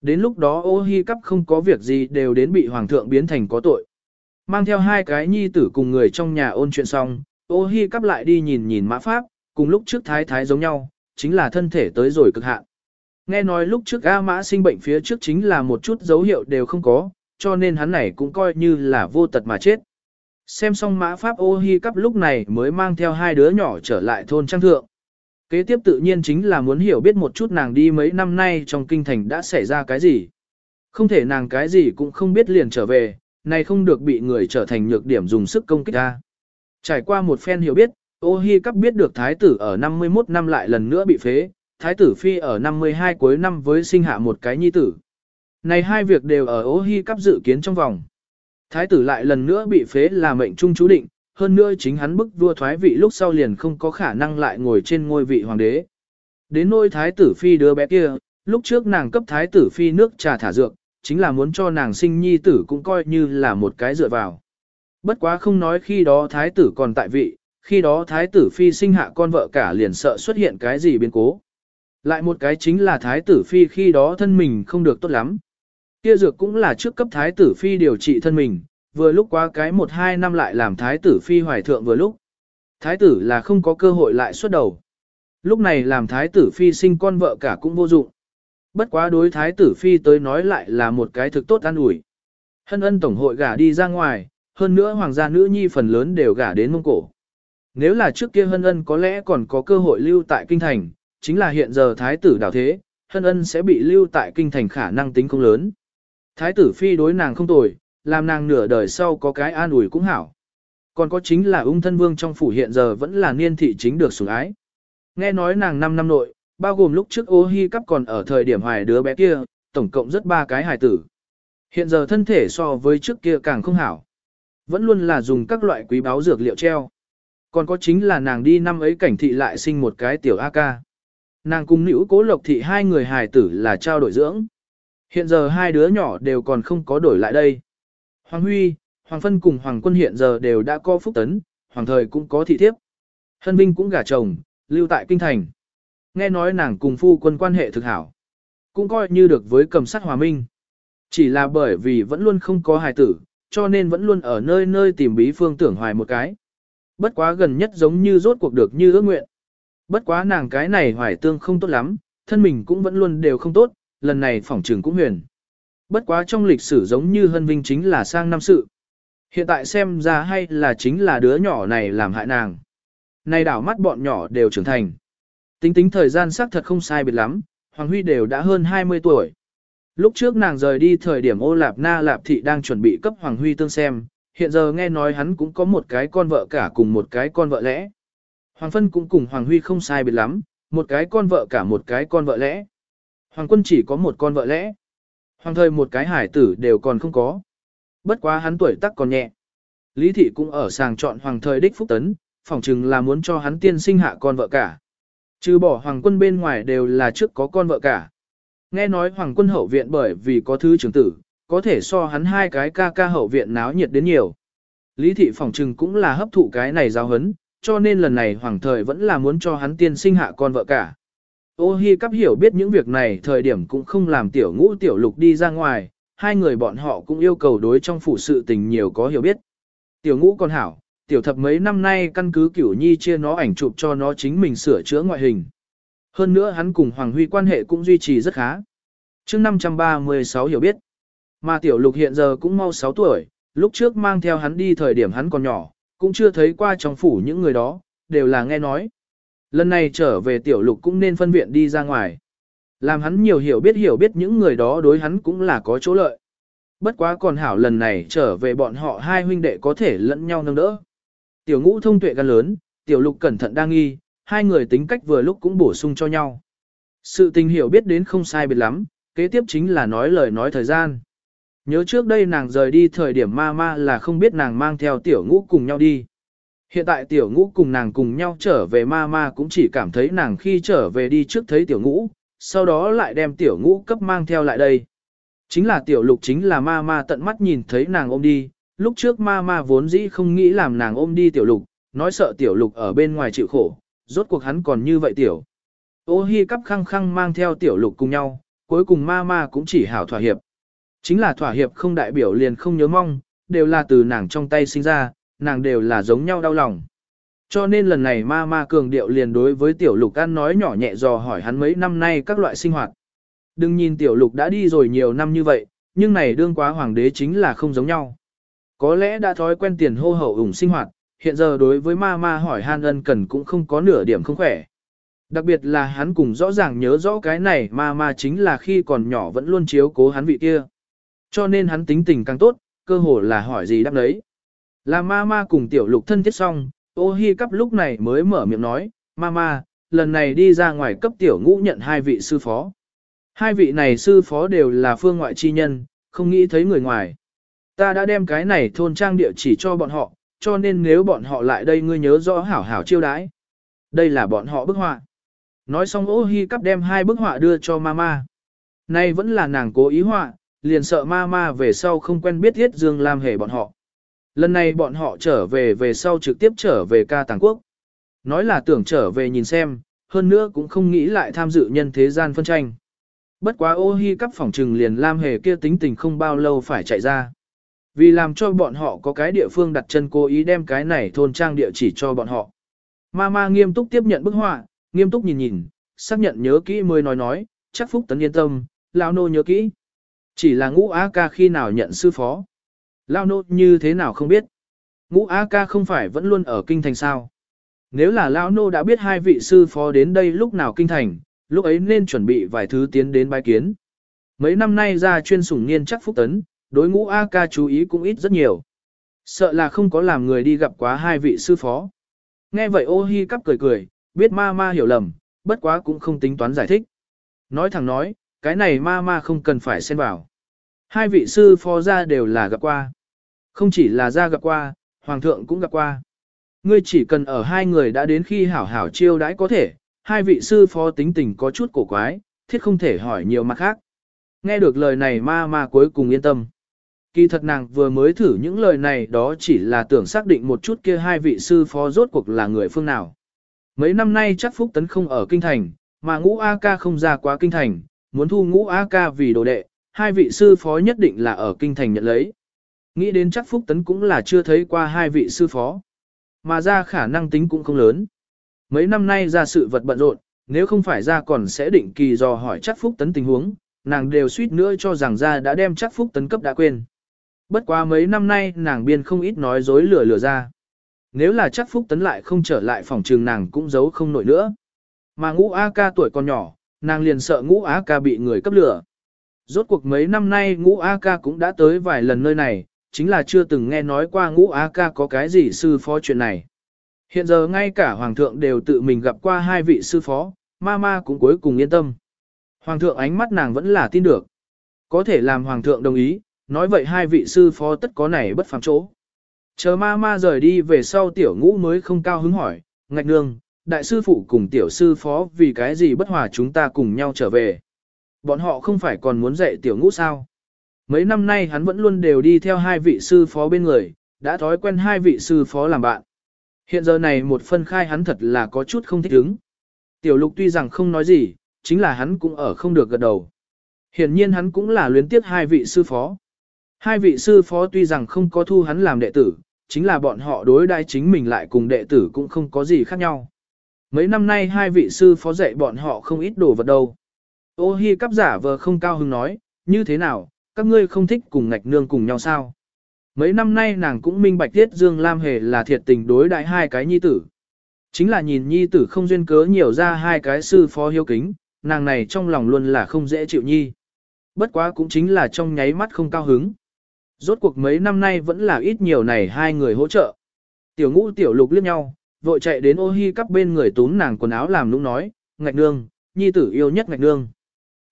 [SPEAKER 1] Đến lúc đó ô hi cắp không có việc gì đều đến bị hoàng thượng biến thành có tội. Mang theo hai cái nhi tử cùng người trong nhà ôn chuyện xong, ô hi cắp lại đi nhìn nhìn mã pháp, cùng lúc trước thái thái giống nhau, chính là thân thể tới rồi cực hạn. Nghe nói lúc trước A mã sinh bệnh phía trước chính là một chút dấu hiệu đều không có, cho nên hắn này cũng coi như là vô tật mà chết. Xem xong mã pháp ô hi cắp lúc này mới mang theo hai đứa nhỏ trở lại thôn trang thượng. Kế tiếp tự nhiên chính là muốn hiểu biết một chút nàng đi mấy năm nay trong kinh thành đã xảy ra cái gì. Không thể nàng cái gì cũng không biết liền trở về, này không được bị người trở thành nhược điểm dùng sức công kích ra. Trải qua một phen hiểu biết, ô hi cắp biết được thái tử ở 51 năm lại lần nữa bị phế, thái tử phi ở 52 cuối năm với sinh hạ một cái nhi tử. Này hai việc đều ở ô hi cắp dự kiến trong vòng. Thái tử lại lần nữa bị phế là mệnh trung chú định, hơn nữa chính hắn bức vua thoái vị lúc sau liền không có khả năng lại ngồi trên ngôi vị hoàng đế. Đến nôi thái tử phi đứa bé kia, lúc trước nàng cấp thái tử phi nước trà thả dược, chính là muốn cho nàng sinh nhi tử cũng coi như là một cái dựa vào. Bất quá không nói khi đó thái tử còn tại vị, khi đó thái tử phi sinh hạ con vợ cả liền sợ xuất hiện cái gì biến cố. Lại một cái chính là thái tử phi khi đó thân mình không được tốt lắm. Kia dược cũng là trước cấp thái tử phi điều trị thân mình, vừa lúc qua cái một hai năm lại làm thái tử phi hoài thượng vừa lúc. Thái tử là không có cơ hội lại xuất đầu. Lúc này làm thái tử phi sinh con vợ cả cũng vô dụng. Bất quá đối thái tử phi tới nói lại là một cái thực tốt an ủi. Hân ân tổng hội gả đi ra ngoài, hơn nữa hoàng gia nữ nhi phần lớn đều gả đến Mông Cổ. Nếu là trước kia hân ân có lẽ còn có cơ hội lưu tại kinh thành, chính là hiện giờ thái tử đảo thế, hân ân sẽ bị lưu tại kinh thành khả năng tính không lớn. Thái tử phi đối nàng không tồi, làm nàng nửa đời sau có cái an ủi cũng hảo. Còn có chính là ung thân vương trong phủ hiện giờ vẫn là niên thị chính được sủng ái. Nghe nói nàng 5 năm nội, bao gồm lúc trước ô hi cắp còn ở thời điểm hoài đứa bé kia, tổng cộng rất ba cái hài tử. Hiện giờ thân thể so với trước kia càng không hảo. Vẫn luôn là dùng các loại quý báo dược liệu treo. Còn có chính là nàng đi năm ấy cảnh thị lại sinh một cái tiểu A ca. Nàng cùng nữ cố lộc thị hai người hài tử là trao đổi dưỡng. Hiện giờ hai đứa nhỏ đều còn không có đổi lại đây. Hoàng Huy, Hoàng Phân cùng Hoàng Quân hiện giờ đều đã có phúc tấn, Hoàng Thời cũng có thị thiếp. Hân Vinh cũng gả chồng, lưu tại kinh thành. Nghe nói nàng cùng phu quân quan hệ thực hảo. Cũng coi như được với cầm sát hòa minh. Chỉ là bởi vì vẫn luôn không có hài tử, cho nên vẫn luôn ở nơi nơi tìm bí phương tưởng hoài một cái. Bất quá gần nhất giống như rốt cuộc được như ước nguyện. Bất quá nàng cái này hoài tương không tốt lắm, thân mình cũng vẫn luôn đều không tốt, lần này phỏng trường cũng huyền. Bất quá trong lịch sử giống như hân vinh chính là sang năm sự. Hiện tại xem ra hay là chính là đứa nhỏ này làm hại nàng. Này đảo mắt bọn nhỏ đều trưởng thành. Tính tính thời gian xác thật không sai biệt lắm, Hoàng Huy đều đã hơn 20 tuổi. Lúc trước nàng rời đi thời điểm ô lạp na lạp thị đang chuẩn bị cấp Hoàng Huy tương xem, hiện giờ nghe nói hắn cũng có một cái con vợ cả cùng một cái con vợ lẽ. Hoàng Phân cũng cùng Hoàng Huy không sai biệt lắm, một cái con vợ cả một cái con vợ lẽ. Hoàng Quân chỉ có một con vợ lẽ. Hoàng thời một cái hải tử đều còn không có. Bất quá hắn tuổi tác còn nhẹ. Lý thị cũng ở sàng chọn hoàng thời đích phúc tấn, phỏng chừng là muốn cho hắn tiên sinh hạ con vợ cả. Trừ bỏ hoàng quân bên ngoài đều là trước có con vợ cả. Nghe nói hoàng quân hậu viện bởi vì có thứ trưởng tử, có thể so hắn hai cái ca ca hậu viện náo nhiệt đến nhiều. Lý thị phỏng chừng cũng là hấp thụ cái này giáo hấn, cho nên lần này hoàng thời vẫn là muốn cho hắn tiên sinh hạ con vợ cả. Ô hi cắp hiểu biết những việc này thời điểm cũng không làm tiểu ngũ tiểu lục đi ra ngoài, hai người bọn họ cũng yêu cầu đối trong phủ sự tình nhiều có hiểu biết. Tiểu ngũ còn hảo, tiểu thập mấy năm nay căn cứ cửu nhi chia nó ảnh chụp cho nó chính mình sửa chữa ngoại hình. Hơn nữa hắn cùng Hoàng Huy quan hệ cũng duy trì rất khá. Trước 536 hiểu biết. Mà tiểu lục hiện giờ cũng mau 6 tuổi, lúc trước mang theo hắn đi thời điểm hắn còn nhỏ, cũng chưa thấy qua trong phủ những người đó, đều là nghe nói. Lần này trở về tiểu lục cũng nên phân viện đi ra ngoài. Làm hắn nhiều hiểu biết hiểu biết những người đó đối hắn cũng là có chỗ lợi. Bất quá còn hảo lần này trở về bọn họ hai huynh đệ có thể lẫn nhau nâng đỡ. Tiểu ngũ thông tuệ gan lớn, tiểu lục cẩn thận đa nghi, hai người tính cách vừa lúc cũng bổ sung cho nhau. Sự tình hiểu biết đến không sai biệt lắm, kế tiếp chính là nói lời nói thời gian. Nhớ trước đây nàng rời đi thời điểm ma ma là không biết nàng mang theo tiểu ngũ cùng nhau đi. Hiện tại tiểu ngũ cùng nàng cùng nhau trở về ma ma cũng chỉ cảm thấy nàng khi trở về đi trước thấy tiểu ngũ, sau đó lại đem tiểu ngũ cấp mang theo lại đây. Chính là tiểu lục chính là ma ma tận mắt nhìn thấy nàng ôm đi, lúc trước ma ma vốn dĩ không nghĩ làm nàng ôm đi tiểu lục, nói sợ tiểu lục ở bên ngoài chịu khổ, rốt cuộc hắn còn như vậy tiểu. Ô hi cắp khăng khăng mang theo tiểu lục cùng nhau, cuối cùng ma ma cũng chỉ hảo thỏa hiệp. Chính là thỏa hiệp không đại biểu liền không nhớ mong, đều là từ nàng trong tay sinh ra, nàng đều là giống nhau đau lòng. Cho nên lần này ma ma cường điệu liền đối với tiểu lục ăn nói nhỏ nhẹ dò hỏi hắn mấy năm nay các loại sinh hoạt. Đừng nhìn tiểu lục đã đi rồi nhiều năm như vậy, nhưng này đương quá hoàng đế chính là không giống nhau. Có lẽ đã thói quen tiền hô hậu ủng sinh hoạt, hiện giờ đối với ma ma hỏi han ân cần cũng không có nửa điểm không khỏe. Đặc biệt là hắn cùng rõ ràng nhớ rõ cái này ma ma chính là khi còn nhỏ vẫn luôn chiếu cố hắn vị kia. Cho nên hắn tính tình càng tốt, cơ hồ là hỏi gì đáp đấy. Là ma ma cùng tiểu lục thân thiết xong, ô hi cắp lúc này mới mở miệng nói, ma ma, lần này đi ra ngoài cấp tiểu ngũ nhận hai vị sư phó. Hai vị này sư phó đều là phương ngoại chi nhân, không nghĩ thấy người ngoài. Ta đã đem cái này thôn trang địa chỉ cho bọn họ, cho nên nếu bọn họ lại đây ngươi nhớ rõ hảo hảo chiêu đãi. Đây là bọn họ bức họa. Nói xong ô hi cắp đem hai bức họa đưa cho mama. Nay vẫn là nàng cố ý họa, liền sợ mama về sau không quen biết thiết dương làm hề bọn họ. Lần này bọn họ trở về về sau trực tiếp trở về ca tàng quốc. Nói là tưởng trở về nhìn xem, hơn nữa cũng không nghĩ lại tham dự nhân thế gian phân tranh. Bất quá ô hi cắp phòng trừng liền Lam Hề kia tính tình không bao lâu phải chạy ra. Vì làm cho bọn họ có cái địa phương đặt chân cố ý đem cái này thôn trang địa chỉ cho bọn họ. Mama nghiêm túc tiếp nhận bức họa, nghiêm túc nhìn nhìn, xác nhận nhớ kỹ mới nói nói, chắc Phúc Tấn yên tâm, Lao Nô nhớ kỹ. Chỉ là ngũ a ca khi nào nhận sư phó. Lao Nô như thế nào không biết. Ngũ a ca không phải vẫn luôn ở kinh thành sao. Nếu là Lao Nô đã biết hai vị sư phó đến đây lúc nào kinh thành, lúc ấy nên chuẩn bị vài thứ tiến đến bái kiến. Mấy năm nay ra chuyên sủng niên chắc Phúc Tấn, đối ngũ A ca chú ý cũng ít rất nhiều. Sợ là không có làm người đi gặp quá hai vị sư phó. Nghe vậy ô hi cắp cười cười, biết ma ma hiểu lầm, bất quá cũng không tính toán giải thích. Nói thẳng nói, cái này ma ma không cần phải xen vào. Hai vị sư phó ra đều là gặp qua. Không chỉ là ra gặp qua, hoàng thượng cũng gặp qua. Ngươi chỉ cần ở hai người đã đến khi hảo hảo chiêu đãi có thể, hai vị sư phó tính tình có chút cổ quái, thiết không thể hỏi nhiều mặt khác. Nghe được lời này ma ma cuối cùng yên tâm. Kỳ thật nàng vừa mới thử những lời này đó chỉ là tưởng xác định một chút kia hai vị sư phó rốt cuộc là người phương nào. Mấy năm nay chắc Phúc Tấn không ở kinh thành, mà ngũ A ca không ra quá kinh thành, muốn thu ngũ A ca vì đồ đệ, hai vị sư phó nhất định là ở kinh thành nhận lấy. Nghĩ đến chắc Phúc Tấn cũng là chưa thấy qua hai vị sư phó, mà ra khả năng tính cũng không lớn. Mấy năm nay ra sự vật bận rộn, nếu không phải ra còn sẽ định kỳ dò hỏi chắc Phúc Tấn tình huống, nàng đều suýt nữa cho rằng ra đã đem chắc Phúc Tấn cấp đã quên. Bất quá mấy năm nay nàng biên không ít nói dối lừa lừa ra. Nếu là chắc Phúc Tấn lại không trở lại phòng trường nàng cũng giấu không nổi nữa. Mà ngũ A ca tuổi còn nhỏ, nàng liền sợ ngũ A ca bị người cấp lửa. Rốt cuộc mấy năm nay ngũ A ca cũng đã tới vài lần nơi này, chính là chưa từng nghe nói qua ngũ A ca có cái gì sư phó chuyện này. Hiện giờ ngay cả Hoàng thượng đều tự mình gặp qua hai vị sư phó, ma ma cũng cuối cùng yên tâm. Hoàng thượng ánh mắt nàng vẫn là tin được. Có thể làm Hoàng thượng đồng ý, nói vậy hai vị sư phó tất có này bất phàm chỗ. Chờ ma ma rời đi về sau tiểu ngũ mới không cao hứng hỏi, ngạch nương, đại sư phụ cùng tiểu sư phó vì cái gì bất hòa chúng ta cùng nhau trở về. Bọn họ không phải còn muốn dạy tiểu ngũ sao. Mấy năm nay hắn vẫn luôn đều đi theo hai vị sư phó bên người, đã thói quen hai vị sư phó làm bạn. Hiện giờ này một phân khai hắn thật là có chút không thích ứng. Tiểu lục tuy rằng không nói gì, chính là hắn cũng ở không được gật đầu. Hiển nhiên hắn cũng là luyến tiếc hai vị sư phó. Hai vị sư phó tuy rằng không có thu hắn làm đệ tử, chính là bọn họ đối đai chính mình lại cùng đệ tử cũng không có gì khác nhau. Mấy năm nay hai vị sư phó dạy bọn họ không ít đồ vật đâu. Ô hi cắp giả vờ không cao hứng nói, như thế nào, các ngươi không thích cùng ngạch nương cùng nhau sao? Mấy năm nay nàng cũng minh bạch tiết Dương Lam hề là thiệt tình đối đại hai cái nhi tử. Chính là nhìn nhi tử không duyên cớ nhiều ra hai cái sư phó hiếu kính, nàng này trong lòng luôn là không dễ chịu nhi. Bất quá cũng chính là trong nháy mắt không cao hứng. Rốt cuộc mấy năm nay vẫn là ít nhiều này hai người hỗ trợ. Tiểu ngũ tiểu lục liếc nhau, vội chạy đến ô hi cắp bên người túm nàng quần áo làm nũng nói, ngạch nương, nhi tử yêu nhất ngạch nương.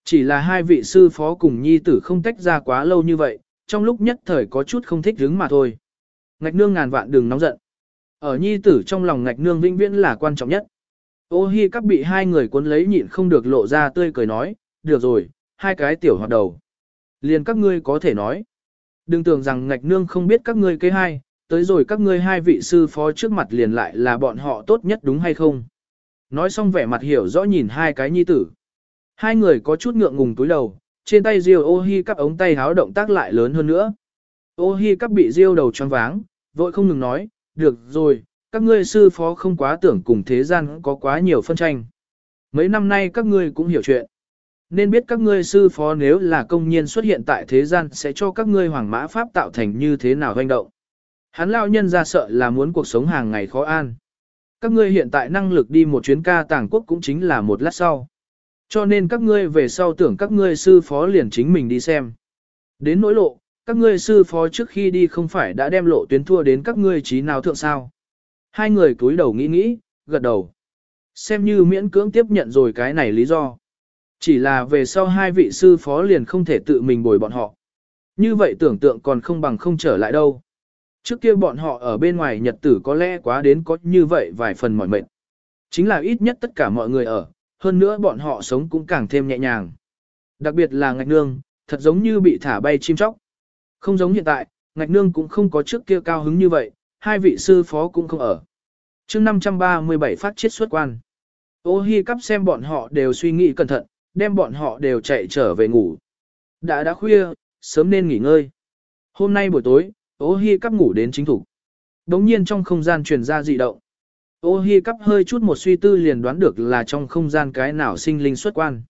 [SPEAKER 1] Chỉ là hai vị sư phó cùng nhi tử không tách ra quá lâu như vậy, trong lúc nhất thời có chút không thích đứng mà thôi. Ngạch nương ngàn vạn đừng nóng giận. Ở nhi tử trong lòng ngạch nương vĩnh viễn là quan trọng nhất. Ô hi cắp bị hai người cuốn lấy nhịn không được lộ ra tươi cười nói, được rồi, hai cái tiểu hoạt đầu. Liền các ngươi có thể nói. Đừng tưởng rằng ngạch nương không biết các ngươi kế hai, tới rồi các ngươi hai vị sư phó trước mặt liền lại là bọn họ tốt nhất đúng hay không. nói xong vẻ mặt hiểu rõ nhìn hai cái nhi tử. Hai người có chút ngượng ngùng túi đầu, trên tay Diêu ô hi cắp ống tay háo động tác lại lớn hơn nữa. Ô hi cắp bị Diêu đầu choáng váng, vội không ngừng nói, được rồi, các ngươi sư phó không quá tưởng cùng thế gian có quá nhiều phân tranh. Mấy năm nay các ngươi cũng hiểu chuyện. Nên biết các ngươi sư phó nếu là công nhiên xuất hiện tại thế gian sẽ cho các ngươi hoàng mã pháp tạo thành như thế nào hoành động. Hắn lao nhân ra sợ là muốn cuộc sống hàng ngày khó an. Các ngươi hiện tại năng lực đi một chuyến ca tàng quốc cũng chính là một lát sau. Cho nên các ngươi về sau tưởng các ngươi sư phó liền chính mình đi xem. Đến nỗi lộ, các ngươi sư phó trước khi đi không phải đã đem lộ tuyến thua đến các ngươi trí nào thượng sao. Hai người cúi đầu nghĩ nghĩ, gật đầu. Xem như miễn cưỡng tiếp nhận rồi cái này lý do. Chỉ là về sau hai vị sư phó liền không thể tự mình bồi bọn họ. Như vậy tưởng tượng còn không bằng không trở lại đâu. Trước kia bọn họ ở bên ngoài nhật tử có lẽ quá đến có như vậy vài phần mỏi mệt. Chính là ít nhất tất cả mọi người ở, hơn nữa bọn họ sống cũng càng thêm nhẹ nhàng. Đặc biệt là ngạch nương, thật giống như bị thả bay chim chóc. Không giống hiện tại, ngạch nương cũng không có trước kia cao hứng như vậy, hai vị sư phó cũng không ở. chương 537 phát chết xuất quan. Ô hi cắp xem bọn họ đều suy nghĩ cẩn thận, đem bọn họ đều chạy trở về ngủ. Đã đã khuya, sớm nên nghỉ ngơi. Hôm nay buổi tối, ô hi cắp ngủ đến chính thủ. Đống nhiên trong không gian truyền ra dị động. Ô hi cắp hơi chút một suy tư liền đoán được là trong không gian cái nào sinh linh xuất quan.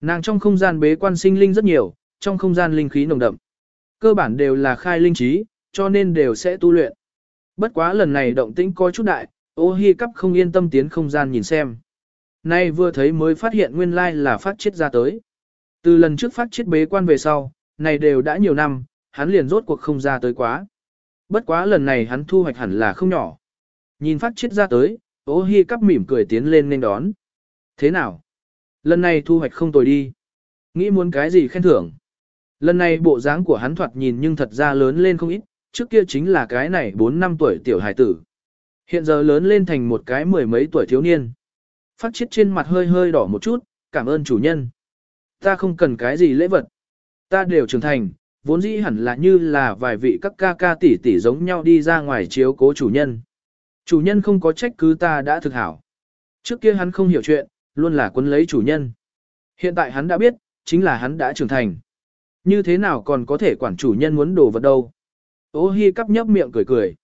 [SPEAKER 1] Nàng trong không gian bế quan sinh linh rất nhiều, trong không gian linh khí nồng đậm. Cơ bản đều là khai linh trí, cho nên đều sẽ tu luyện. Bất quá lần này động tĩnh có chút đại, ô hi cắp không yên tâm tiến không gian nhìn xem. Nay vừa thấy mới phát hiện nguyên lai là phát chết ra tới. Từ lần trước phát chết bế quan về sau, này đều đã nhiều năm, hắn liền rốt cuộc không ra tới quá. Bất quá lần này hắn thu hoạch hẳn là không nhỏ. Nhìn phát chết ra tới, ô hi cắp mỉm cười tiến lên nên đón. Thế nào? Lần này thu hoạch không tồi đi. Nghĩ muốn cái gì khen thưởng? Lần này bộ dáng của hắn thoạt nhìn nhưng thật ra lớn lên không ít, trước kia chính là cái này 4 năm tuổi tiểu hải tử. Hiện giờ lớn lên thành một cái mười mấy tuổi thiếu niên. Phát chết trên mặt hơi hơi đỏ một chút, cảm ơn chủ nhân. Ta không cần cái gì lễ vật. Ta đều trưởng thành, vốn dĩ hẳn là như là vài vị các ca ca tỷ tỷ giống nhau đi ra ngoài chiếu cố chủ nhân. Chủ nhân không có trách cứ ta đã thực hảo. Trước kia hắn không hiểu chuyện, luôn là quấn lấy chủ nhân. Hiện tại hắn đã biết, chính là hắn đã trưởng thành. Như thế nào còn có thể quản chủ nhân muốn đồ vật đâu. Ô hi cắp nhấp miệng cười cười.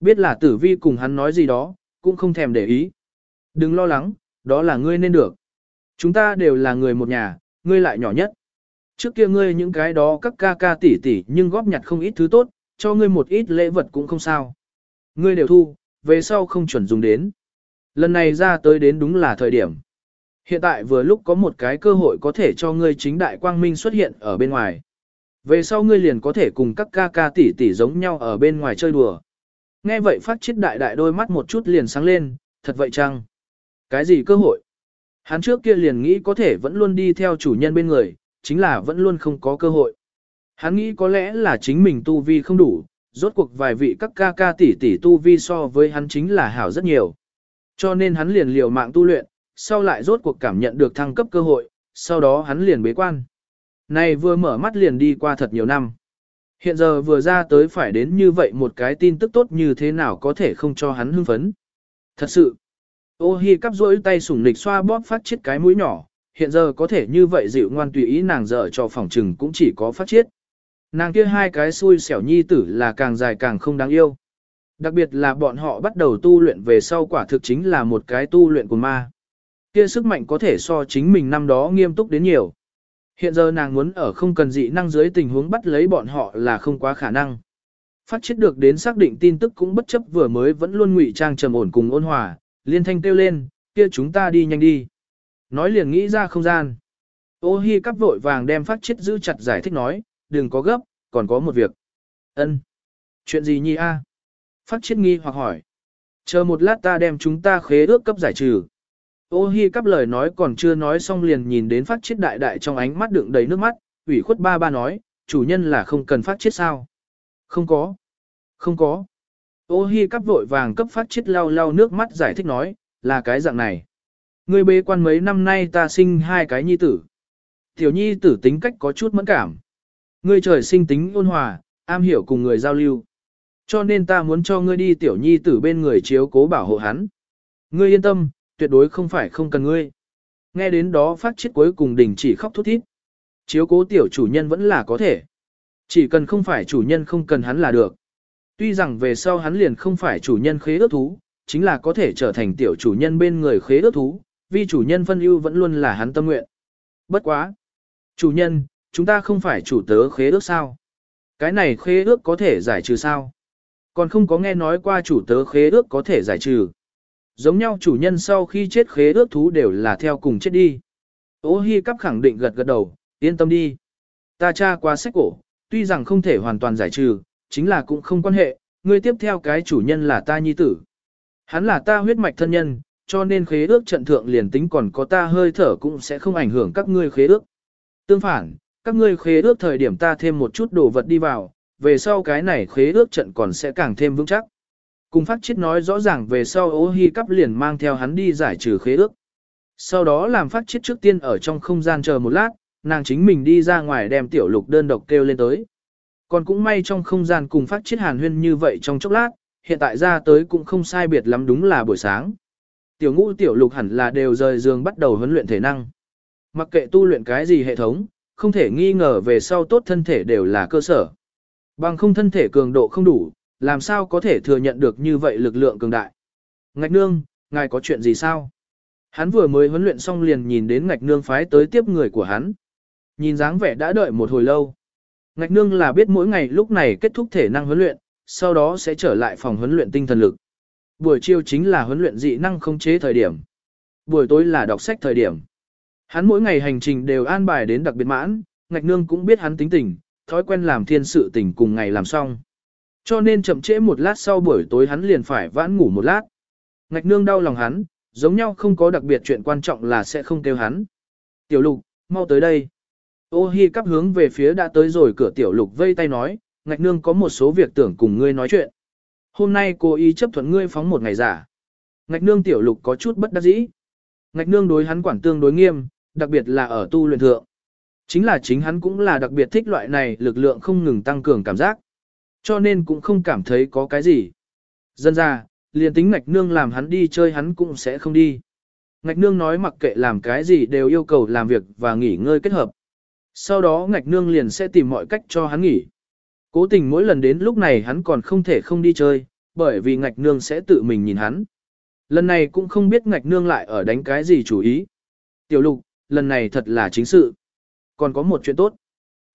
[SPEAKER 1] Biết là tử vi cùng hắn nói gì đó, cũng không thèm để ý. Đừng lo lắng, đó là ngươi nên được. Chúng ta đều là người một nhà, ngươi lại nhỏ nhất. Trước kia ngươi những cái đó các ca ca tỷ tỷ nhưng góp nhặt không ít thứ tốt, cho ngươi một ít lễ vật cũng không sao. Ngươi đều thu, về sau không chuẩn dùng đến. Lần này ra tới đến đúng là thời điểm. Hiện tại vừa lúc có một cái cơ hội có thể cho ngươi chính đại quang minh xuất hiện ở bên ngoài. Về sau ngươi liền có thể cùng các ca ca tỷ tỷ giống nhau ở bên ngoài chơi đùa. Nghe vậy phát chết đại đại đôi mắt một chút liền sáng lên, thật vậy chăng? Cái gì cơ hội? Hắn trước kia liền nghĩ có thể vẫn luôn đi theo chủ nhân bên người, chính là vẫn luôn không có cơ hội. Hắn nghĩ có lẽ là chính mình tu vi không đủ, rốt cuộc vài vị các ca ca tỷ tỷ tu vi so với hắn chính là hảo rất nhiều. Cho nên hắn liền liều mạng tu luyện, sau lại rốt cuộc cảm nhận được thăng cấp cơ hội, sau đó hắn liền bế quan. Này vừa mở mắt liền đi qua thật nhiều năm. Hiện giờ vừa ra tới phải đến như vậy một cái tin tức tốt như thế nào có thể không cho hắn hưng phấn. Thật sự, ô hi cắp rỗi tay sủng nịch xoa bóp phát chết cái mũi nhỏ, hiện giờ có thể như vậy dịu ngoan tùy ý nàng dở cho phòng trừng cũng chỉ có phát chết. Nàng kia hai cái xui xẻo nhi tử là càng dài càng không đáng yêu. Đặc biệt là bọn họ bắt đầu tu luyện về sau quả thực chính là một cái tu luyện của ma. Kia sức mạnh có thể so chính mình năm đó nghiêm túc đến nhiều. Hiện giờ nàng muốn ở không cần dị năng dưới tình huống bắt lấy bọn họ là không quá khả năng. Phát chết được đến xác định tin tức cũng bất chấp vừa mới vẫn luôn ngụy trang trầm ổn cùng ôn hòa, liên thanh kêu lên, kia chúng ta đi nhanh đi. Nói liền nghĩ ra không gian. Ô hi cắp vội vàng đem phát chết giữ chặt giải thích nói, đừng có gấp, còn có một việc. Ân, Chuyện gì nhi a? Phát chết nghi hoặc hỏi. Chờ một lát ta đem chúng ta khế ước cấp giải trừ. Ô hi cắp lời nói còn chưa nói xong liền nhìn đến phát chết đại đại trong ánh mắt đựng đầy nước mắt, ủy khuất ba ba nói, chủ nhân là không cần phát chết sao. Không có. Không có. Ô hi cắp vội vàng cấp phát chết lau lau nước mắt giải thích nói, là cái dạng này. Người bế quan mấy năm nay ta sinh hai cái nhi tử. Tiểu nhi tử tính cách có chút mẫn cảm. Ngươi trời sinh tính ôn hòa, am hiểu cùng người giao lưu. Cho nên ta muốn cho ngươi đi tiểu nhi tử bên người chiếu cố bảo hộ hắn. Ngươi yên tâm, tuyệt đối không phải không cần ngươi. Nghe đến đó phát chết cuối cùng đình chỉ khóc thút thít. Chiếu cố tiểu chủ nhân vẫn là có thể. Chỉ cần không phải chủ nhân không cần hắn là được. Tuy rằng về sau hắn liền không phải chủ nhân khế ước thú, chính là có thể trở thành tiểu chủ nhân bên người khế ước thú, vì chủ nhân phân ưu vẫn luôn là hắn tâm nguyện. Bất quá. Chủ nhân, chúng ta không phải chủ tớ khế ước sao? Cái này khế ước có thể giải trừ sao? Còn không có nghe nói qua chủ tớ khế ước có thể giải trừ. Giống nhau chủ nhân sau khi chết khế ước thú đều là theo cùng chết đi. Ô Hi cắp khẳng định gật gật đầu, yên tâm đi. Ta tra qua sách cổ, tuy rằng không thể hoàn toàn giải trừ, chính là cũng không quan hệ, người tiếp theo cái chủ nhân là ta nhi tử. Hắn là ta huyết mạch thân nhân, cho nên khế ước trận thượng liền tính còn có ta hơi thở cũng sẽ không ảnh hưởng các ngươi khế ước. Tương phản, các ngươi khế ước thời điểm ta thêm một chút đồ vật đi vào, về sau cái này khế ước trận còn sẽ càng thêm vững chắc. Cùng phát chết nói rõ ràng về sau ô hi cắp liền mang theo hắn đi giải trừ khế ước. Sau đó làm phát chết trước tiên ở trong không gian chờ một lát, nàng chính mình đi ra ngoài đem tiểu lục đơn độc kêu lên tới. Còn cũng may trong không gian cùng phát chết hàn huyên như vậy trong chốc lát, hiện tại ra tới cũng không sai biệt lắm đúng là buổi sáng. Tiểu ngũ tiểu lục hẳn là đều rời giường bắt đầu huấn luyện thể năng. Mặc kệ tu luyện cái gì hệ thống, không thể nghi ngờ về sau tốt thân thể đều là cơ sở. Bằng không thân thể cường độ không đủ, làm sao có thể thừa nhận được như vậy lực lượng cường đại. Ngạch nương, ngài có chuyện gì sao? Hắn vừa mới huấn luyện xong liền nhìn đến ngạch nương phái tới tiếp người của hắn. Nhìn dáng vẻ đã đợi một hồi lâu. Ngạch nương là biết mỗi ngày lúc này kết thúc thể năng huấn luyện, sau đó sẽ trở lại phòng huấn luyện tinh thần lực. Buổi chiều chính là huấn luyện dị năng không chế thời điểm. Buổi tối là đọc sách thời điểm. Hắn mỗi ngày hành trình đều an bài đến đặc biệt mãn, ngạch nương cũng biết hắn tính tình, thói quen làm thiên sự tình cùng ngày làm xong. Cho nên chậm trễ một lát sau buổi tối hắn liền phải vãn ngủ một lát. Ngạch nương đau lòng hắn, giống nhau không có đặc biệt chuyện quan trọng là sẽ không kêu hắn. Tiểu lục, mau tới đây. Ô hi cắp hướng về phía đã tới rồi cửa tiểu lục vây tay nói, ngạch nương có một số việc tưởng cùng ngươi nói chuyện. Hôm nay cô ý chấp thuận ngươi phóng một ngày giả. Ngạch nương tiểu lục có chút bất đắc dĩ. Ngạch nương đối hắn quản tương đối nghiêm, đặc biệt là ở tu luyện thượng. Chính là chính hắn cũng là đặc biệt thích loại này lực lượng không ngừng tăng cường cảm giác. Cho nên cũng không cảm thấy có cái gì. Dân ra, liền tính ngạch nương làm hắn đi chơi hắn cũng sẽ không đi. Ngạch nương nói mặc kệ làm cái gì đều yêu cầu làm việc và nghỉ ngơi kết hợp. Sau đó ngạch nương liền sẽ tìm mọi cách cho hắn nghỉ. Cố tình mỗi lần đến lúc này hắn còn không thể không đi chơi, bởi vì ngạch nương sẽ tự mình nhìn hắn. Lần này cũng không biết ngạch nương lại ở đánh cái gì chủ ý. Tiểu lục, lần này thật là chính sự. Còn có một chuyện tốt.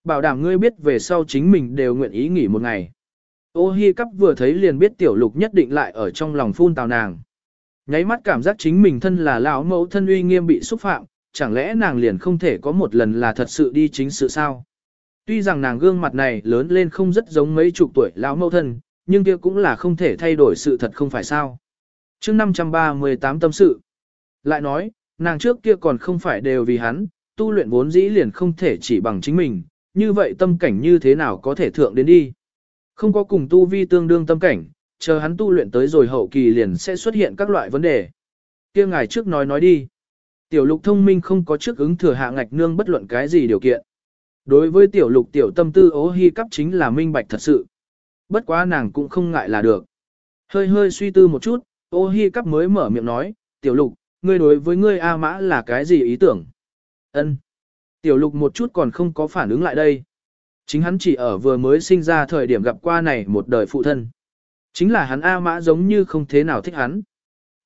[SPEAKER 1] Bảo đảm ngươi biết về sau chính mình đều nguyện ý nghỉ một ngày. Ô hi cắp vừa thấy liền biết tiểu lục nhất định lại ở trong lòng phun tào nàng. Nháy mắt cảm giác chính mình thân là lão mẫu thân uy nghiêm bị xúc phạm, chẳng lẽ nàng liền không thể có một lần là thật sự đi chính sự sao? Tuy rằng nàng gương mặt này lớn lên không rất giống mấy chục tuổi lão mẫu thân, nhưng kia cũng là không thể thay đổi sự thật không phải sao. chương 538 tâm sự. Lại nói, nàng trước kia còn không phải đều vì hắn, tu luyện vốn dĩ liền không thể chỉ bằng chính mình, như vậy tâm cảnh như thế nào có thể thượng đến đi. Không có cùng tu vi tương đương tâm cảnh, chờ hắn tu luyện tới rồi hậu kỳ liền sẽ xuất hiện các loại vấn đề. kia ngài trước nói nói đi. Tiểu lục thông minh không có trước ứng thừa hạ ngạch nương bất luận cái gì điều kiện. Đối với tiểu lục tiểu tâm tư ố hy cấp chính là minh bạch thật sự. Bất quá nàng cũng không ngại là được. Hơi hơi suy tư một chút, ô hi cắp mới mở miệng nói, tiểu lục, ngươi đối với ngươi A mã là cái gì ý tưởng? Ân. Tiểu lục một chút còn không có phản ứng lại đây. Chính hắn chỉ ở vừa mới sinh ra thời điểm gặp qua này một đời phụ thân. Chính là hắn A mã giống như không thế nào thích hắn.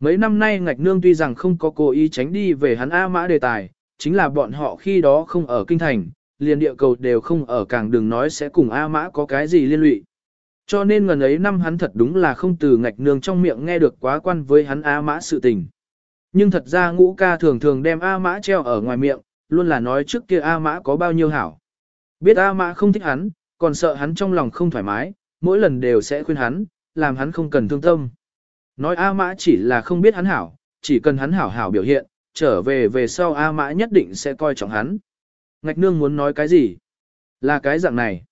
[SPEAKER 1] Mấy năm nay ngạch nương tuy rằng không có cố ý tránh đi về hắn A mã đề tài, chính là bọn họ khi đó không ở kinh thành, liền địa cầu đều không ở càng đừng nói sẽ cùng A mã có cái gì liên lụy. Cho nên ngần ấy năm hắn thật đúng là không từ ngạch nương trong miệng nghe được quá quan với hắn A mã sự tình. Nhưng thật ra ngũ ca thường thường đem A mã treo ở ngoài miệng, luôn là nói trước kia A mã có bao nhiêu hảo. Biết A mã không thích hắn, còn sợ hắn trong lòng không thoải mái, mỗi lần đều sẽ khuyên hắn, làm hắn không cần thương tâm. Nói A mã chỉ là không biết hắn hảo, chỉ cần hắn hảo hảo biểu hiện, trở về về sau A mã nhất định sẽ coi trọng hắn. Ngạch nương muốn nói cái gì? Là cái dạng này.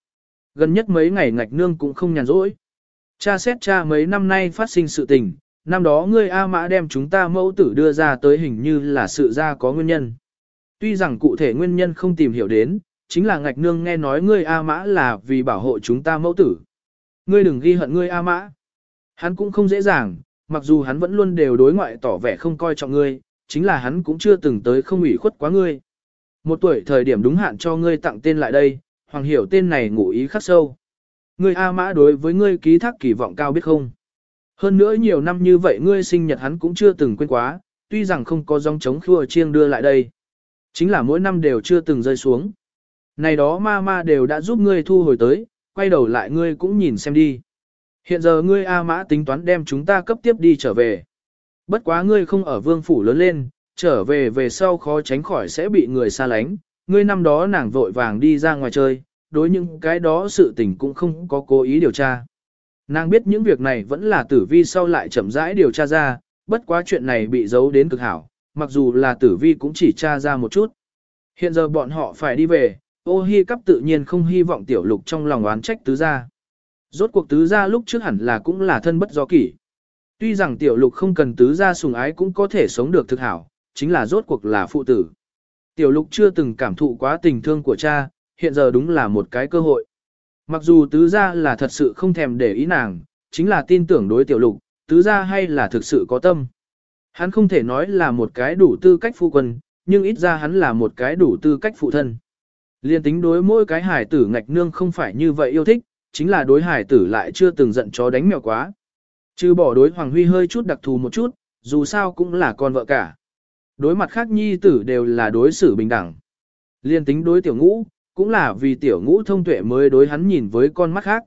[SPEAKER 1] Gần nhất mấy ngày ngạch nương cũng không nhàn rỗi. Cha xét cha mấy năm nay phát sinh sự tình, năm đó ngươi A Mã đem chúng ta mẫu tử đưa ra tới hình như là sự ra có nguyên nhân. Tuy rằng cụ thể nguyên nhân không tìm hiểu đến, chính là ngạch nương nghe nói ngươi A Mã là vì bảo hộ chúng ta mẫu tử. Ngươi đừng ghi hận ngươi A Mã. Hắn cũng không dễ dàng, Mặc dù hắn vẫn luôn đều đối ngoại tỏ vẻ không coi trọng ngươi, chính là hắn cũng chưa từng tới không ủy khuất quá ngươi. Một tuổi thời điểm đúng hạn cho ngươi tặng tên lại đây, hoàng hiểu tên này ngụ ý khắc sâu. Ngươi A Mã đối với ngươi ký thác kỳ vọng cao biết không? Hơn nữa nhiều năm như vậy ngươi sinh nhật hắn cũng chưa từng quên quá, tuy rằng không có dòng chống khua chiêng đưa lại đây. Chính là mỗi năm đều chưa từng rơi xuống. Này đó ma ma đều đã giúp ngươi thu hồi tới, quay đầu lại ngươi cũng nhìn xem đi. Hiện giờ ngươi A Mã tính toán đem chúng ta cấp tiếp đi trở về. Bất quá ngươi không ở vương phủ lớn lên, trở về về sau khó tránh khỏi sẽ bị người xa lánh. Ngươi năm đó nàng vội vàng đi ra ngoài chơi, đối những cái đó sự tình cũng không có cố ý điều tra. Nàng biết những việc này vẫn là tử vi sau lại chậm rãi điều tra ra, bất quá chuyện này bị giấu đến cực hảo, mặc dù là tử vi cũng chỉ tra ra một chút. Hiện giờ bọn họ phải đi về, ô hi cắp tự nhiên không hy vọng tiểu lục trong lòng oán trách tứ gia. Rốt cuộc tứ gia lúc trước hẳn là cũng là thân bất do kỷ. Tuy rằng tiểu lục không cần tứ gia sùng ái cũng có thể sống được thực hảo, chính là rốt cuộc là phụ tử. Tiểu lục chưa từng cảm thụ quá tình thương của cha, hiện giờ đúng là một cái cơ hội. Mặc dù tứ gia là thật sự không thèm để ý nàng, chính là tin tưởng đối tiểu lục, tứ gia hay là thực sự có tâm. Hắn không thể nói là một cái đủ tư cách phu quân, nhưng ít ra hắn là một cái đủ tư cách phụ thân. Liên tính đối mỗi cái hải tử ngạch nương không phải như vậy yêu thích, chính là đối hải tử lại chưa từng giận chó đánh mèo quá. Trừ bỏ đối Hoàng Huy hơi chút đặc thù một chút, dù sao cũng là con vợ cả. Đối mặt khác nhi tử đều là đối xử bình đẳng. Liên tính đối tiểu ngũ, cũng là vì tiểu ngũ thông tuệ mới đối hắn nhìn với con mắt khác.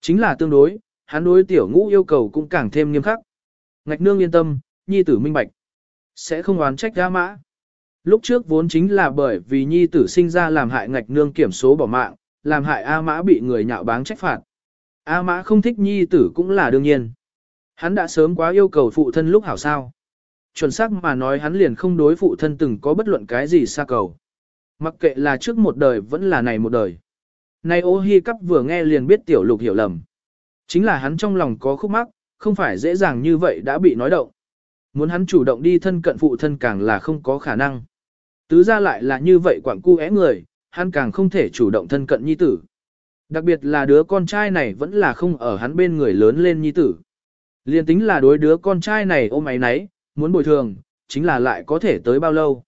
[SPEAKER 1] Chính là tương đối, hắn đối tiểu ngũ yêu cầu cũng càng thêm nghiêm khắc. Ngạch nương yên tâm, nhi tử minh bạch. Sẽ không oán trách ra mã. Lúc trước vốn chính là bởi vì nhi tử sinh ra làm hại ngạch nương kiểm số bỏ mạng, làm hại A mã bị người nhạo báng trách phạt. A mã không thích nhi tử cũng là đương nhiên. Hắn đã sớm quá yêu cầu phụ thân lúc hảo sao. Chuẩn xác mà nói hắn liền không đối phụ thân từng có bất luận cái gì xa cầu. Mặc kệ là trước một đời vẫn là này một đời. Này ô hi cắp vừa nghe liền biết tiểu lục hiểu lầm. Chính là hắn trong lòng có khúc mắc, không phải dễ dàng như vậy đã bị nói động. Muốn hắn chủ động đi thân cận phụ thân càng là không có khả năng. Tứ ra lại là như vậy quảng cu é người, hắn càng không thể chủ động thân cận nhi tử. Đặc biệt là đứa con trai này vẫn là không ở hắn bên người lớn lên nhi tử. Liên tính là đối đứa con trai này ôm ấy nấy, muốn bồi thường, chính là lại có thể tới bao lâu.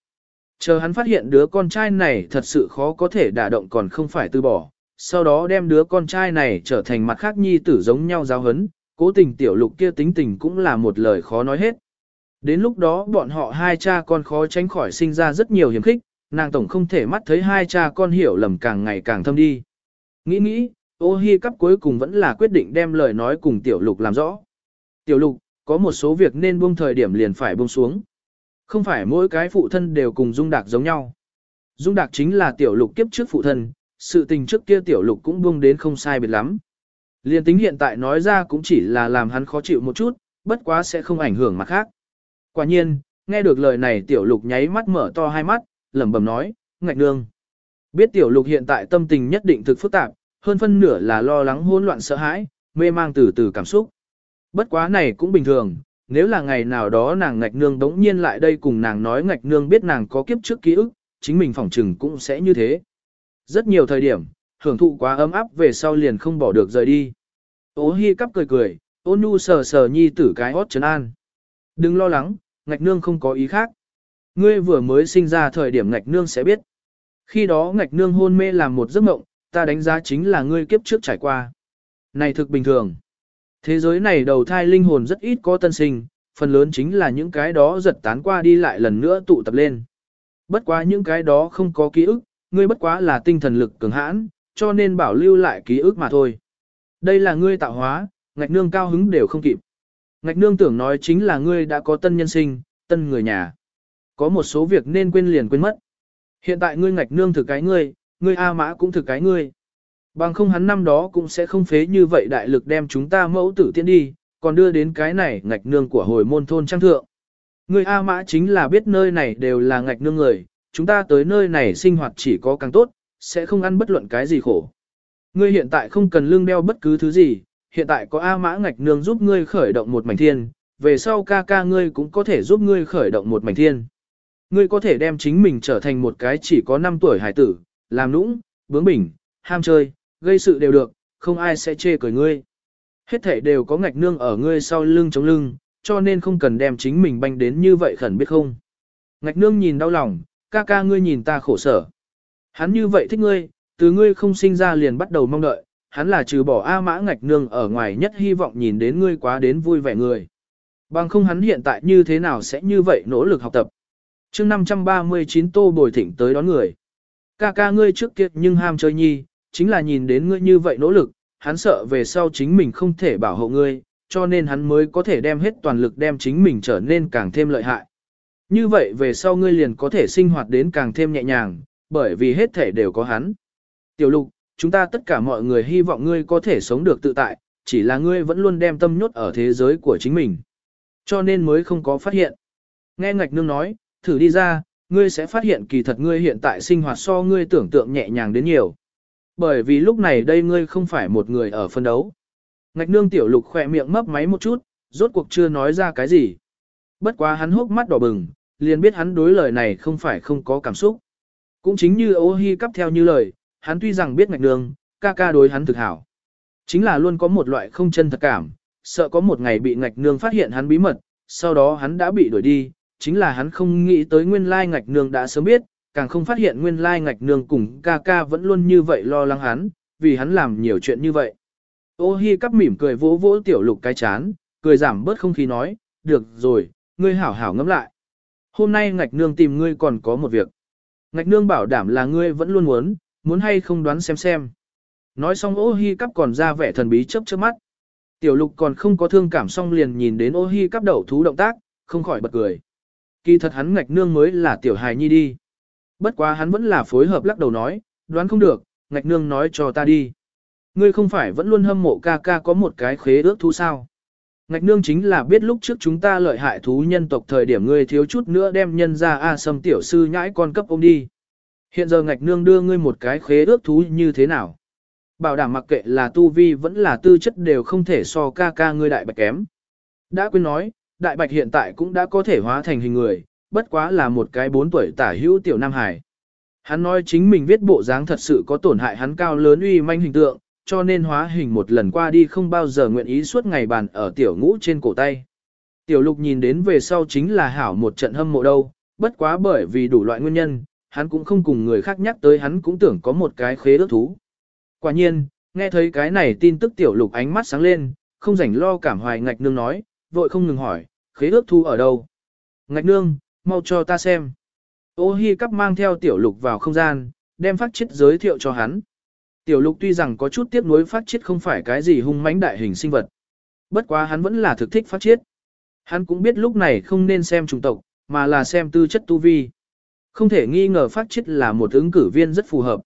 [SPEAKER 1] Chờ hắn phát hiện đứa con trai này thật sự khó có thể đả động còn không phải từ bỏ, sau đó đem đứa con trai này trở thành mặt khác nhi tử giống nhau giáo hấn, cố tình tiểu lục kia tính tình cũng là một lời khó nói hết. Đến lúc đó bọn họ hai cha con khó tránh khỏi sinh ra rất nhiều hiểm khích, nàng tổng không thể mắt thấy hai cha con hiểu lầm càng ngày càng thâm đi. Nghĩ nghĩ, ô hi cắp cuối cùng vẫn là quyết định đem lời nói cùng tiểu lục làm rõ. Tiểu lục, có một số việc nên buông thời điểm liền phải buông xuống. Không phải mỗi cái phụ thân đều cùng Dung Đạc giống nhau. Dung Đạc chính là tiểu lục kiếp trước phụ thân, sự tình trước kia tiểu lục cũng buông đến không sai biệt lắm. Liên tính hiện tại nói ra cũng chỉ là làm hắn khó chịu một chút, bất quá sẽ không ảnh hưởng mặt khác. Quả nhiên, nghe được lời này tiểu lục nháy mắt mở to hai mắt, lẩm bẩm nói, ngạch nương. Biết tiểu lục hiện tại tâm tình nhất định thực phức tạp, hơn phân nửa là lo lắng hỗn loạn sợ hãi, mê mang từ từ cảm xúc. Bất quá này cũng bình thường, nếu là ngày nào đó nàng ngạch nương đống nhiên lại đây cùng nàng nói ngạch nương biết nàng có kiếp trước ký ức, chính mình phỏng trừng cũng sẽ như thế. Rất nhiều thời điểm, hưởng thụ quá ấm áp về sau liền không bỏ được rời đi. Ô hi cắp cười cười, Ô Nu sờ sờ nhi tử cái hót trấn an. Đừng lo lắng, ngạch nương không có ý khác. Ngươi vừa mới sinh ra thời điểm ngạch nương sẽ biết. Khi đó ngạch nương hôn mê làm một giấc mộng, ta đánh giá chính là ngươi kiếp trước trải qua. Này thực bình thường. Thế giới này đầu thai linh hồn rất ít có tân sinh, phần lớn chính là những cái đó giật tán qua đi lại lần nữa tụ tập lên. Bất quá những cái đó không có ký ức, ngươi bất quá là tinh thần lực cường hãn, cho nên bảo lưu lại ký ức mà thôi. Đây là ngươi tạo hóa, ngạch nương cao hứng đều không kịp. Ngạch nương tưởng nói chính là ngươi đã có tân nhân sinh, tân người nhà. Có một số việc nên quên liền quên mất. Hiện tại ngươi ngạch nương thực cái ngươi, ngươi A mã cũng thực cái ngươi. Bằng không hắn năm đó cũng sẽ không phế như vậy đại lực đem chúng ta mẫu tử tiên đi, còn đưa đến cái này ngạch nương của hồi môn thôn trang thượng. ngươi A mã chính là biết nơi này đều là ngạch nương người, chúng ta tới nơi này sinh hoạt chỉ có càng tốt, sẽ không ăn bất luận cái gì khổ. Ngươi hiện tại không cần lương đeo bất cứ thứ gì, hiện tại có A mã ngạch nương giúp ngươi khởi động một mảnh thiên, về sau ca ca ngươi cũng có thể giúp ngươi khởi động một mảnh thiên. Ngươi có thể đem chính mình trở thành một cái chỉ có 5 tuổi hải tử, làm nũng, bướng bỉnh, ham chơi, gây sự đều được, không ai sẽ chê cười ngươi. Hết thể đều có ngạch nương ở ngươi sau lưng chống lưng, cho nên không cần đem chính mình banh đến như vậy khẩn biết không. Ngạch nương nhìn đau lòng, ca ca ngươi nhìn ta khổ sở. Hắn như vậy thích ngươi, từ ngươi không sinh ra liền bắt đầu mong đợi, hắn là trừ bỏ A mã ngạch nương ở ngoài nhất hy vọng nhìn đến ngươi quá đến vui vẻ người. Bằng không hắn hiện tại như thế nào sẽ như vậy nỗ lực học tập chương 539 tô bồi thỉnh tới đón người. Ca ca ngươi trước kia nhưng ham chơi nhi, chính là nhìn đến ngươi như vậy nỗ lực, hắn sợ về sau chính mình không thể bảo hộ ngươi, cho nên hắn mới có thể đem hết toàn lực đem chính mình trở nên càng thêm lợi hại. Như vậy về sau ngươi liền có thể sinh hoạt đến càng thêm nhẹ nhàng, bởi vì hết thể đều có hắn. Tiểu lục, chúng ta tất cả mọi người hy vọng ngươi có thể sống được tự tại, chỉ là ngươi vẫn luôn đem tâm nhốt ở thế giới của chính mình. Cho nên mới không có phát hiện. Nghe ngạch nương nói, thử đi ra, ngươi sẽ phát hiện kỳ thật ngươi hiện tại sinh hoạt so ngươi tưởng tượng nhẹ nhàng đến nhiều. Bởi vì lúc này đây ngươi không phải một người ở phân đấu. Ngạch nương tiểu lục khỏe miệng mấp máy một chút, rốt cuộc chưa nói ra cái gì. Bất quá hắn hốc mắt đỏ bừng, liền biết hắn đối lời này không phải không có cảm xúc. Cũng chính như ô hi cắp theo như lời, hắn tuy rằng biết ngạch nương, ca ca đối hắn thực hảo. Chính là luôn có một loại không chân thật cảm, sợ có một ngày bị ngạch nương phát hiện hắn bí mật, sau đó hắn đã bị đuổi đi, chính là hắn không nghĩ tới nguyên lai ngạch nương đã sớm biết, càng không phát hiện nguyên lai ngạch nương cùng ca ca vẫn luôn như vậy lo lắng hắn, vì hắn làm nhiều chuyện như vậy. Ô hi cắp mỉm cười vỗ vỗ tiểu lục cái chán, cười giảm bớt không khí nói, được rồi, ngươi hảo hảo ngẫm lại. Hôm nay ngạch nương tìm ngươi còn có một việc. Ngạch nương bảo đảm là ngươi vẫn luôn muốn, muốn hay không đoán xem xem. Nói xong ô hi cắp còn ra vẻ thần bí chớp chớp mắt. Tiểu lục còn không có thương cảm xong liền nhìn đến ô hi cắp đậu thú động tác, không khỏi bật cười. Kỳ thật hắn ngạch nương mới là tiểu hài nhi đi. Bất quá hắn vẫn là phối hợp lắc đầu nói, đoán không được, ngạch nương nói cho ta đi. Ngươi không phải vẫn luôn hâm mộ ca ca có một cái khế ước thú sao. Ngạch nương chính là biết lúc trước chúng ta lợi hại thú nhân tộc thời điểm ngươi thiếu chút nữa đem nhân ra A sâm tiểu sư nhãi con cấp ông đi. Hiện giờ ngạch nương đưa ngươi một cái khế ước thú như thế nào? Bảo đảm mặc kệ là tu vi vẫn là tư chất đều không thể so ca ca ngươi đại bạch kém. Đã quên nói, đại bạch hiện tại cũng đã có thể hóa thành hình người, bất quá là một cái bốn tuổi tả hữu tiểu nam hải. Hắn nói chính mình viết bộ dáng thật sự có tổn hại hắn cao lớn uy manh hình tượng, cho nên hóa hình một lần qua đi không bao giờ nguyện ý suốt ngày bàn ở tiểu ngũ trên cổ tay. Tiểu lục nhìn đến về sau chính là hảo một trận hâm mộ đâu, bất quá bởi vì đủ loại nguyên nhân, hắn cũng không cùng người khác nhắc tới hắn cũng tưởng có một cái khế ước thú. Quả nhiên, nghe thấy cái này tin tức tiểu lục ánh mắt sáng lên, không rảnh lo cảm hoài ngạch nương nói, vội không ngừng hỏi, khế ước thu ở đâu? Ngạch nương, mau cho ta xem. Ô hi cắp mang theo tiểu lục vào không gian, đem phát chết giới thiệu cho hắn. Tiểu lục tuy rằng có chút tiếc nuối phát chết không phải cái gì hung mãnh đại hình sinh vật. Bất quá hắn vẫn là thực thích phát chết. Hắn cũng biết lúc này không nên xem chủng tộc, mà là xem tư chất tu vi. Không thể nghi ngờ phát chết là một ứng cử viên rất phù hợp.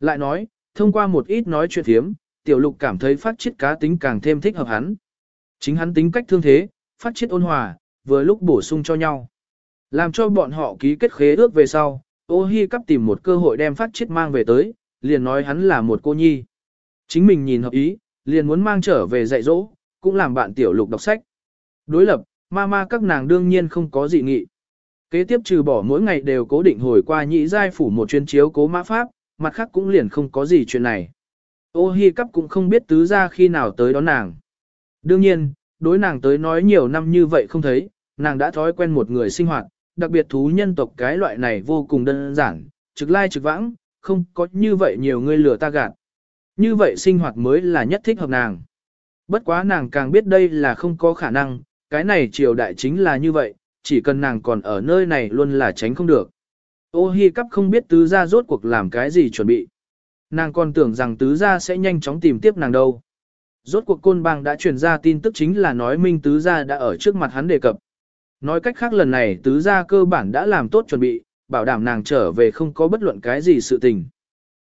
[SPEAKER 1] Lại nói, thông qua một ít nói chuyện thiếm, tiểu lục cảm thấy phát chết cá tính càng thêm thích hợp hắn. Chính hắn tính cách thương thế, phát triết ôn hòa, vừa lúc bổ sung cho nhau. Làm cho bọn họ ký kết khế ước về sau, ô hi cắp tìm một cơ hội đem phát chết mang về tới, liền nói hắn là một cô nhi. Chính mình nhìn hợp ý, liền muốn mang trở về dạy dỗ, cũng làm bạn tiểu lục đọc sách. Đối lập, ma ma các nàng đương nhiên không có gì nghị. Kế tiếp trừ bỏ mỗi ngày đều cố định hồi qua nhị giai phủ một chuyên chiếu cố mã pháp, mặt khác cũng liền không có gì chuyện này. Ô hi cắp cũng không biết tứ ra khi nào tới đón nàng. Đương nhiên, đối nàng tới nói nhiều năm như vậy không thấy, nàng đã thói quen một người sinh hoạt, đặc biệt thú nhân tộc cái loại này vô cùng đơn giản, trực lai trực vãng, không có như vậy nhiều người lừa ta gạt. Như vậy sinh hoạt mới là nhất thích hợp nàng. Bất quá nàng càng biết đây là không có khả năng, cái này triều đại chính là như vậy, chỉ cần nàng còn ở nơi này luôn là tránh không được. Ô hi cắp không biết tứ gia rốt cuộc làm cái gì chuẩn bị. Nàng còn tưởng rằng tứ gia sẽ nhanh chóng tìm tiếp nàng đâu. Rốt cuộc côn bang đã truyền ra tin tức chính là nói minh tứ gia đã ở trước mặt hắn đề cập. Nói cách khác lần này tứ gia cơ bản đã làm tốt chuẩn bị, bảo đảm nàng trở về không có bất luận cái gì sự tình.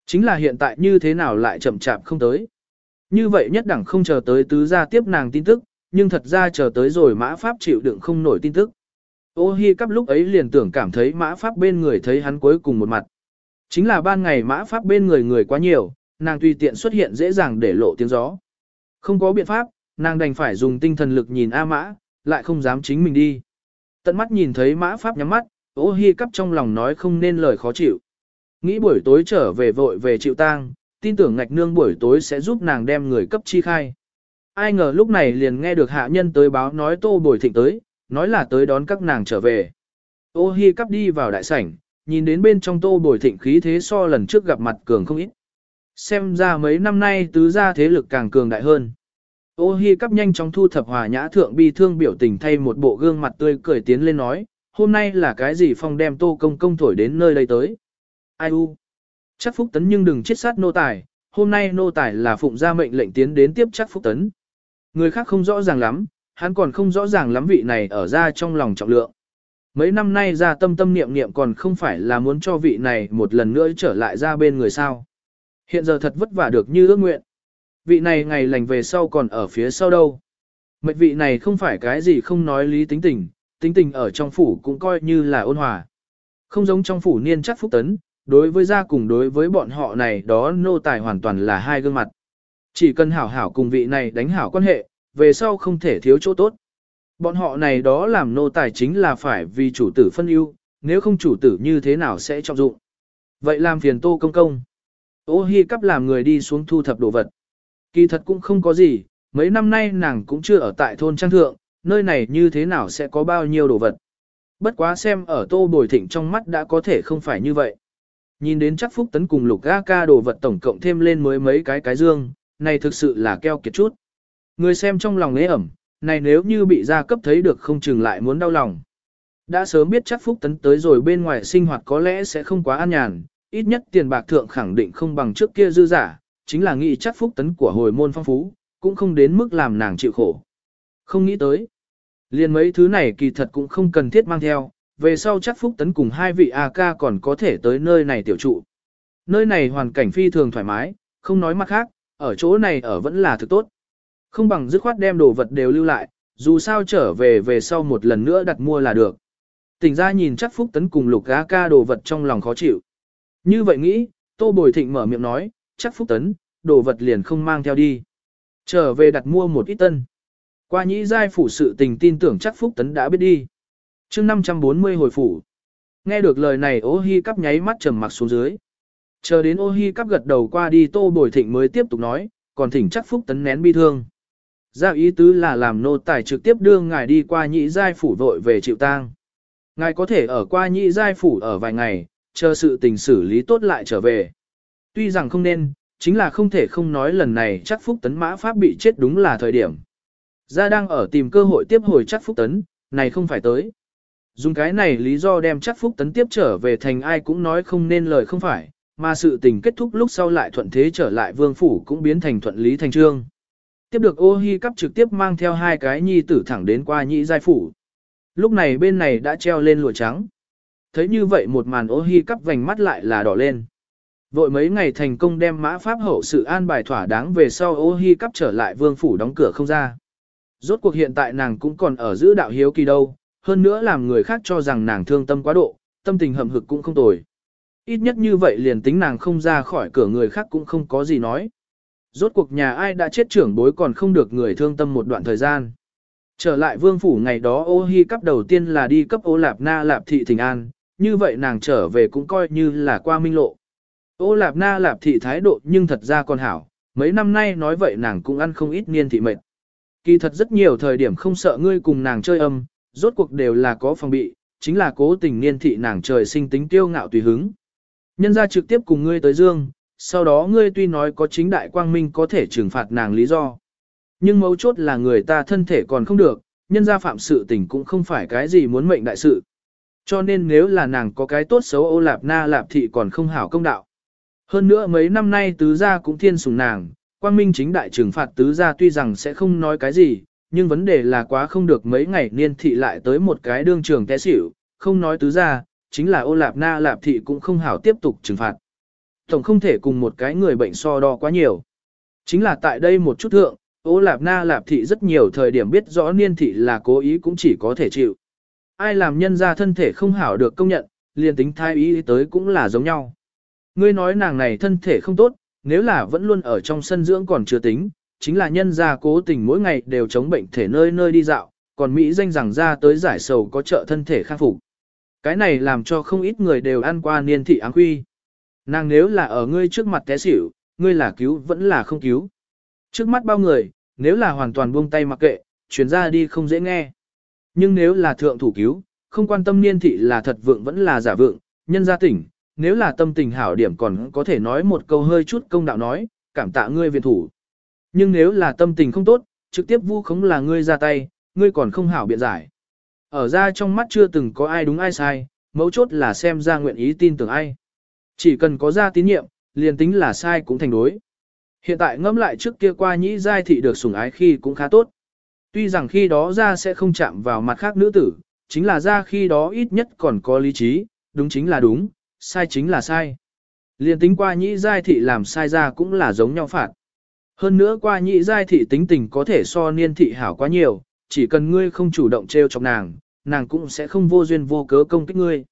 [SPEAKER 1] Chính là hiện tại như thế nào lại chậm chạp không tới. Như vậy nhất đẳng không chờ tới tứ gia tiếp nàng tin tức, nhưng thật ra chờ tới rồi mã pháp chịu đựng không nổi tin tức. Ô hi cắp lúc ấy liền tưởng cảm thấy mã pháp bên người thấy hắn cuối cùng một mặt. Chính là ban ngày mã pháp bên người người quá nhiều, nàng tùy tiện xuất hiện dễ dàng để lộ tiếng gió. Không có biện pháp, nàng đành phải dùng tinh thần lực nhìn A mã, lại không dám chính mình đi. Tận mắt nhìn thấy mã pháp nhắm mắt, ô hi cắp trong lòng nói không nên lời khó chịu. Nghĩ buổi tối trở về vội về chịu tang, tin tưởng ngạch nương buổi tối sẽ giúp nàng đem người cấp chi khai. ai ngờ lúc này liền nghe được hạ nhân tới báo nói tô bồi thịnh tới, nói là tới đón các nàng trở về. Ô hi cắp đi vào đại sảnh, nhìn đến bên trong tô bồi thịnh khí thế so lần trước gặp mặt cường không ít. Xem ra mấy năm nay tứ gia thế lực càng cường đại hơn. Ô hi cắp nhanh chóng thu thập hòa nhã thượng bi thương biểu tình thay một bộ gương mặt tươi cười tiến lên nói, hôm nay là cái gì phong đem tô công công thổi đến nơi đây tới. Ai u? Chắc phúc tấn nhưng đừng chết sát nô tài, hôm nay nô tài là phụng gia mệnh lệnh tiến đến tiếp chắc phúc tấn. Người khác không rõ ràng lắm, hắn còn không rõ ràng lắm vị này ở ra trong lòng trọng lượng. Mấy năm nay ra tâm tâm niệm niệm còn không phải là muốn cho vị này một lần nữa trở lại ra bên người sao. Hiện giờ thật vất vả được như ước nguyện. Vị này ngày lành về sau còn ở phía sau đâu. Mệnh vị này không phải cái gì không nói lý tính tình, tính tình ở trong phủ cũng coi như là ôn hòa. Không giống trong phủ niên chắc phúc tấn, đối với gia cùng đối với bọn họ này đó nô tài hoàn toàn là hai gương mặt. Chỉ cần hảo hảo cùng vị này đánh hảo quan hệ, về sau không thể thiếu chỗ tốt. Bọn họ này đó làm nô tài chính là phải vì chủ tử phân ưu, nếu không chủ tử như thế nào sẽ trọng dụng. Vậy làm phiền tô công công. Ô hi cắp làm người đi xuống thu thập đồ vật. Kỳ thật cũng không có gì, mấy năm nay nàng cũng chưa ở tại thôn trang thượng, nơi này như thế nào sẽ có bao nhiêu đồ vật. Bất quá xem ở tô bồi thịnh trong mắt đã có thể không phải như vậy. Nhìn đến chắc phúc tấn cùng lục ga ca đồ vật tổng cộng thêm lên mới mấy cái cái dương, này thực sự là keo kiệt chút. Người xem trong lòng nế ẩm, này nếu như bị gia cấp thấy được không chừng lại muốn đau lòng. Đã sớm biết chắc phúc tấn tới rồi bên ngoài sinh hoạt có lẽ sẽ không quá an nhàn, ít nhất tiền bạc thượng khẳng định không bằng trước kia dư giả, chính là nghĩ chắc phúc tấn của hồi môn phong phú, cũng không đến mức làm nàng chịu khổ. Không nghĩ tới. Liên mấy thứ này kỳ thật cũng không cần thiết mang theo, về sau chắc phúc tấn cùng hai vị A ca còn có thể tới nơi này tiểu trụ. Nơi này hoàn cảnh phi thường thoải mái, không nói mặt khác, ở chỗ này ở vẫn là thứ tốt. Không bằng dứt khoát đem đồ vật đều lưu lại, dù sao trở về về sau một lần nữa đặt mua là được. Tỉnh ra nhìn chắc phúc tấn cùng lục AK ca đồ vật trong lòng khó chịu. Như vậy nghĩ, Tô Bồi Thịnh mở miệng nói, chắc phúc tấn, đồ vật liền không mang theo đi. Trở về đặt mua một ít tân. Qua nhĩ giai phủ sự tình tin tưởng chắc phúc tấn đã biết đi. chương 540 hồi phủ. Nghe được lời này ô hi cắp nháy mắt trầm mặc xuống dưới. Chờ đến ô hi cắp gật đầu qua đi tô bồi thịnh mới tiếp tục nói, còn thỉnh chắc phúc tấn nén bi thương. Ra ý tứ là làm nô tài trực tiếp đưa ngài đi qua nhị giai phủ vội về chịu tang. Ngài có thể ở qua nhị giai phủ ở vài ngày, chờ sự tình xử lý tốt lại trở về. Tuy rằng không nên, chính là không thể không nói lần này chắc phúc tấn mã pháp bị chết đúng là thời điểm. Gia đang ở tìm cơ hội tiếp hồi chắc phúc tấn, này không phải tới. Dùng cái này lý do đem chắc phúc tấn tiếp trở về thành ai cũng nói không nên lời không phải, mà sự tình kết thúc lúc sau lại thuận thế trở lại vương phủ cũng biến thành thuận lý thành trương. Tiếp được ô hi cắp trực tiếp mang theo hai cái nhi tử thẳng đến qua nhị giai phủ. Lúc này bên này đã treo lên lụa trắng. Thấy như vậy một màn ô hi cắp vành mắt lại là đỏ lên. Vội mấy ngày thành công đem mã pháp hậu sự an bài thỏa đáng về sau ô hi cắp trở lại vương phủ đóng cửa không ra. Rốt cuộc hiện tại nàng cũng còn ở giữ đạo hiếu kỳ đâu, hơn nữa làm người khác cho rằng nàng thương tâm quá độ, tâm tình hầm hực cũng không tồi. Ít nhất như vậy liền tính nàng không ra khỏi cửa người khác cũng không có gì nói. Rốt cuộc nhà ai đã chết trưởng bối còn không được người thương tâm một đoạn thời gian. Trở lại vương phủ ngày đó ô hi cắp đầu tiên là đi cấp ô lạp na lạp thị thỉnh an, như vậy nàng trở về cũng coi như là qua minh lộ. Ô lạp na lạp thị thái độ nhưng thật ra còn hảo, mấy năm nay nói vậy nàng cũng ăn không ít niên thị mệt. Kỳ thật rất nhiều thời điểm không sợ ngươi cùng nàng chơi âm, rốt cuộc đều là có phòng bị, chính là cố tình niên thị nàng trời sinh tính tiêu ngạo tùy hứng. Nhân ra trực tiếp cùng ngươi tới dương, sau đó ngươi tuy nói có chính đại quang minh có thể trừng phạt nàng lý do. Nhưng mấu chốt là người ta thân thể còn không được, nhân ra phạm sự tình cũng không phải cái gì muốn mệnh đại sự. Cho nên nếu là nàng có cái tốt xấu ô lạp na lạp thị còn không hảo công đạo. Hơn nữa mấy năm nay tứ gia cũng thiên sủng nàng, quang minh chính đại trừng phạt tứ gia tuy rằng sẽ không nói cái gì, nhưng vấn đề là quá không được mấy ngày niên thị lại tới một cái đương trường té xỉu, không nói tứ gia, chính là ô lạp na lạp thị cũng không hảo tiếp tục trừng phạt. Tổng không thể cùng một cái người bệnh so đo quá nhiều. Chính là tại đây một chút thượng, ô lạp na lạp thị rất nhiều thời điểm biết rõ niên thị là cố ý cũng chỉ có thể chịu. Ai làm nhân ra thân thể không hảo được công nhận, liền tính thai ý tới cũng là giống nhau. Ngươi nói nàng này thân thể không tốt, nếu là vẫn luôn ở trong sân dưỡng còn chưa tính, chính là nhân gia cố tình mỗi ngày đều chống bệnh thể nơi nơi đi dạo, còn Mỹ danh rằng ra tới giải sầu có trợ thân thể khắc phục. Cái này làm cho không ít người đều ăn qua niên thị áng quy. Nàng nếu là ở ngươi trước mặt té xỉu, ngươi là cứu vẫn là không cứu. Trước mắt bao người, nếu là hoàn toàn buông tay mặc kệ, chuyển ra đi không dễ nghe. Nhưng nếu là thượng thủ cứu, không quan tâm niên thị là thật vượng vẫn là giả vượng, nhân gia tỉnh, nếu là tâm tình hảo điểm còn có thể nói một câu hơi chút công đạo nói, cảm tạ ngươi viện thủ. Nhưng nếu là tâm tình không tốt, trực tiếp vu khống là ngươi ra tay, ngươi còn không hảo biện giải. Ở ra trong mắt chưa từng có ai đúng ai sai, mấu chốt là xem ra nguyện ý tin tưởng ai. Chỉ cần có ra tín nhiệm, liền tính là sai cũng thành đối. Hiện tại ngẫm lại trước kia qua nhĩ giai thị được sủng ái khi cũng khá tốt. Tuy rằng khi đó ra sẽ không chạm vào mặt khác nữ tử, chính là ra khi đó ít nhất còn có lý trí, đúng chính là đúng, sai chính là sai. Liên tính qua nhĩ giai thị làm sai ra cũng là giống nhau phạt. Hơn nữa qua nhĩ giai thị tính tình có thể so niên thị hảo quá nhiều, chỉ cần ngươi không chủ động treo chọc nàng, nàng cũng sẽ không vô duyên vô cớ công kích ngươi.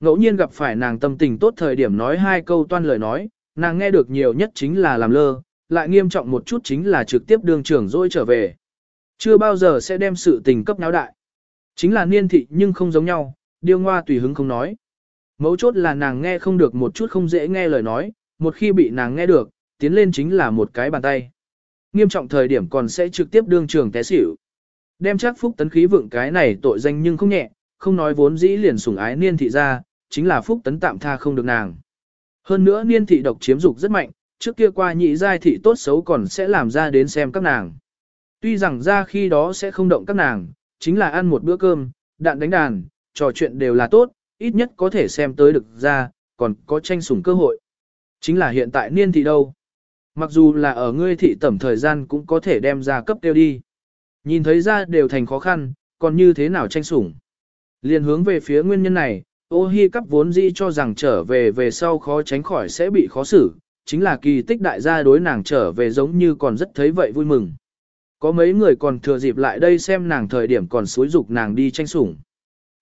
[SPEAKER 1] Ngẫu nhiên gặp phải nàng tâm tình tốt thời điểm nói hai câu toan lời nói, nàng nghe được nhiều nhất chính là làm lơ, lại nghiêm trọng một chút chính là trực tiếp đường trưởng dỗi trở về. Chưa bao giờ sẽ đem sự tình cấp náo đại. Chính là niên thị nhưng không giống nhau, điêu ngoa tùy hứng không nói. Mấu chốt là nàng nghe không được một chút không dễ nghe lời nói, một khi bị nàng nghe được, tiến lên chính là một cái bàn tay. Nghiêm trọng thời điểm còn sẽ trực tiếp đương trường té xỉu. Đem chắc phúc tấn khí vượng cái này tội danh nhưng không nhẹ, không nói vốn dĩ liền sủng ái niên thị ra, chính là phúc tấn tạm tha không được nàng. Hơn nữa niên thị độc chiếm dục rất mạnh, trước kia qua nhị giai thị tốt xấu còn sẽ làm ra đến xem các nàng. Tuy rằng ra khi đó sẽ không động các nàng, chính là ăn một bữa cơm, đạn đánh đàn, trò chuyện đều là tốt, ít nhất có thể xem tới được ra, còn có tranh sủng cơ hội. Chính là hiện tại niên thị đâu. Mặc dù là ở ngươi thị tẩm thời gian cũng có thể đem ra cấp tiêu đi. Nhìn thấy ra đều thành khó khăn, còn như thế nào tranh sủng. Liên hướng về phía nguyên nhân này, ô hi cắp vốn dĩ cho rằng trở về về sau khó tránh khỏi sẽ bị khó xử, chính là kỳ tích đại gia đối nàng trở về giống như còn rất thấy vậy vui mừng. Có mấy người còn thừa dịp lại đây xem nàng thời điểm còn xúi dục nàng đi tranh sủng.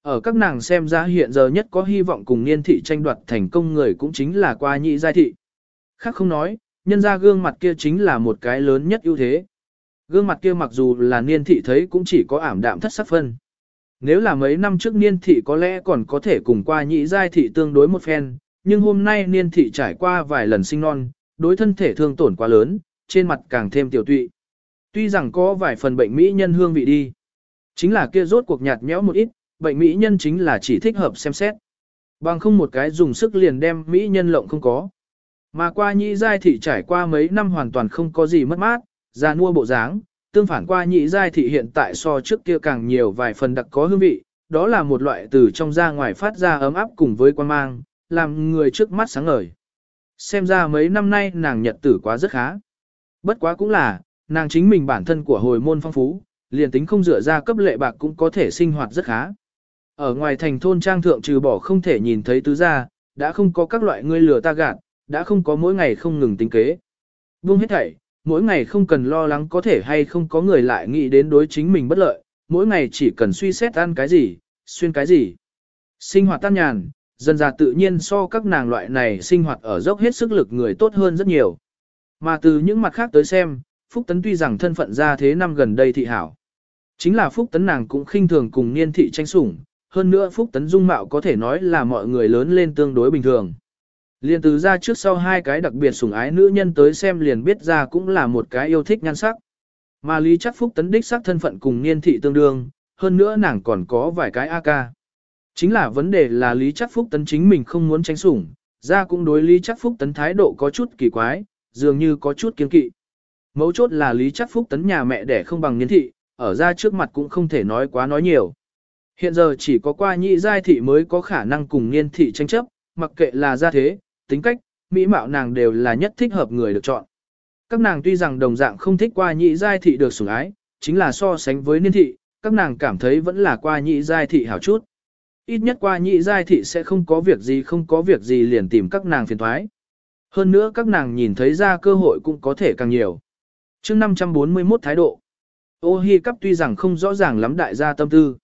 [SPEAKER 1] Ở các nàng xem ra hiện giờ nhất có hy vọng cùng niên thị tranh đoạt thành công người cũng chính là qua nhị giai thị. Khác không nói, nhân ra gương mặt kia chính là một cái lớn nhất ưu thế. Gương mặt kia mặc dù là niên thị thấy cũng chỉ có ảm đạm thất sắc phân. Nếu là mấy năm trước niên thị có lẽ còn có thể cùng qua nhị giai thị tương đối một phen, nhưng hôm nay niên thị trải qua vài lần sinh non, đối thân thể thương tổn quá lớn, trên mặt càng thêm tiểu tụy. Tuy rằng có vài phần bệnh mỹ nhân hương vị đi, chính là kia rốt cuộc nhạt nhẽo một ít, bệnh mỹ nhân chính là chỉ thích hợp xem xét. Bằng không một cái dùng sức liền đem mỹ nhân lộng không có. Mà qua nhị giai thị trải qua mấy năm hoàn toàn không có gì mất mát, ra nua bộ dáng, tương phản qua nhị giai thị hiện tại so trước kia càng nhiều vài phần đặc có hương vị, đó là một loại từ trong ra ngoài phát ra ấm áp cùng với quan mang, làm người trước mắt sáng ngời. Xem ra mấy năm nay nàng nhật tử quá rất khá. Bất quá cũng là, nàng chính mình bản thân của hồi môn phong phú, liền tính không dựa ra cấp lệ bạc cũng có thể sinh hoạt rất khá. Ở ngoài thành thôn trang thượng trừ bỏ không thể nhìn thấy tứ gia, đã không có các loại ngươi lừa ta gạt, đã không có mỗi ngày không ngừng tính kế. Buông hết thảy, mỗi ngày không cần lo lắng có thể hay không có người lại nghĩ đến đối chính mình bất lợi, mỗi ngày chỉ cần suy xét ăn cái gì, xuyên cái gì. Sinh hoạt tan nhàn, dần dà tự nhiên so các nàng loại này sinh hoạt ở dốc hết sức lực người tốt hơn rất nhiều. Mà từ những mặt khác tới xem, Phúc Tấn tuy rằng thân phận ra thế năm gần đây thị hảo. Chính là Phúc Tấn nàng cũng khinh thường cùng niên thị tranh sủng, hơn nữa Phúc Tấn dung mạo có thể nói là mọi người lớn lên tương đối bình thường. Liên từ ra trước sau hai cái đặc biệt sủng ái nữ nhân tới xem liền biết ra cũng là một cái yêu thích nhan sắc. Mà Lý Chắc Phúc Tấn đích sắc thân phận cùng niên thị tương đương, hơn nữa nàng còn có vài cái A ca. Chính là vấn đề là Lý Chắc Phúc Tấn chính mình không muốn tranh sủng, ra cũng đối Lý Chắc Phúc Tấn thái độ có chút kỳ quái, dường như có chút kiên kỵ. Mấu chốt là Lý Chắc Phúc Tấn nhà mẹ đẻ không bằng niên thị, ở ra trước mặt cũng không thể nói quá nói nhiều. Hiện giờ chỉ có qua nhị giai thị mới có khả năng cùng niên thị tranh chấp, mặc kệ là gia thế, tính cách, mỹ mạo nàng đều là nhất thích hợp người được chọn. Các nàng tuy rằng đồng dạng không thích qua nhị giai thị được sủng ái, chính là so sánh với niên thị, các nàng cảm thấy vẫn là qua nhị giai thị hảo chút. Ít nhất qua nhị giai thị sẽ không có việc gì không có việc gì liền tìm các nàng phiền thoái. Hơn nữa các nàng nhìn thấy ra cơ hội cũng có thể càng nhiều chương 541 thái độ. Ô hi cắp tuy rằng không rõ ràng lắm đại gia tâm tư.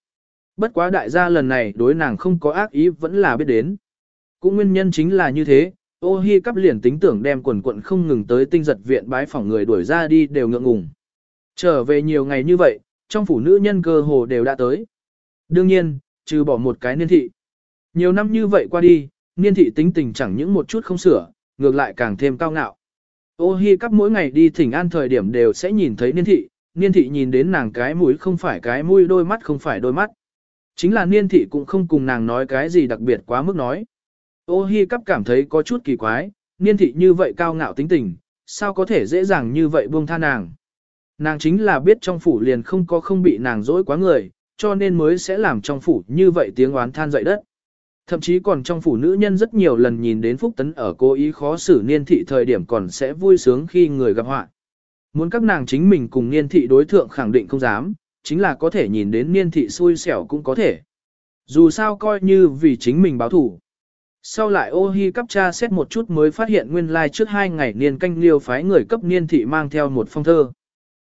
[SPEAKER 1] Bất quá đại gia lần này đối nàng không có ác ý vẫn là biết đến. Cũng nguyên nhân chính là như thế, ô hi cắp liền tính tưởng đem quần quận không ngừng tới tinh giật viện bái phỏng người đuổi ra đi đều ngượng ngùng. Trở về nhiều ngày như vậy, trong phủ nữ nhân cơ hồ đều đã tới. Đương nhiên, trừ bỏ một cái niên thị. Nhiều năm như vậy qua đi, niên thị tính tình chẳng những một chút không sửa, ngược lại càng thêm cao ngạo. Ô hi cắp mỗi ngày đi thỉnh an thời điểm đều sẽ nhìn thấy niên thị, niên thị nhìn đến nàng cái mũi không phải cái mũi đôi mắt không phải đôi mắt. Chính là niên thị cũng không cùng nàng nói cái gì đặc biệt quá mức nói. Ô hi cắp cảm thấy có chút kỳ quái, niên thị như vậy cao ngạo tính tình, sao có thể dễ dàng như vậy buông tha nàng. Nàng chính là biết trong phủ liền không có không bị nàng dỗi quá người, cho nên mới sẽ làm trong phủ như vậy tiếng oán than dậy đất. Thậm chí còn trong phủ nữ nhân rất nhiều lần nhìn đến Phúc Tấn ở cố ý khó xử niên thị thời điểm còn sẽ vui sướng khi người gặp họa. Muốn các nàng chính mình cùng niên thị đối thượng khẳng định không dám, chính là có thể nhìn đến niên thị xui xẻo cũng có thể. Dù sao coi như vì chính mình báo thủ. Sau lại ô hi cấp cha xét một chút mới phát hiện nguyên lai like trước hai ngày niên canh liêu phái người cấp niên thị mang theo một phong thơ.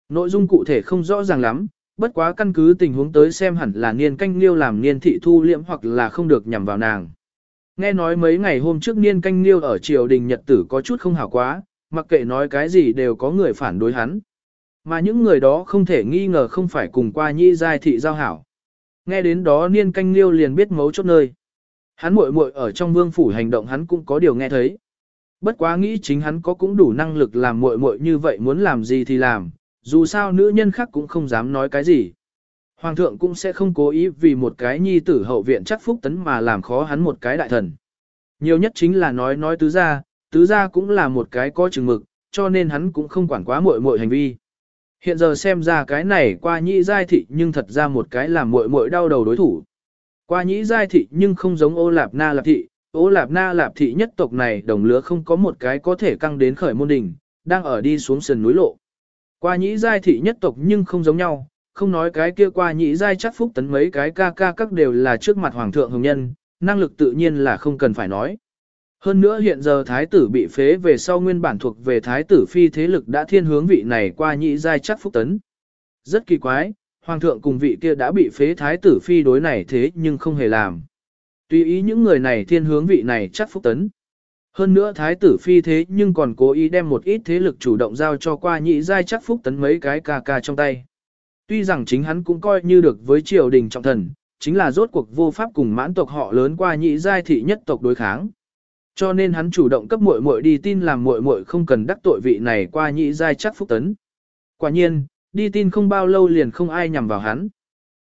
[SPEAKER 1] Nội dung cụ thể không rõ ràng lắm, bất quá căn cứ tình huống tới xem hẳn là niên canh liêu làm niên thị thu liễm hoặc là không được nhằm vào nàng. Nghe nói mấy ngày hôm trước niên canh liêu ở triều đình nhật tử có chút không hảo quá, mặc kệ nói cái gì đều có người phản đối hắn. Mà những người đó không thể nghi ngờ không phải cùng qua nhĩ giai thị giao hảo. Nghe đến đó niên canh liêu liền biết mấu chốt nơi. Hắn muội muội ở trong vương phủ hành động hắn cũng có điều nghe thấy. Bất quá nghĩ chính hắn có cũng đủ năng lực làm muội muội như vậy muốn làm gì thì làm, dù sao nữ nhân khác cũng không dám nói cái gì. Hoàng thượng cũng sẽ không cố ý vì một cái nhi tử hậu viện chắc phúc tấn mà làm khó hắn một cái đại thần. Nhiều nhất chính là nói nói tứ gia, tứ gia cũng là một cái có chừng mực, cho nên hắn cũng không quản quá muội muội hành vi. Hiện giờ xem ra cái này qua nhĩ giai thị nhưng thật ra một cái làm muội muội đau đầu đối thủ. Qua nhĩ giai thị nhưng không giống ô lạp na lạp thị, ô lạp na lạp thị nhất tộc này đồng lứa không có một cái có thể căng đến khởi môn đỉnh, đang ở đi xuống sườn núi lộ. Qua nhĩ giai thị nhất tộc nhưng không giống nhau, không nói cái kia qua nhĩ giai chắc phúc tấn mấy cái ca ca các đều là trước mặt hoàng thượng hồng nhân, năng lực tự nhiên là không cần phải nói. Hơn nữa hiện giờ thái tử bị phế về sau nguyên bản thuộc về thái tử phi thế lực đã thiên hướng vị này qua nhĩ giai chắc phúc tấn. Rất kỳ quái, hoàng thượng cùng vị kia đã bị phế thái tử phi đối này thế nhưng không hề làm. Tùy ý những người này thiên hướng vị này chắc phúc tấn. Hơn nữa thái tử phi thế nhưng còn cố ý đem một ít thế lực chủ động giao cho qua nhị giai chắc phúc tấn mấy cái ca ca trong tay. Tuy rằng chính hắn cũng coi như được với triều đình trọng thần, chính là rốt cuộc vô pháp cùng mãn tộc họ lớn qua nhị giai thị nhất tộc đối kháng. Cho nên hắn chủ động cấp muội muội đi tin làm muội muội không cần đắc tội vị này qua nhị giai chắc phúc tấn. Quả nhiên, đi tin không bao lâu liền không ai nhằm vào hắn.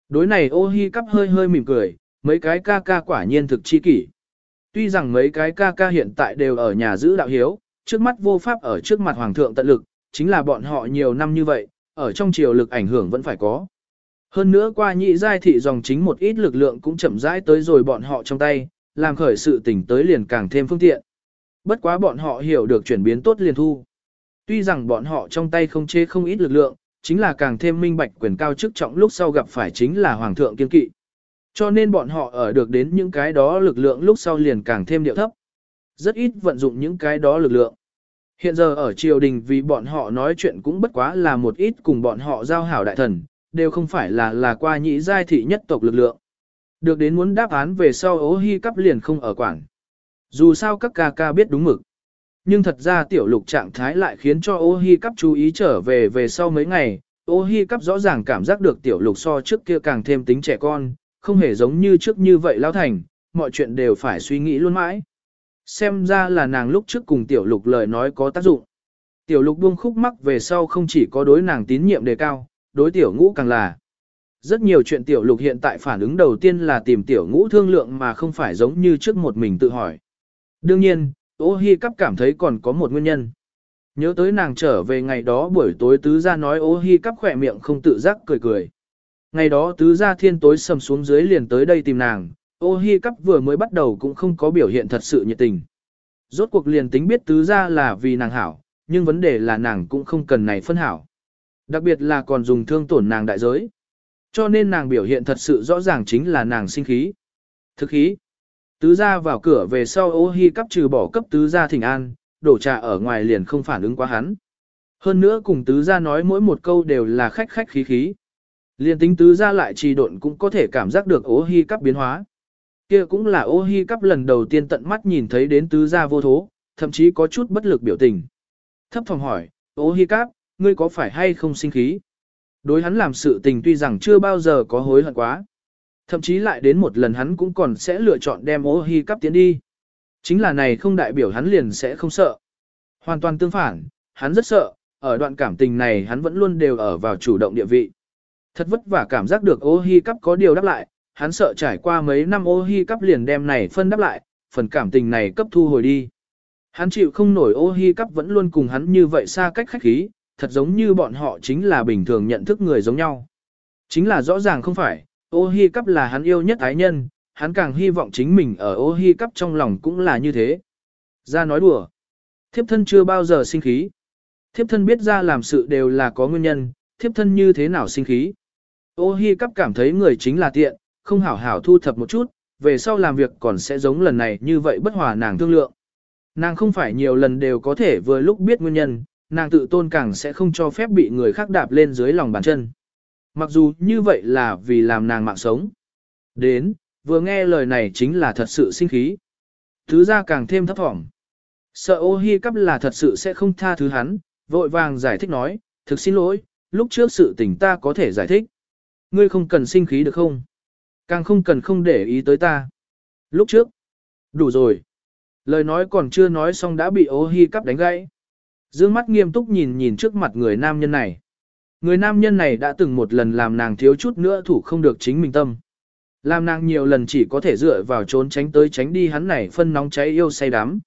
[SPEAKER 1] Đối này ô hi cắp hơi hơi mỉm cười, mấy cái ca ca quả nhiên thực chi kỷ. Tuy rằng mấy cái ca ca hiện tại đều ở nhà giữ đạo hiếu, trước mắt vô pháp ở trước mặt hoàng thượng tận lực, chính là bọn họ nhiều năm như vậy, ở trong triều lực ảnh hưởng vẫn phải có. Hơn nữa qua nhị giai thị dòng chính một ít lực lượng cũng chậm rãi tới rồi bọn họ trong tay, làm khởi sự tỉnh tới liền càng thêm phương tiện. Bất quá bọn họ hiểu được chuyển biến tốt liền thu. Tuy rằng bọn họ trong tay không chế không ít lực lượng, chính là càng thêm minh bạch quyền cao chức trọng lúc sau gặp phải chính là hoàng thượng kiên kỵ. Cho nên bọn họ ở được đến những cái đó lực lượng lúc sau liền càng thêm điệu thấp. Rất ít vận dụng những cái đó lực lượng. Hiện giờ ở triều đình vì bọn họ nói chuyện cũng bất quá là một ít cùng bọn họ giao hảo đại thần, đều không phải là là qua nhị giai thị nhất tộc lực lượng. Được đến muốn đáp án về sau ố hy cắp liền không ở quảng. Dù sao các ca ca biết đúng mực. Nhưng thật ra tiểu lục trạng thái lại khiến cho ô hi cắp chú ý trở về về sau mấy ngày, ô hi cắp rõ ràng cảm giác được tiểu lục so trước kia càng thêm tính trẻ con, không hề giống như trước như vậy lao thành, mọi chuyện đều phải suy nghĩ luôn mãi. Xem ra là nàng lúc trước cùng tiểu lục lời nói có tác dụng. Tiểu lục buông khúc mắc về sau không chỉ có đối nàng tín nhiệm đề cao, đối tiểu ngũ càng là. Rất nhiều chuyện tiểu lục hiện tại phản ứng đầu tiên là tìm tiểu ngũ thương lượng mà không phải giống như trước một mình tự hỏi. Đương nhiên, ô hi cắp cảm thấy còn có một nguyên nhân. Nhớ tới nàng trở về ngày đó buổi tối tứ ra nói ô hi cắp khỏe miệng không tự giác cười cười. Ngày đó tứ gia thiên tối sầm xuống dưới liền tới đây tìm nàng, ô hi cắp vừa mới bắt đầu cũng không có biểu hiện thật sự nhiệt tình. Rốt cuộc liền tính biết tứ gia là vì nàng hảo, nhưng vấn đề là nàng cũng không cần này phân hảo. Đặc biệt là còn dùng thương tổn nàng đại giới. Cho nên nàng biểu hiện thật sự rõ ràng chính là nàng sinh khí. Thực khí. Tứ gia vào cửa về sau ô hi cắp trừ bỏ cấp tứ gia thỉnh an, đổ trà ở ngoài liền không phản ứng quá hắn. Hơn nữa cùng tứ gia nói mỗi một câu đều là khách khách khí khí. Liên tính tứ ra lại trì độn cũng có thể cảm giác được ô hi cắp biến hóa. Kia cũng là ô hi cắp lần đầu tiên tận mắt nhìn thấy đến tứ gia vô thố, thậm chí có chút bất lực biểu tình. Thấp phòng hỏi, ô hi cắp, ngươi có phải hay không sinh khí? Đối hắn làm sự tình tuy rằng chưa bao giờ có hối hận quá. Thậm chí lại đến một lần hắn cũng còn sẽ lựa chọn đem ô hi cắp tiến đi. Chính là này không đại biểu hắn liền sẽ không sợ. Hoàn toàn tương phản, hắn rất sợ, ở đoạn cảm tình này hắn vẫn luôn đều ở vào chủ động địa vị. Thật vất vả cảm giác được ô hi cắp có điều đáp lại, hắn sợ trải qua mấy năm ô hi cắp liền đem này phân đáp lại, phần cảm tình này cấp thu hồi đi. Hắn chịu không nổi ô hi cắp vẫn luôn cùng hắn như vậy xa cách khách khí, thật giống như bọn họ chính là bình thường nhận thức người giống nhau. Chính là rõ ràng không phải, ô hi cắp là hắn yêu nhất ái nhân, hắn càng hy vọng chính mình ở ô hi cắp trong lòng cũng là như thế. Ra nói đùa. Thiếp thân chưa bao giờ sinh khí. Thiếp thân biết ra làm sự đều là có nguyên nhân, thiếp thân như thế nào sinh khí. Ô hi cắp cảm thấy người chính là tiện, không hảo hảo thu thập một chút, về sau làm việc còn sẽ giống lần này như vậy bất hòa nàng thương lượng. Nàng không phải nhiều lần đều có thể vừa lúc biết nguyên nhân, nàng tự tôn càng sẽ không cho phép bị người khác đạp lên dưới lòng bàn chân. Mặc dù như vậy là vì làm nàng mạng sống. Đến, vừa nghe lời này chính là thật sự sinh khí. Thứ ra càng thêm thấp thỏm. Sợ ô hi cắp là thật sự sẽ không tha thứ hắn, vội vàng giải thích nói, thực xin lỗi, lúc trước sự tình ta có thể giải thích. Ngươi không cần sinh khí được không? Càng không cần không để ý tới ta. Lúc trước, đủ rồi. Lời nói còn chưa nói xong đã bị ô hi cắp đánh gãy. Dương mắt nghiêm túc nhìn nhìn trước mặt người nam nhân này. Người nam nhân này đã từng một lần làm nàng thiếu chút nữa thủ không được chính mình tâm. Làm nàng nhiều lần chỉ có thể dựa vào trốn tránh tới tránh đi hắn này phân nóng cháy yêu say đắm.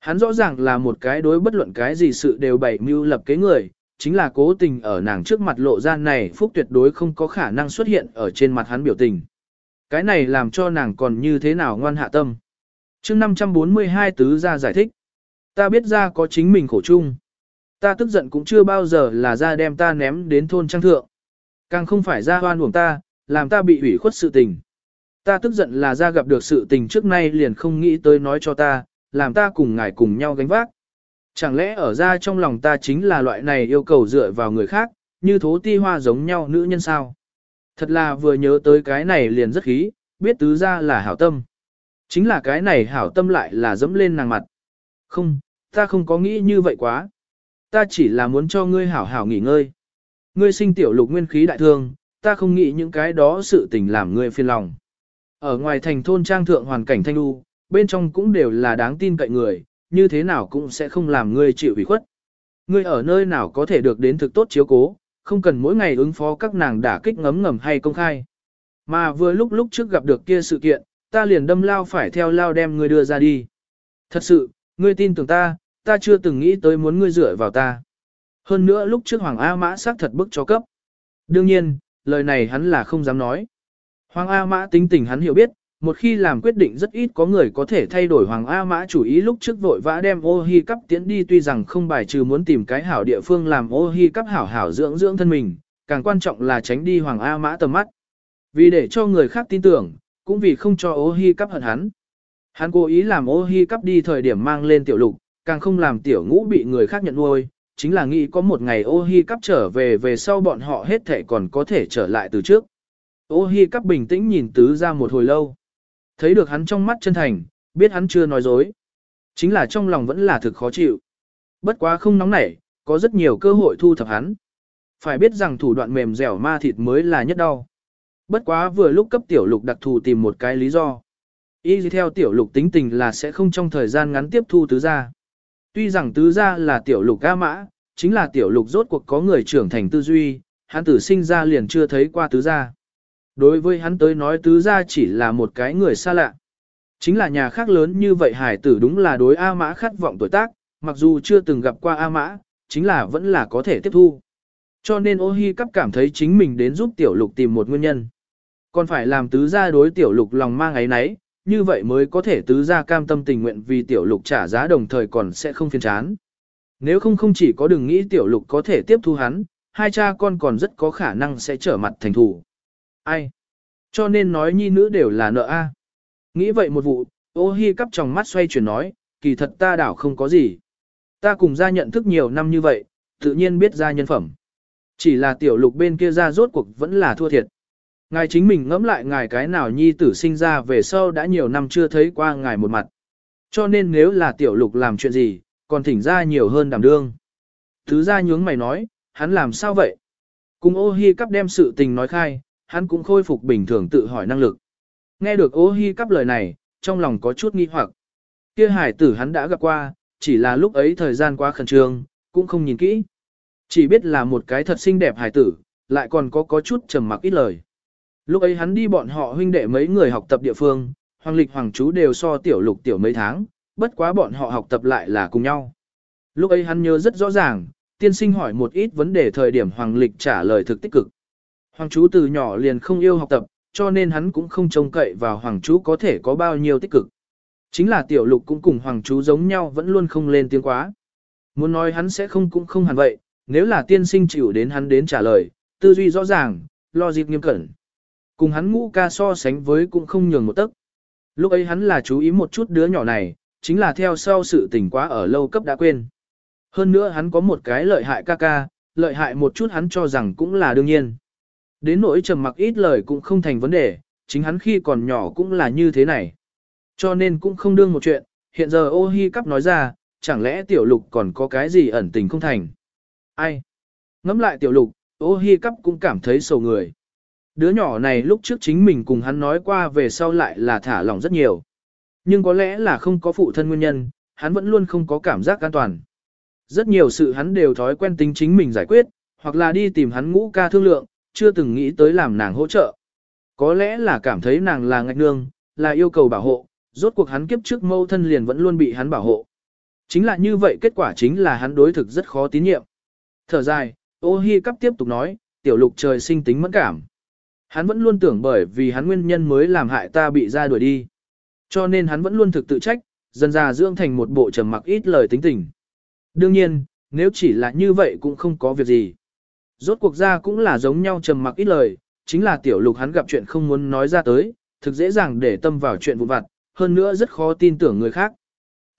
[SPEAKER 1] Hắn rõ ràng là một cái đối bất luận cái gì sự đều bày mưu lập kế người, chính là cố tình ở nàng trước mặt lộ ra này phúc tuyệt đối không có khả năng xuất hiện ở trên mặt hắn biểu tình. Cái này làm cho nàng còn như thế nào ngoan hạ tâm. chương 542 tứ ra giải thích. Ta biết ra có chính mình khổ chung. Ta tức giận cũng chưa bao giờ là ra đem ta ném đến thôn trang thượng. Càng không phải ra hoan buồng ta, làm ta bị hủy khuất sự tình. Ta tức giận là ra gặp được sự tình trước nay liền không nghĩ tới nói cho ta, làm ta cùng ngài cùng nhau gánh vác. Chẳng lẽ ở ra trong lòng ta chính là loại này yêu cầu dựa vào người khác, như thố ti hoa giống nhau nữ nhân sao? Thật là vừa nhớ tới cái này liền rất khí, biết tứ ra là hảo tâm. Chính là cái này hảo tâm lại là dẫm lên nàng mặt. Không, ta không có nghĩ như vậy quá. Ta chỉ là muốn cho ngươi hảo hảo nghỉ ngơi. Ngươi sinh tiểu lục nguyên khí đại thương, ta không nghĩ những cái đó sự tình làm ngươi phiền lòng. Ở ngoài thành thôn trang thượng hoàn cảnh thanh u bên trong cũng đều là đáng tin cậy người, như thế nào cũng sẽ không làm ngươi chịu ủy khuất. Ngươi ở nơi nào có thể được đến thực tốt chiếu cố, không cần mỗi ngày ứng phó các nàng đả kích ngấm ngầm hay công khai. Mà vừa lúc lúc trước gặp được kia sự kiện, ta liền đâm lao phải theo lao đem ngươi đưa ra đi. Thật sự, ngươi tin tưởng ta, ta chưa từng nghĩ tới muốn ngươi dựa vào ta. Hơn nữa lúc trước Hoàng A Mã xác thật bức cho cấp. Đương nhiên, lời này hắn là không dám nói. Hoàng A Mã tính tình hắn hiểu biết, một khi làm quyết định rất ít có người có thể thay đổi Hoàng A Mã chủ ý lúc trước vội vã đem ô hi cắp tiến đi tuy rằng không bài trừ muốn tìm cái hảo địa phương làm ô hi cắp hảo hảo dưỡng dưỡng thân mình, càng quan trọng là tránh đi Hoàng A Mã tầm mắt. Vì để cho người khác tin tưởng, cũng vì không cho ô hi cắp hận hắn. Hắn cố ý làm ô hi cắp đi thời điểm mang lên tiểu lục, càng không làm tiểu ngũ bị người khác nhận nuôi, chính là nghĩ có một ngày ô hi cắp trở về về sau bọn họ hết thể còn có thể trở lại từ trước. Ô hi cắp bình tĩnh nhìn tứ ra một hồi lâu. Thấy được hắn trong mắt chân thành, biết hắn chưa nói dối. Chính là trong lòng vẫn là thực khó chịu. Bất quá không nóng nảy, có rất nhiều cơ hội thu thập hắn. Phải biết rằng thủ đoạn mềm dẻo ma thịt mới là nhất đau. Bất quá vừa lúc cấp tiểu lục đặc thù tìm một cái lý do. Y theo tiểu lục tính tình là sẽ không trong thời gian ngắn tiếp thu tứ gia. Tuy rằng tứ gia là tiểu lục ca mã, chính là tiểu lục rốt cuộc có người trưởng thành tư duy, hắn tử sinh ra liền chưa thấy qua tứ gia. Đối với hắn tới nói tứ gia chỉ là một cái người xa lạ. Chính là nhà khác lớn như vậy hải tử đúng là đối A mã khát vọng tuổi tác, mặc dù chưa từng gặp qua A mã, chính là vẫn là có thể tiếp thu. Cho nên ô hi cắp cảm thấy chính mình đến giúp tiểu lục tìm một nguyên nhân. Còn phải làm tứ gia đối tiểu lục lòng mang ấy nấy, như vậy mới có thể tứ gia cam tâm tình nguyện vì tiểu lục trả giá đồng thời còn sẽ không phiền chán. Nếu không không chỉ có đừng nghĩ tiểu lục có thể tiếp thu hắn, hai cha con còn rất có khả năng sẽ trở mặt thành thủ. Ai? Cho nên nói nhi nữ đều là nợ a. Nghĩ vậy một vụ, ô hi cắp trong mắt xoay chuyển nói, kỳ thật ta đảo không có gì. Ta cùng ra nhận thức nhiều năm như vậy, tự nhiên biết ra nhân phẩm. Chỉ là tiểu lục bên kia ra rốt cuộc vẫn là thua thiệt. Ngài chính mình ngẫm lại ngài cái nào nhi tử sinh ra về sau đã nhiều năm chưa thấy qua ngài một mặt. Cho nên nếu là tiểu lục làm chuyện gì, còn thỉnh ra nhiều hơn đảm đương. Thứ ra nhướng mày nói, hắn làm sao vậy? Cùng ô hi cắp đem sự tình nói khai, hắn cũng khôi phục bình thường tự hỏi năng lực. Nghe được ô hi cắp lời này, trong lòng có chút nghi hoặc. Kia hải tử hắn đã gặp qua, chỉ là lúc ấy thời gian quá khẩn trương, cũng không nhìn kỹ. Chỉ biết là một cái thật xinh đẹp Hải tử, lại còn có có chút trầm mặc ít lời. Lúc ấy hắn đi bọn họ huynh đệ mấy người học tập địa phương, hoàng lịch hoàng chú đều so tiểu lục tiểu mấy tháng, bất quá bọn họ học tập lại là cùng nhau. Lúc ấy hắn nhớ rất rõ ràng, tiên sinh hỏi một ít vấn đề thời điểm hoàng lịch trả lời thực tích cực. Hoàng chú từ nhỏ liền không yêu học tập, cho nên hắn cũng không trông cậy vào hoàng chú có thể có bao nhiêu tích cực. Chính là tiểu lục cũng cùng hoàng chú giống nhau vẫn luôn không lên tiếng quá. Muốn nói hắn sẽ không cũng không hẳn vậy, nếu là tiên sinh chịu đến hắn đến trả lời, tư duy rõ ràng, lo dịp nghiêm cẩn. Cùng hắn ngũ ca so sánh với cũng không nhường một tấc. Lúc ấy hắn là chú ý một chút đứa nhỏ này, chính là theo sau sự tỉnh quá ở lâu cấp đã quên. Hơn nữa hắn có một cái lợi hại ca ca, lợi hại một chút hắn cho rằng cũng là đương nhiên. Đến nỗi trầm mặc ít lời cũng không thành vấn đề, chính hắn khi còn nhỏ cũng là như thế này. Cho nên cũng không đương một chuyện, hiện giờ ô hi cắp nói ra, chẳng lẽ tiểu lục còn có cái gì ẩn tình không thành. Ai? Ngắm lại tiểu lục, ô hi cắp cũng cảm thấy sầu người. Đứa nhỏ này lúc trước chính mình cùng hắn nói qua về sau lại là thả lỏng rất nhiều. Nhưng có lẽ là không có phụ thân nguyên nhân, hắn vẫn luôn không có cảm giác an toàn. Rất nhiều sự hắn đều thói quen tính chính mình giải quyết, hoặc là đi tìm hắn ngũ ca thương lượng, chưa từng nghĩ tới làm nàng hỗ trợ. Có lẽ là cảm thấy nàng là ngạch nương, là yêu cầu bảo hộ, rốt cuộc hắn kiếp trước mâu thân liền vẫn luôn bị hắn bảo hộ. Chính là như vậy kết quả chính là hắn đối thực rất khó tín nhiệm. Thở dài, ô hi cắp tiếp tục nói, tiểu lục trời sinh tính mẫn cảm. Hắn vẫn luôn tưởng bởi vì hắn nguyên nhân mới làm hại ta bị ra đuổi đi. Cho nên hắn vẫn luôn thực tự trách, dần già dưỡng thành một bộ trầm mặc ít lời tính tình. Đương nhiên, nếu chỉ là như vậy cũng không có việc gì. Rốt cuộc ra cũng là giống nhau trầm mặc ít lời, chính là tiểu lục hắn gặp chuyện không muốn nói ra tới, thực dễ dàng để tâm vào chuyện vụn vặt, hơn nữa rất khó tin tưởng người khác.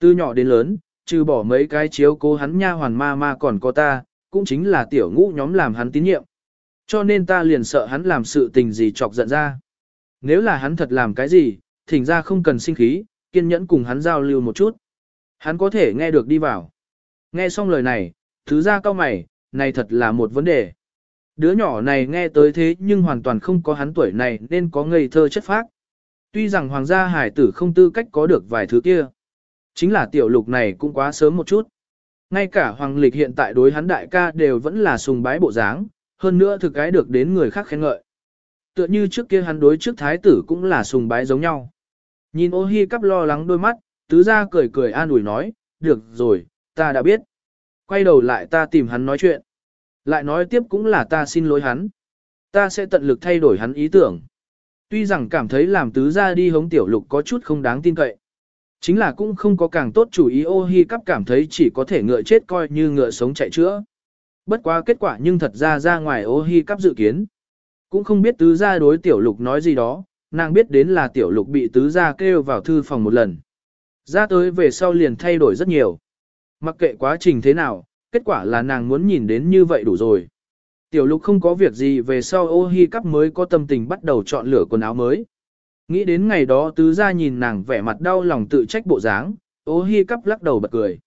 [SPEAKER 1] Từ nhỏ đến lớn, trừ bỏ mấy cái chiếu cố hắn nha hoàn ma ma còn có ta, cũng chính là tiểu ngũ nhóm làm hắn tín nhiệm. Cho nên ta liền sợ hắn làm sự tình gì chọc giận ra. Nếu là hắn thật làm cái gì, thỉnh ra không cần sinh khí, kiên nhẫn cùng hắn giao lưu một chút. Hắn có thể nghe được đi vào. Nghe xong lời này, thứ ra cao mày, này thật là một vấn đề. Đứa nhỏ này nghe tới thế nhưng hoàn toàn không có hắn tuổi này nên có ngây thơ chất phác. Tuy rằng hoàng gia hải tử không tư cách có được vài thứ kia. Chính là tiểu lục này cũng quá sớm một chút. Ngay cả hoàng lịch hiện tại đối hắn đại ca đều vẫn là sùng bái bộ dáng, hơn nữa thực cái được đến người khác khen ngợi. Tựa như trước kia hắn đối trước thái tử cũng là sùng bái giống nhau. Nhìn ô hi cắp lo lắng đôi mắt, tứ ra cười cười an ủi nói, được rồi, ta đã biết. Quay đầu lại ta tìm hắn nói chuyện. Lại nói tiếp cũng là ta xin lỗi hắn. Ta sẽ tận lực thay đổi hắn ý tưởng. Tuy rằng cảm thấy làm tứ ra đi hống tiểu lục có chút không đáng tin cậy. Chính là cũng không có càng tốt chủ ý ô hi cắp cảm thấy chỉ có thể ngựa chết coi như ngựa sống chạy chữa. Bất quá kết quả nhưng thật ra ra ngoài ô hi cắp dự kiến. Cũng không biết tứ gia đối tiểu lục nói gì đó, nàng biết đến là tiểu lục bị tứ gia kêu vào thư phòng một lần. Ra tới về sau liền thay đổi rất nhiều. Mặc kệ quá trình thế nào, kết quả là nàng muốn nhìn đến như vậy đủ rồi. Tiểu lục không có việc gì về sau ô hi cắp mới có tâm tình bắt đầu chọn lựa quần áo mới. Nghĩ đến ngày đó tứ ra nhìn nàng vẻ mặt đau lòng tự trách bộ dáng, ô hi cắp lắc đầu bật cười.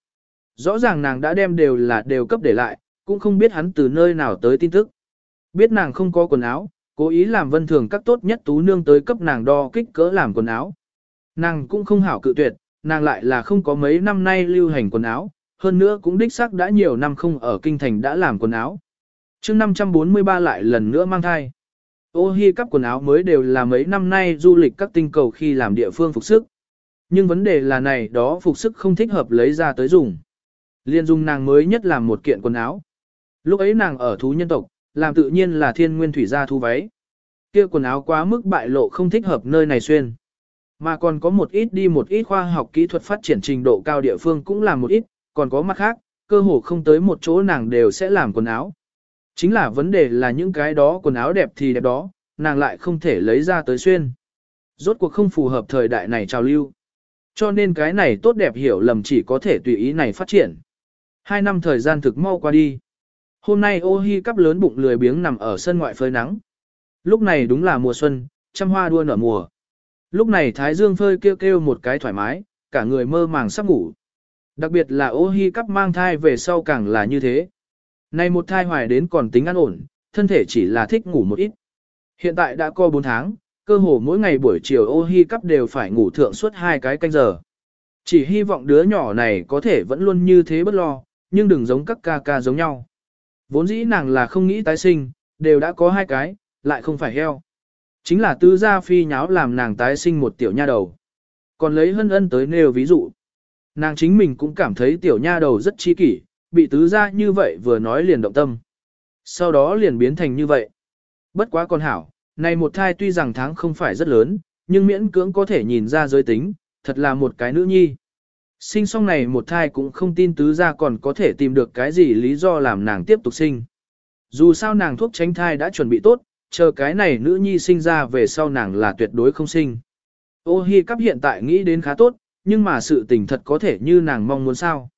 [SPEAKER 1] Rõ ràng nàng đã đem đều là đều cấp để lại, cũng không biết hắn từ nơi nào tới tin tức. Biết nàng không có quần áo, cố ý làm vân thường các tốt nhất tú nương tới cấp nàng đo kích cỡ làm quần áo. Nàng cũng không hảo cự tuyệt, nàng lại là không có mấy năm nay lưu hành quần áo, hơn nữa cũng đích xác đã nhiều năm không ở kinh thành đã làm quần áo. chương 543 lại lần nữa mang thai. Ô hi cắp quần áo mới đều là mấy năm nay du lịch các tinh cầu khi làm địa phương phục sức. Nhưng vấn đề là này đó phục sức không thích hợp lấy ra tới dùng. Liên dung nàng mới nhất làm một kiện quần áo. Lúc ấy nàng ở thú nhân tộc, làm tự nhiên là thiên nguyên thủy gia thu váy. Kia quần áo quá mức bại lộ không thích hợp nơi này xuyên. Mà còn có một ít đi một ít khoa học kỹ thuật phát triển trình độ cao địa phương cũng làm một ít, còn có mặt khác, cơ hồ không tới một chỗ nàng đều sẽ làm quần áo. Chính là vấn đề là những cái đó quần áo đẹp thì đẹp đó, nàng lại không thể lấy ra tới xuyên. Rốt cuộc không phù hợp thời đại này trào lưu. Cho nên cái này tốt đẹp hiểu lầm chỉ có thể tùy ý này phát triển. Hai năm thời gian thực mau qua đi. Hôm nay ô hi cắp lớn bụng lười biếng nằm ở sân ngoại phơi nắng. Lúc này đúng là mùa xuân, trăm hoa đua nở mùa. Lúc này thái dương phơi kêu kêu một cái thoải mái, cả người mơ màng sắp ngủ. Đặc biệt là ô hi cắp mang thai về sau càng là như thế. Nay một thai hoài đến còn tính an ổn, thân thể chỉ là thích ngủ một ít. Hiện tại đã co 4 tháng, cơ hồ mỗi ngày buổi chiều ô hi cắp đều phải ngủ thượng suốt hai cái canh giờ. Chỉ hy vọng đứa nhỏ này có thể vẫn luôn như thế bất lo, nhưng đừng giống các ca ca giống nhau. Vốn dĩ nàng là không nghĩ tái sinh, đều đã có hai cái, lại không phải heo. Chính là Tư gia phi nháo làm nàng tái sinh một tiểu nha đầu. Còn lấy hân ân tới nêu ví dụ. Nàng chính mình cũng cảm thấy tiểu nha đầu rất chi kỷ, bị tứ gia như vậy vừa nói liền động tâm. Sau đó liền biến thành như vậy. Bất quá con hảo, này một thai tuy rằng tháng không phải rất lớn, nhưng miễn cưỡng có thể nhìn ra giới tính, thật là một cái nữ nhi. Sinh xong này một thai cũng không tin tứ gia còn có thể tìm được cái gì lý do làm nàng tiếp tục sinh. Dù sao nàng thuốc tránh thai đã chuẩn bị tốt, chờ cái này nữ nhi sinh ra về sau nàng là tuyệt đối không sinh. Ô hi cắp hiện tại nghĩ đến khá tốt, nhưng mà sự tình thật có thể như nàng mong muốn sao.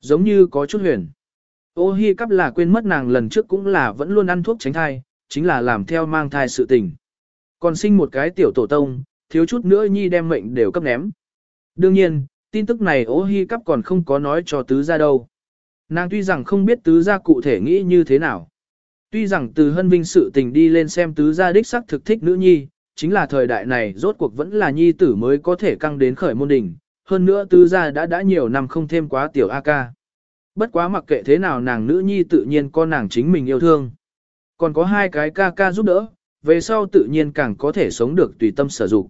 [SPEAKER 1] Giống như có chút huyền. Ô hi cắp là quên mất nàng lần trước cũng là vẫn luôn ăn thuốc tránh thai, chính là làm theo mang thai sự tình. Còn sinh một cái tiểu tổ tông, thiếu chút nữa nhi đem mệnh đều cấp ném. Đương nhiên, tin tức này ô hi cắp còn không có nói cho tứ gia đâu. Nàng tuy rằng không biết tứ gia cụ thể nghĩ như thế nào. Tuy rằng từ hân vinh sự tình đi lên xem tứ gia đích sắc thực thích nữ nhi, chính là thời đại này rốt cuộc vẫn là nhi tử mới có thể căng đến khởi môn đỉnh, hơn nữa Tư gia đã đã nhiều năm không thêm quá tiểu A ca. Bất quá mặc kệ thế nào nàng nữ nhi tự nhiên con nàng chính mình yêu thương. Còn có hai cái ca ca giúp đỡ, về sau tự nhiên càng có thể sống được tùy tâm sở dụng.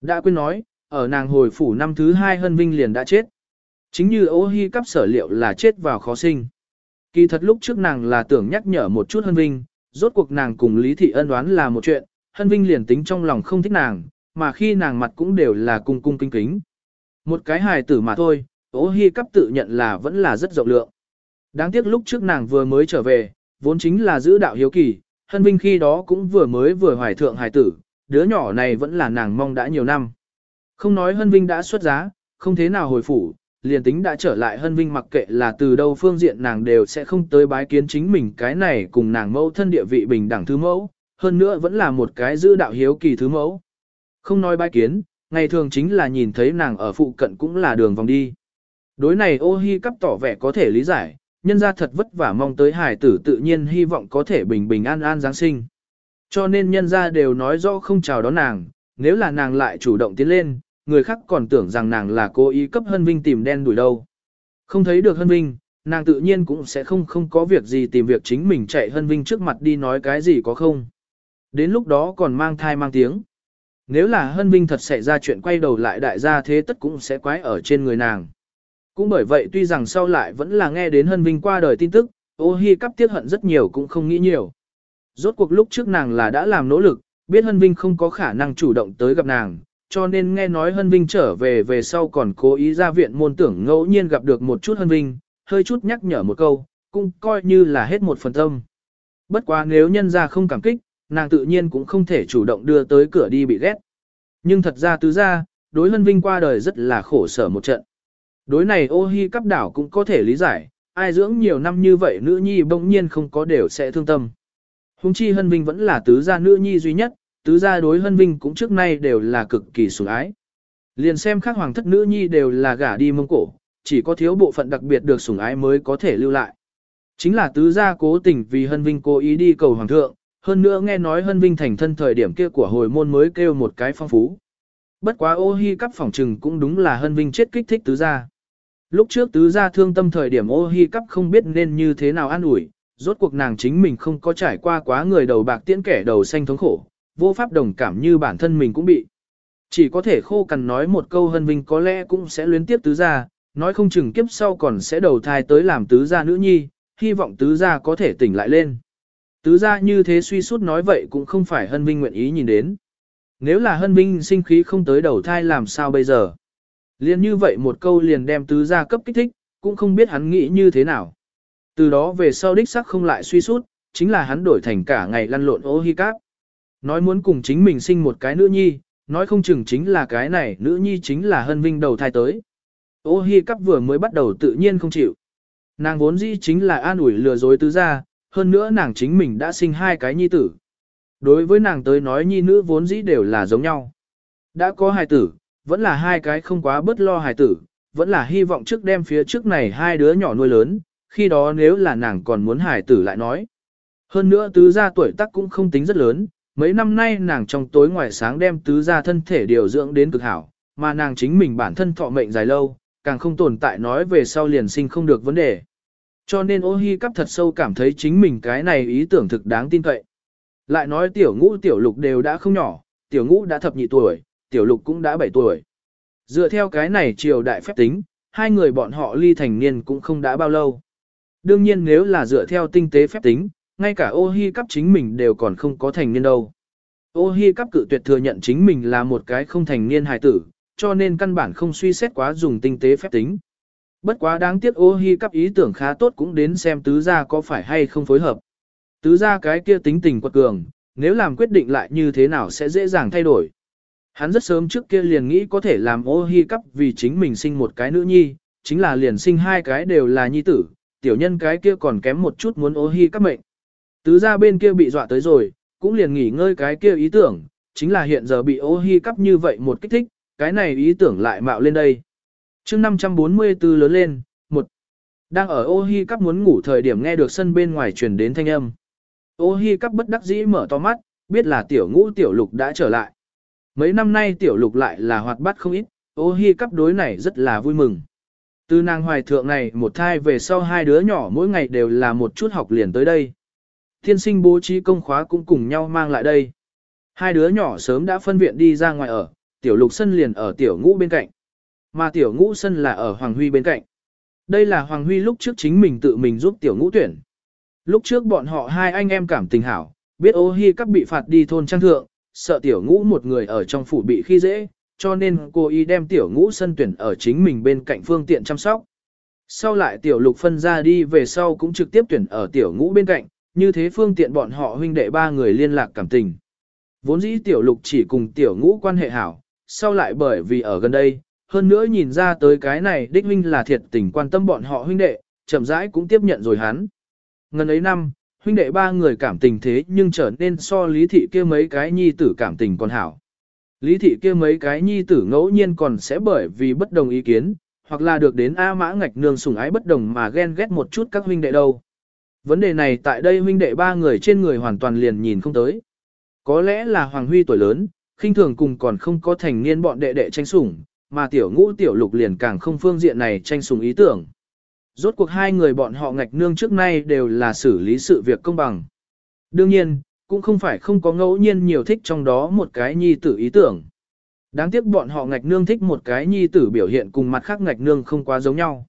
[SPEAKER 1] Đã quên nói, ở nàng hồi phủ năm thứ hai hân vinh liền đã chết. Chính như ô hi cắp sở liệu là chết vào khó sinh. Kỳ thật lúc trước nàng là tưởng nhắc nhở một chút hân vinh, rốt cuộc nàng cùng Lý Thị ân đoán là một chuyện, hân vinh liền tính trong lòng không thích nàng, mà khi nàng mặt cũng đều là cung cung kính kính. Một cái hài tử mà thôi, ô hi cắp tự nhận là vẫn là rất rộng lượng. Đáng tiếc lúc trước nàng vừa mới trở về, vốn chính là giữ đạo hiếu kỳ, hân vinh khi đó cũng vừa mới vừa hoài thượng hài tử, đứa nhỏ này vẫn là nàng mong đã nhiều năm. Không nói hân vinh đã xuất giá, không thế nào hồi phủ, liền tính đã trở lại hân vinh mặc kệ là từ đâu phương diện nàng đều sẽ không tới bái kiến chính mình cái này cùng nàng mẫu thân địa vị bình đẳng thứ mẫu, hơn nữa vẫn là một cái giữ đạo hiếu kỳ thứ mẫu. Không nói bái kiến, ngày thường chính là nhìn thấy nàng ở phụ cận cũng là đường vòng đi. Đối này ô hi cắp tỏ vẻ có thể lý giải, nhân ra thật vất vả mong tới hải tử tự nhiên hy vọng có thể bình bình an an Giáng sinh. Cho nên nhân ra đều nói rõ không chào đón nàng, nếu là nàng lại chủ động tiến lên, người khác còn tưởng rằng nàng là cố ý cấp Hân Vinh tìm đen đuổi đâu. Không thấy được Hân Vinh, nàng tự nhiên cũng sẽ không không có việc gì tìm việc chính mình chạy Hân Vinh trước mặt đi nói cái gì có không. Đến lúc đó còn mang thai mang tiếng. Nếu là Hân Vinh thật xảy ra chuyện quay đầu lại đại gia thế tất cũng sẽ quái ở trên người nàng. Cũng bởi vậy tuy rằng sau lại vẫn là nghe đến Hân Vinh qua đời tin tức, ô hi cắp tiếc hận rất nhiều cũng không nghĩ nhiều. Rốt cuộc lúc trước nàng là đã làm nỗ lực, biết Hân Vinh không có khả năng chủ động tới gặp nàng, cho nên nghe nói Hân Vinh trở về về sau còn cố ý ra viện môn tưởng ngẫu nhiên gặp được một chút Hân Vinh, hơi chút nhắc nhở một câu, cũng coi như là hết một phần tâm. Bất quá nếu nhân ra không cảm kích, nàng tự nhiên cũng không thể chủ động đưa tới cửa đi bị ghét. Nhưng thật ra tứ ra, đối Hân Vinh qua đời rất là khổ sở một trận. Đối này ô hi cắp đảo cũng có thể lý giải, ai dưỡng nhiều năm như vậy nữ nhi bỗng nhiên không có đều sẽ thương tâm. Hùng chi Hân Vinh vẫn là tứ gia nữ nhi duy nhất, tứ gia đối Hân Vinh cũng trước nay đều là cực kỳ sủng ái. Liền xem khác hoàng thất nữ nhi đều là gả đi mông cổ, chỉ có thiếu bộ phận đặc biệt được sủng ái mới có thể lưu lại. Chính là tứ gia cố tình vì Hân Vinh cố ý đi cầu hoàng thượng, hơn nữa nghe nói Hân Vinh thành thân thời điểm kia của hồi môn mới kêu một cái phong phú. Bất quá ô hi cắp phỏng trừng cũng đúng là Hân Vinh chết kích thích tứ gia. Lúc trước tứ gia thương tâm thời điểm ô hi cắp không biết nên như thế nào an ủi, rốt cuộc nàng chính mình không có trải qua quá người đầu bạc tiễn kẻ đầu xanh thống khổ, vô pháp đồng cảm như bản thân mình cũng bị. Chỉ có thể khô cằn nói một câu hân vinh có lẽ cũng sẽ luyến tiếp tứ gia, nói không chừng kiếp sau còn sẽ đầu thai tới làm tứ gia nữ nhi, hy vọng tứ gia có thể tỉnh lại lên. Tứ gia như thế suy sút nói vậy cũng không phải hân vinh nguyện ý nhìn đến. Nếu là hân vinh sinh khí không tới đầu thai làm sao bây giờ? Liên như vậy một câu liền đem tứ gia cấp kích thích, cũng không biết hắn nghĩ như thế nào. Từ đó về sau đích sắc không lại suy sút, chính là hắn đổi thành cả ngày lăn lộn ô hi cáp. Nói muốn cùng chính mình sinh một cái nữ nhi, nói không chừng chính là cái này nữ nhi chính là hân vinh đầu thai tới. Ô hi cắp vừa mới bắt đầu tự nhiên không chịu. Nàng vốn dĩ chính là an ủi lừa dối tứ gia, hơn nữa nàng chính mình đã sinh hai cái nhi tử. Đối với nàng tới nói nhi nữ vốn dĩ đều là giống nhau. Đã có hài tử, vẫn là hai cái không quá bất lo hài tử, vẫn là hy vọng trước đem phía trước này hai đứa nhỏ nuôi lớn, khi đó nếu là nàng còn muốn hài tử lại nói. Hơn nữa tứ gia tuổi tác cũng không tính rất lớn, mấy năm nay nàng trong tối ngoài sáng đem tứ gia thân thể điều dưỡng đến cực hảo, mà nàng chính mình bản thân thọ mệnh dài lâu, càng không tồn tại nói về sau liền sinh không được vấn đề. Cho nên ô hi cắp thật sâu cảm thấy chính mình cái này ý tưởng thực đáng tin cậy. Lại nói tiểu ngũ tiểu lục đều đã không nhỏ, tiểu ngũ đã thập nhị tuổi, tiểu lục cũng đã bảy tuổi. Dựa theo cái này triều đại phép tính, hai người bọn họ ly thành niên cũng không đã bao lâu. Đương nhiên nếu là dựa theo tinh tế phép tính, ngay cả ô hi cắp chính mình đều còn không có thành niên đâu. Ô hi cắp cự tuyệt thừa nhận chính mình là một cái không thành niên hài tử, cho nên căn bản không suy xét quá dùng tinh tế phép tính. Bất quá đáng tiếc ô hi cắp ý tưởng khá tốt cũng đến xem tứ gia có phải hay không phối hợp. Tứ gia cái kia tính tình quật cường, nếu làm quyết định lại như thế nào sẽ dễ dàng thay đổi. Hắn rất sớm trước kia liền nghĩ có thể làm ô hi cắp vì chính mình sinh một cái nữ nhi, chính là liền sinh hai cái đều là nhi tử, tiểu nhân cái kia còn kém một chút muốn ô hi cắp mệnh. Tứ gia bên kia bị dọa tới rồi, cũng liền nghỉ ngơi cái kia ý tưởng, chính là hiện giờ bị ô hi cắp như vậy một kích thích, cái này ý tưởng lại mạo lên đây chương 544 lớn lên, một Đang ở ô hi cắp muốn ngủ thời điểm nghe được sân bên ngoài truyền đến thanh âm. Ô hi cắp bất đắc dĩ mở to mắt, biết là tiểu ngũ tiểu lục đã trở lại. Mấy năm nay tiểu lục lại là hoạt bát không ít, ô hi cắp đối này rất là vui mừng. Từ nàng hoài thượng này một thai về sau hai đứa nhỏ mỗi ngày đều là một chút học liền tới đây. Thiên sinh bố trí công khóa cũng cùng nhau mang lại đây. Hai đứa nhỏ sớm đã phân viện đi ra ngoài ở, tiểu lục sân liền ở tiểu ngũ bên cạnh. Mà tiểu ngũ sân là ở Hoàng Huy bên cạnh. Đây là Hoàng Huy lúc trước chính mình tự mình giúp tiểu ngũ tuyển. Lúc trước bọn họ hai anh em cảm tình hảo, biết ô hi các bị phạt đi thôn trang thượng, sợ tiểu ngũ một người ở trong phủ bị khi dễ, cho nên cô y đem tiểu ngũ sân tuyển ở chính mình bên cạnh phương tiện chăm sóc. Sau lại tiểu lục phân ra đi về sau cũng trực tiếp tuyển ở tiểu ngũ bên cạnh, như thế phương tiện bọn họ huynh đệ ba người liên lạc cảm tình. Vốn dĩ tiểu lục chỉ cùng tiểu ngũ quan hệ hảo, sau lại bởi vì ở gần đây, hơn nữa nhìn ra tới cái này đích huynh là thiệt tình quan tâm bọn họ huynh đệ, chậm rãi cũng tiếp nhận rồi hắn. Ngần ấy năm, huynh đệ ba người cảm tình thế nhưng trở nên so lý thị kia mấy cái nhi tử cảm tình còn hảo. Lý thị kia mấy cái nhi tử ngẫu nhiên còn sẽ bởi vì bất đồng ý kiến, hoặc là được đến A mã ngạch nương sủng ái bất đồng mà ghen ghét một chút các huynh đệ đâu. Vấn đề này tại đây huynh đệ ba người trên người hoàn toàn liền nhìn không tới. Có lẽ là Hoàng Huy tuổi lớn, khinh thường cùng còn không có thành niên bọn đệ đệ tranh sủng, mà tiểu ngũ tiểu lục liền càng không phương diện này tranh sùng ý tưởng. Rốt cuộc hai người bọn họ ngạch nương trước nay đều là xử lý sự việc công bằng. Đương nhiên, cũng không phải không có ngẫu nhiên nhiều thích trong đó một cái nhi tử ý tưởng. Đáng tiếc bọn họ ngạch nương thích một cái nhi tử biểu hiện cùng mặt khác ngạch nương không quá giống nhau.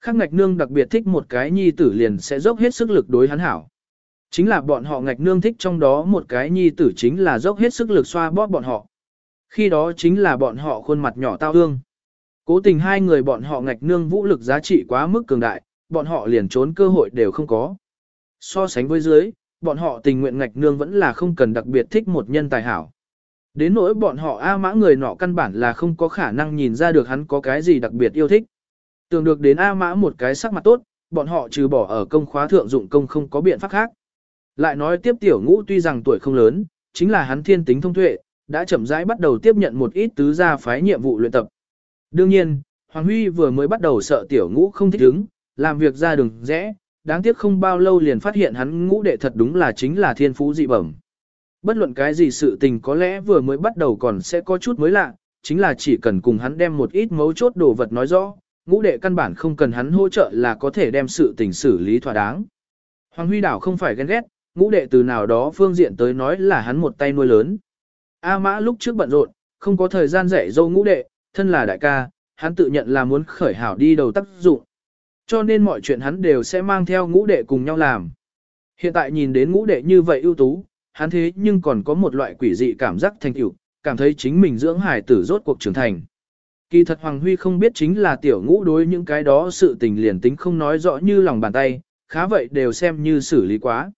[SPEAKER 1] Khác ngạch nương đặc biệt thích một cái nhi tử liền sẽ dốc hết sức lực đối hắn hảo. Chính là bọn họ ngạch nương thích trong đó một cái nhi tử chính là dốc hết sức lực xoa bóp bọn họ. Khi đó chính là bọn họ khuôn mặt nhỏ tao hương. Cố tình hai người bọn họ ngạch nương vũ lực giá trị quá mức cường đại, bọn họ liền trốn cơ hội đều không có. So sánh với dưới, bọn họ tình nguyện ngạch nương vẫn là không cần đặc biệt thích một nhân tài hảo. Đến nỗi bọn họ A mã người nọ căn bản là không có khả năng nhìn ra được hắn có cái gì đặc biệt yêu thích. Tưởng được đến A mã một cái sắc mặt tốt, bọn họ trừ bỏ ở công khóa thượng dụng công không có biện pháp khác. Lại nói tiếp tiểu ngũ tuy rằng tuổi không lớn, chính là hắn thiên tính thông tuệ, đã chậm rãi bắt đầu tiếp nhận một ít tứ gia phái nhiệm vụ luyện tập. Đương nhiên, Hoàng Huy vừa mới bắt đầu sợ tiểu ngũ không thích ứng, làm việc ra đường rẽ, đáng tiếc không bao lâu liền phát hiện hắn ngũ đệ thật đúng là chính là thiên phú dị bẩm. Bất luận cái gì sự tình có lẽ vừa mới bắt đầu còn sẽ có chút mới lạ, chính là chỉ cần cùng hắn đem một ít mấu chốt đồ vật nói rõ, ngũ đệ căn bản không cần hắn hỗ trợ là có thể đem sự tình xử lý thỏa đáng. Hoàng Huy đảo không phải ghen ghét, ngũ đệ từ nào đó phương diện tới nói là hắn một tay nuôi lớn. A mã lúc trước bận rộn, không có thời gian dạy dâu ngũ đệ, thân là đại ca, hắn tự nhận là muốn khởi hảo đi đầu tác dụng. Cho nên mọi chuyện hắn đều sẽ mang theo ngũ đệ cùng nhau làm. Hiện tại nhìn đến ngũ đệ như vậy ưu tú, hắn thế nhưng còn có một loại quỷ dị cảm giác thành tựu, cảm thấy chính mình dưỡng hải tử rốt cuộc trưởng thành. Kỳ thật Hoàng Huy không biết chính là tiểu ngũ đối những cái đó sự tình liền tính không nói rõ như lòng bàn tay, khá vậy đều xem như xử lý quá.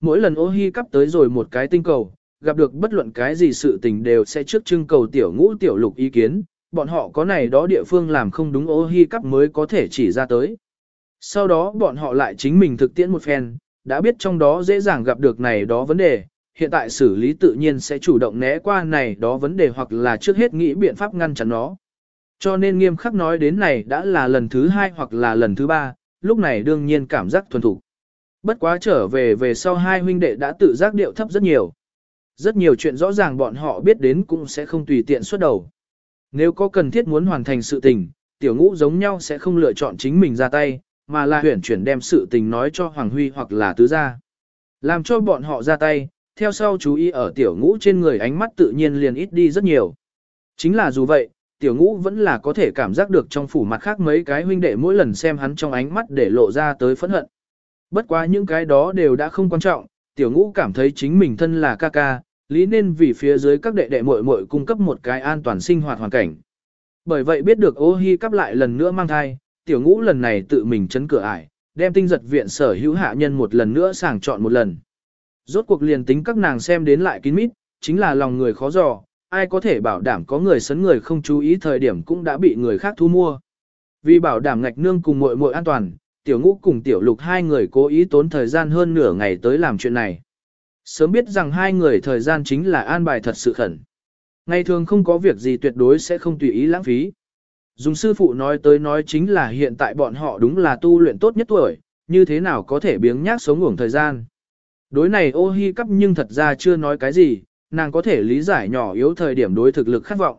[SPEAKER 1] Mỗi lần ô hi cắp tới rồi một cái tinh cầu, gặp được bất luận cái gì sự tình đều sẽ trước trưng cầu tiểu ngũ tiểu lục ý kiến, bọn họ có này đó địa phương làm không đúng ô hi cắp mới có thể chỉ ra tới. Sau đó bọn họ lại chính mình thực tiễn một phen, đã biết trong đó dễ dàng gặp được này đó vấn đề, hiện tại xử lý tự nhiên sẽ chủ động né qua này đó vấn đề hoặc là trước hết nghĩ biện pháp ngăn chặn nó. Cho nên nghiêm khắc nói đến này đã là lần thứ hai hoặc là lần thứ ba, lúc này đương nhiên cảm giác thuần thủ. Bất quá trở về về sau hai huynh đệ đã tự giác điệu thấp rất nhiều. Rất nhiều chuyện rõ ràng bọn họ biết đến cũng sẽ không tùy tiện xuất đầu. Nếu có cần thiết muốn hoàn thành sự tình, tiểu ngũ giống nhau sẽ không lựa chọn chính mình ra tay, mà là huyển chuyển đem sự tình nói cho Hoàng Huy hoặc là tứ gia. Làm cho bọn họ ra tay, theo sau chú ý ở tiểu ngũ trên người ánh mắt tự nhiên liền ít đi rất nhiều. Chính là dù vậy, tiểu ngũ vẫn là có thể cảm giác được trong phủ mặt khác mấy cái huynh đệ mỗi lần xem hắn trong ánh mắt để lộ ra tới phẫn hận. Bất quá những cái đó đều đã không quan trọng, tiểu ngũ cảm thấy chính mình thân là ca ca, lý nên vì phía dưới các đệ đệ muội muội cung cấp một cái an toàn sinh hoạt hoàn cảnh. Bởi vậy biết được ô hi cắp lại lần nữa mang thai, tiểu ngũ lần này tự mình chấn cửa ải, đem tinh giật viện sở hữu hạ nhân một lần nữa sàng chọn một lần. Rốt cuộc liền tính các nàng xem đến lại kín mít, chính là lòng người khó dò, ai có thể bảo đảm có người sấn người không chú ý thời điểm cũng đã bị người khác thu mua. Vì bảo đảm ngạch nương cùng muội muội an toàn, tiểu ngũ cùng tiểu lục hai người cố ý tốn thời gian hơn nửa ngày tới làm chuyện này. Sớm biết rằng hai người thời gian chính là an bài thật sự khẩn. Ngày thường không có việc gì tuyệt đối sẽ không tùy ý lãng phí. Dùng sư phụ nói tới nói chính là hiện tại bọn họ đúng là tu luyện tốt nhất tuổi, như thế nào có thể biếng nhác sống ngủng thời gian. Đối này ô hi cắp nhưng thật ra chưa nói cái gì, nàng có thể lý giải nhỏ yếu thời điểm đối thực lực khát vọng.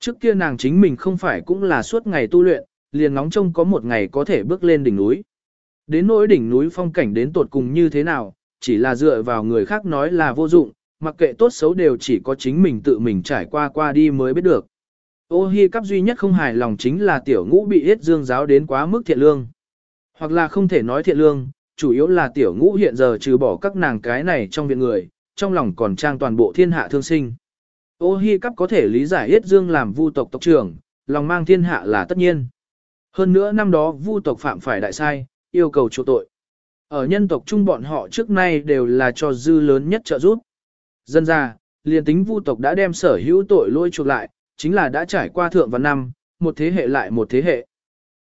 [SPEAKER 1] Trước kia nàng chính mình không phải cũng là suốt ngày tu luyện, liền ngóng trông có một ngày có thể bước lên đỉnh núi. Đến nỗi đỉnh núi phong cảnh đến tột cùng như thế nào, chỉ là dựa vào người khác nói là vô dụng, mặc kệ tốt xấu đều chỉ có chính mình tự mình trải qua qua đi mới biết được. Ô hi cắp duy nhất không hài lòng chính là tiểu ngũ bị yết dương giáo đến quá mức thiện lương. Hoặc là không thể nói thiện lương, chủ yếu là tiểu ngũ hiện giờ trừ bỏ các nàng cái này trong viện người, trong lòng còn trang toàn bộ thiên hạ thương sinh. Ô hi cắp có thể lý giải yết dương làm vu tộc tộc trưởng, lòng mang thiên hạ là tất nhiên. Hơn nữa năm đó vu tộc phạm phải đại sai, yêu cầu chỗ tội. Ở nhân tộc chung bọn họ trước nay đều là cho dư lớn nhất trợ giúp. Dân ra, liền tính vu tộc đã đem sở hữu tội lôi chuộc lại, chính là đã trải qua thượng và năm, một thế hệ lại một thế hệ.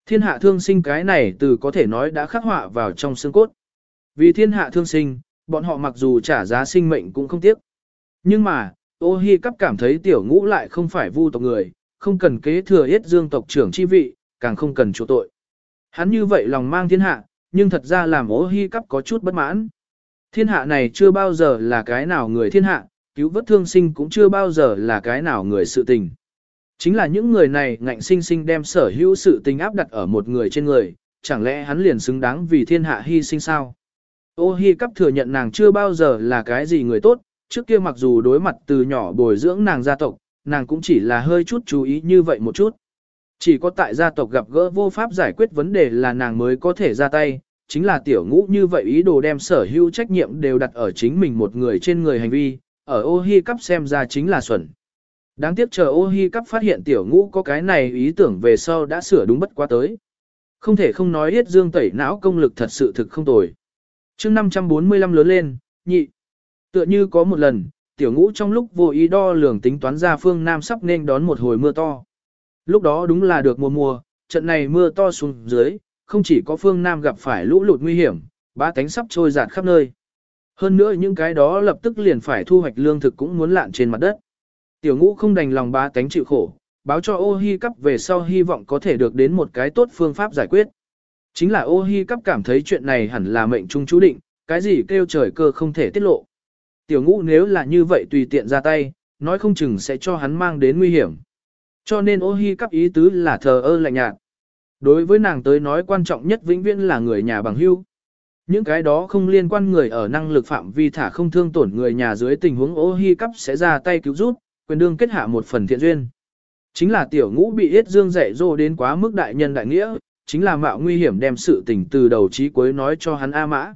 [SPEAKER 1] Thiên hạ thương sinh cái này từ có thể nói đã khắc họa vào trong xương cốt. Vì thiên hạ thương sinh, bọn họ mặc dù trả giá sinh mệnh cũng không tiếc. Nhưng mà, ô hi cắp cảm thấy tiểu ngũ lại không phải vu tộc người, không cần kế thừa yết dương tộc trưởng chi vị, càng không cần chỗ tội. Hắn như vậy lòng mang thiên hạ, nhưng thật ra làm ố hy cắp có chút bất mãn. Thiên hạ này chưa bao giờ là cái nào người thiên hạ, cứu vớt thương sinh cũng chưa bao giờ là cái nào người sự tình. Chính là những người này ngạnh sinh sinh đem sở hữu sự tình áp đặt ở một người trên người, chẳng lẽ hắn liền xứng đáng vì thiên hạ hy sinh sao? Ô hi cắp thừa nhận nàng chưa bao giờ là cái gì người tốt, trước kia mặc dù đối mặt từ nhỏ bồi dưỡng nàng gia tộc, nàng cũng chỉ là hơi chút chú ý như vậy một chút. Chỉ có tại gia tộc gặp gỡ vô pháp giải quyết vấn đề là nàng mới có thể ra tay, chính là tiểu ngũ như vậy ý đồ đem sở hữu trách nhiệm đều đặt ở chính mình một người trên người hành vi, ở ô hi cắp xem ra chính là xuẩn. Đáng tiếc chờ ô hi cắp phát hiện tiểu ngũ có cái này ý tưởng về sau đã sửa đúng bất quá tới. Không thể không nói yết dương tẩy não công lực thật sự thực không tồi. chương 545 lớn lên, nhị. Tựa như có một lần, tiểu ngũ trong lúc vô ý đo lường tính toán ra phương Nam sắp nên đón một hồi mưa to. Lúc đó đúng là được mùa mùa, trận này mưa to xuống dưới, không chỉ có phương Nam gặp phải lũ lụt nguy hiểm, ba tánh sắp trôi dạt khắp nơi. Hơn nữa những cái đó lập tức liền phải thu hoạch lương thực cũng muốn lạn trên mặt đất. Tiểu ngũ không đành lòng ba tánh chịu khổ, báo cho ô hi cắp về sau hy vọng có thể được đến một cái tốt phương pháp giải quyết. Chính là ô hi cắp cảm thấy chuyện này hẳn là mệnh trung chú định, cái gì kêu trời cơ không thể tiết lộ. Tiểu ngũ nếu là như vậy tùy tiện ra tay, nói không chừng sẽ cho hắn mang đến nguy hiểm. Cho nên ô hi cắp ý tứ là thờ ơ lạnh nhạt. Đối với nàng tới nói quan trọng nhất vĩnh viễn là người nhà bằng hưu. Những cái đó không liên quan người ở năng lực phạm vi thả không thương tổn người nhà dưới tình huống ô hi cắp sẽ ra tay cứu giúp, quyền đương kết hạ một phần thiện duyên. Chính là tiểu ngũ bị yết dương dạy dỗ đến quá mức đại nhân đại nghĩa, chính là mạo nguy hiểm đem sự tình từ đầu chí cuối nói cho hắn A Mã.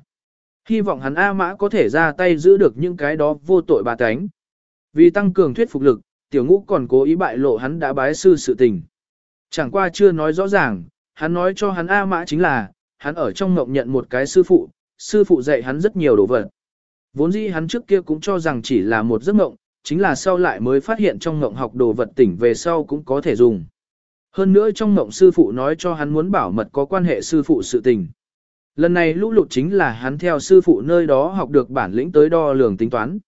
[SPEAKER 1] Hy vọng hắn A Mã có thể ra tay giữ được những cái đó vô tội bà tánh. Vì tăng cường thuyết phục lực, tiểu ngũ còn cố ý bại lộ hắn đã bái sư sự tình. Chẳng qua chưa nói rõ ràng, hắn nói cho hắn A Mã chính là, hắn ở trong ngộng nhận một cái sư phụ, sư phụ dạy hắn rất nhiều đồ vật. Vốn dĩ hắn trước kia cũng cho rằng chỉ là một giấc ngộng, chính là sau lại mới phát hiện trong ngộng học đồ vật tỉnh về sau cũng có thể dùng. Hơn nữa trong ngộng sư phụ nói cho hắn muốn bảo mật có quan hệ sư phụ sự tình. Lần này lũ lụt chính là hắn theo sư phụ nơi đó học được bản lĩnh tới đo lường tính toán.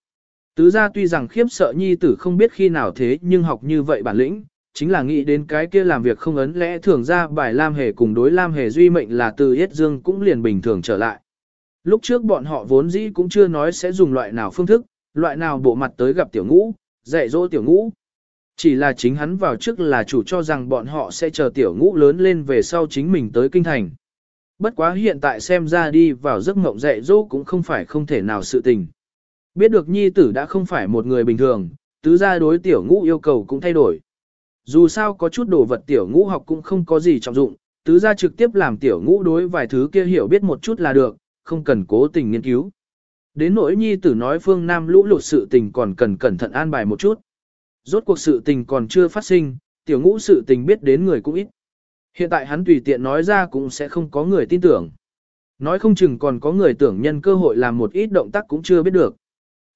[SPEAKER 1] Tứ gia tuy rằng khiếp sợ nhi tử không biết khi nào thế nhưng học như vậy bản lĩnh, chính là nghĩ đến cái kia làm việc không ấn lẽ thường ra bài Lam Hề cùng đối Lam Hề duy mệnh là từ Yết Dương cũng liền bình thường trở lại. Lúc trước bọn họ vốn dĩ cũng chưa nói sẽ dùng loại nào phương thức, loại nào bộ mặt tới gặp tiểu ngũ, dạy dỗ tiểu ngũ. Chỉ là chính hắn vào trước là chủ cho rằng bọn họ sẽ chờ tiểu ngũ lớn lên về sau chính mình tới kinh thành. Bất quá hiện tại xem ra đi vào giấc mộng dạy dỗ cũng không phải không thể nào sự tình. Biết được nhi tử đã không phải một người bình thường, tứ gia đối tiểu ngũ yêu cầu cũng thay đổi. Dù sao có chút đồ vật tiểu ngũ học cũng không có gì trọng dụng, tứ gia trực tiếp làm tiểu ngũ đối vài thứ kia hiểu biết một chút là được, không cần cố tình nghiên cứu. Đến nỗi nhi tử nói phương Nam lũ lụt sự tình còn cần cẩn thận an bài một chút. Rốt cuộc sự tình còn chưa phát sinh, tiểu ngũ sự tình biết đến người cũng ít. Hiện tại hắn tùy tiện nói ra cũng sẽ không có người tin tưởng. Nói không chừng còn có người tưởng nhân cơ hội làm một ít động tác cũng chưa biết được.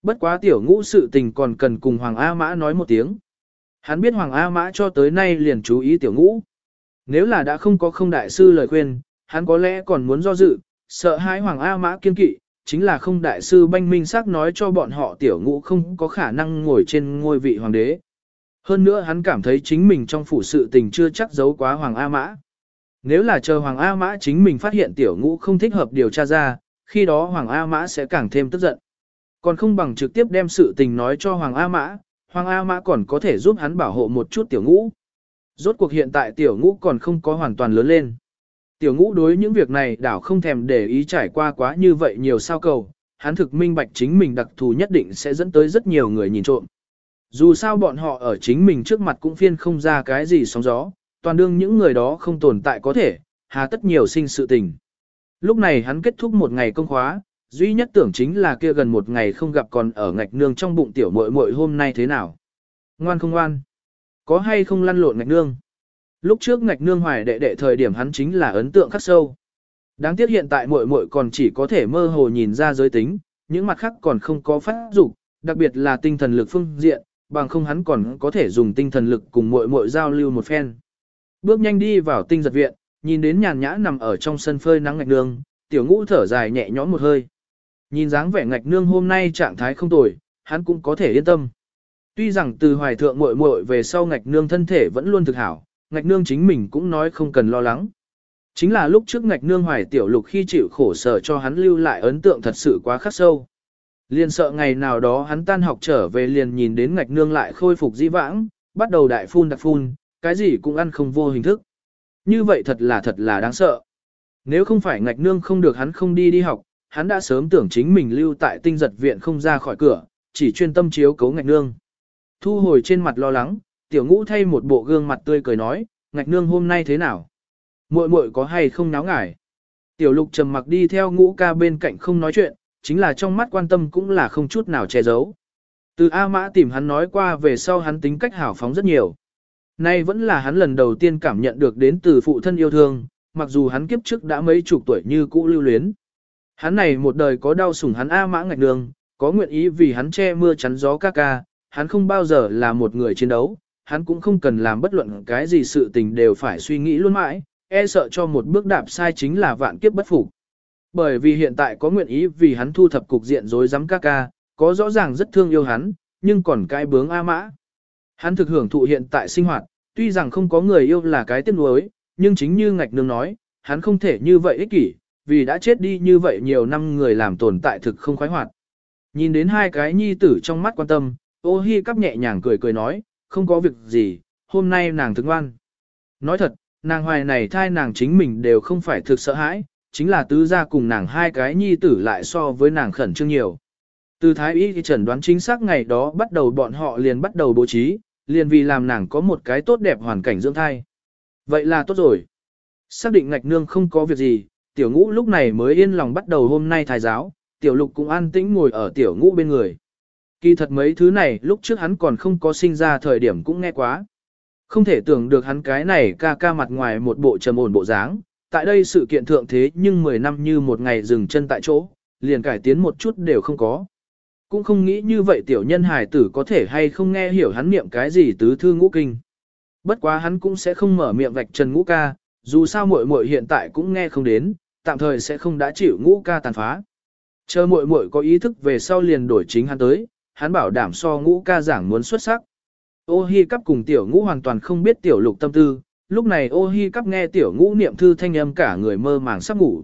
[SPEAKER 1] Bất quá tiểu ngũ sự tình còn cần cùng Hoàng A Mã nói một tiếng. Hắn biết Hoàng A Mã cho tới nay liền chú ý tiểu ngũ. Nếu là đã không có không đại sư lời khuyên, hắn có lẽ còn muốn do dự, sợ hãi Hoàng A Mã kiên kỵ, chính là không đại sư banh minh xác nói cho bọn họ tiểu ngũ không có khả năng ngồi trên ngôi vị hoàng đế. Hơn nữa hắn cảm thấy chính mình trong phủ sự tình chưa chắc giấu quá Hoàng A Mã. Nếu là chờ Hoàng A Mã chính mình phát hiện tiểu ngũ không thích hợp điều tra ra, khi đó Hoàng A Mã sẽ càng thêm tức giận. Còn không bằng trực tiếp đem sự tình nói cho Hoàng A Mã, Hoàng A Mã còn có thể giúp hắn bảo hộ một chút tiểu ngũ. Rốt cuộc hiện tại tiểu ngũ còn không có hoàn toàn lớn lên. Tiểu ngũ đối những việc này đảo không thèm để ý trải qua quá như vậy nhiều sao cầu, hắn thực minh bạch chính mình đặc thù nhất định sẽ dẫn tới rất nhiều người nhìn trộm. Dù sao bọn họ ở chính mình trước mặt cũng phiên không ra cái gì sóng gió, toàn đương những người đó không tồn tại có thể, hà tất nhiều sinh sự tình. Lúc này hắn kết thúc một ngày công khóa, duy nhất tưởng chính là kia gần một ngày không gặp còn ở ngạch nương trong bụng tiểu muội muội hôm nay thế nào. Ngoan không ngoan? Có hay không lăn lộn ngạch nương? Lúc trước ngạch nương hoài đệ đệ thời điểm hắn chính là ấn tượng khắc sâu. Đáng tiếc hiện tại muội muội còn chỉ có thể mơ hồ nhìn ra giới tính, những mặt khác còn không có phát dục, đặc biệt là tinh thần lực phương diện, bằng không hắn còn có thể dùng tinh thần lực cùng muội muội giao lưu một phen. Bước nhanh đi vào tinh giật viện, nhìn đến nhàn nhã nằm ở trong sân phơi nắng ngạch nương, tiểu ngũ thở dài nhẹ nhõm một hơi. Nhìn dáng vẻ ngạch nương hôm nay trạng thái không tồi, hắn cũng có thể yên tâm. Tuy rằng từ hoài thượng muội muội về sau ngạch nương thân thể vẫn luôn thực hảo, ngạch nương chính mình cũng nói không cần lo lắng. Chính là lúc trước ngạch nương hoài tiểu lục khi chịu khổ sở cho hắn lưu lại ấn tượng thật sự quá khắc sâu. Liền sợ ngày nào đó hắn tan học trở về liền nhìn đến ngạch nương lại khôi phục dĩ vãng, bắt đầu đại phun đặc phun, cái gì cũng ăn không vô hình thức. Như vậy thật là thật là đáng sợ. Nếu không phải ngạch nương không được hắn không đi đi học, hắn đã sớm tưởng chính mình lưu tại tinh giật viện không ra khỏi cửa, chỉ chuyên tâm chiếu cấu ngạch nương. Thu hồi trên mặt lo lắng, tiểu ngũ thay một bộ gương mặt tươi cười nói, ngạch nương hôm nay thế nào? muội muội có hay không náo ngải? Tiểu lục trầm mặc đi theo ngũ ca bên cạnh không nói chuyện, chính là trong mắt quan tâm cũng là không chút nào che giấu. Từ A Mã tìm hắn nói qua về sau hắn tính cách hảo phóng rất nhiều. Nay vẫn là hắn lần đầu tiên cảm nhận được đến từ phụ thân yêu thương, mặc dù hắn kiếp trước đã mấy chục tuổi như cũ lưu luyến. Hắn này một đời có đau sủng hắn A Mã ngạch đường, có nguyện ý vì hắn che mưa chắn gió ca ca, hắn không bao giờ là một người chiến đấu, hắn cũng không cần làm bất luận cái gì sự tình đều phải suy nghĩ luôn mãi, e sợ cho một bước đạp sai chính là vạn kiếp bất phục. Bởi vì hiện tại có nguyện ý vì hắn thu thập cục diện rối rắm ca ca, có rõ ràng rất thương yêu hắn, nhưng còn cái bướng A mã. Hắn thực hưởng thụ hiện tại sinh hoạt, tuy rằng không có người yêu là cái tiếc nuối, nhưng chính như ngạch nương nói, hắn không thể như vậy ích kỷ, vì đã chết đi như vậy nhiều năm người làm tồn tại thực không khoái hoạt. Nhìn đến hai cái nhi tử trong mắt quan tâm, ô hi cắp nhẹ nhàng cười cười nói, không có việc gì, hôm nay nàng thức ngoan. Nói thật, nàng hoài này thai nàng chính mình đều không phải thực sợ hãi, chính là tứ gia cùng nàng hai cái nhi tử lại so với nàng khẩn trương nhiều. Từ thái y thì chẩn đoán chính xác ngày đó bắt đầu bọn họ liền bắt đầu bố trí, liền vì làm nàng có một cái tốt đẹp hoàn cảnh dưỡng thai. Vậy là tốt rồi. Xác định ngạch nương không có việc gì, tiểu ngũ lúc này mới yên lòng bắt đầu hôm nay thái giáo, tiểu lục cũng an tĩnh ngồi ở tiểu ngũ bên người. Kỳ thật mấy thứ này lúc trước hắn còn không có sinh ra thời điểm cũng nghe quá. Không thể tưởng được hắn cái này ca ca mặt ngoài một bộ trầm ổn bộ dáng, tại đây sự kiện thượng thế nhưng 10 năm như một ngày dừng chân tại chỗ, liền cải tiến một chút đều không có. Cũng không nghĩ như vậy tiểu nhân hài tử có thể hay không nghe hiểu hắn niệm cái gì tứ thư ngũ kinh. Bất quá hắn cũng sẽ không mở miệng vạch trần ngũ ca, dù sao muội muội hiện tại cũng nghe không đến, tạm thời sẽ không đã chịu ngũ ca tàn phá. Chờ muội muội có ý thức về sau liền đổi chính hắn tới, hắn bảo đảm so ngũ ca giảng muốn xuất sắc. Ô hi cắp cùng tiểu ngũ hoàn toàn không biết tiểu lục tâm tư, lúc này ô hi cắp nghe tiểu ngũ niệm thư thanh âm cả người mơ màng sắp ngủ.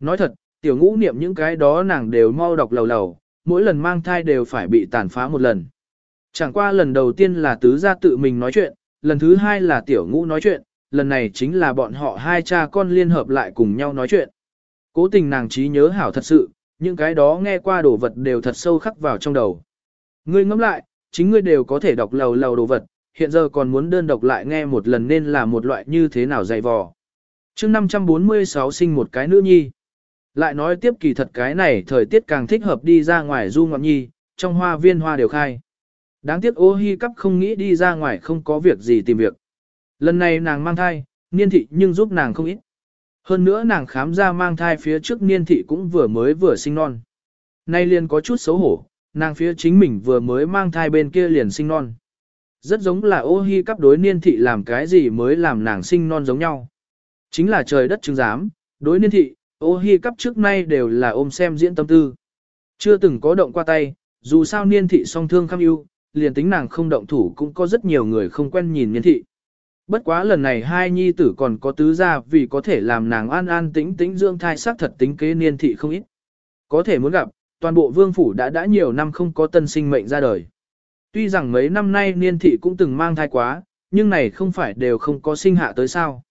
[SPEAKER 1] Nói thật, tiểu ngũ niệm những cái đó nàng đều mau đọc lầu lầu, mỗi lần mang thai đều phải bị tàn phá một lần. Chẳng qua lần đầu tiên là tứ gia tự mình nói chuyện, lần thứ hai là tiểu ngũ nói chuyện, lần này chính là bọn họ hai cha con liên hợp lại cùng nhau nói chuyện. Cố tình nàng trí nhớ hảo thật sự, những cái đó nghe qua đồ vật đều thật sâu khắc vào trong đầu. Ngươi ngẫm lại, chính ngươi đều có thể đọc lầu lầu đồ vật, hiện giờ còn muốn đơn độc lại nghe một lần nên là một loại như thế nào dày vò. chương 546 sinh một cái nữ nhi. Lại nói tiếp kỳ thật cái này thời tiết càng thích hợp đi ra ngoài du ngọn nhi, trong hoa viên hoa đều khai. Đáng tiếc ô hi cắp không nghĩ đi ra ngoài không có việc gì tìm việc. Lần này nàng mang thai, niên thị nhưng giúp nàng không ít. Hơn nữa nàng khám ra mang thai phía trước niên thị cũng vừa mới vừa sinh non. Nay liền có chút xấu hổ, nàng phía chính mình vừa mới mang thai bên kia liền sinh non. Rất giống là ô hi cắp đối niên thị làm cái gì mới làm nàng sinh non giống nhau. Chính là trời đất chứng giám, đối niên thị, ô hi cắp trước nay đều là ôm xem diễn tâm tư. Chưa từng có động qua tay, dù sao niên thị song thương khăm ưu, liền tính nàng không động thủ cũng có rất nhiều người không quen nhìn niên thị. Bất quá lần này hai nhi tử còn có tứ gia vì có thể làm nàng an an tĩnh tĩnh dưỡng thai sắc thật tính kế niên thị không ít. Có thể muốn gặp, toàn bộ vương phủ đã đã nhiều năm không có tân sinh mệnh ra đời. Tuy rằng mấy năm nay niên thị cũng từng mang thai quá, nhưng này không phải đều không có sinh hạ tới sao.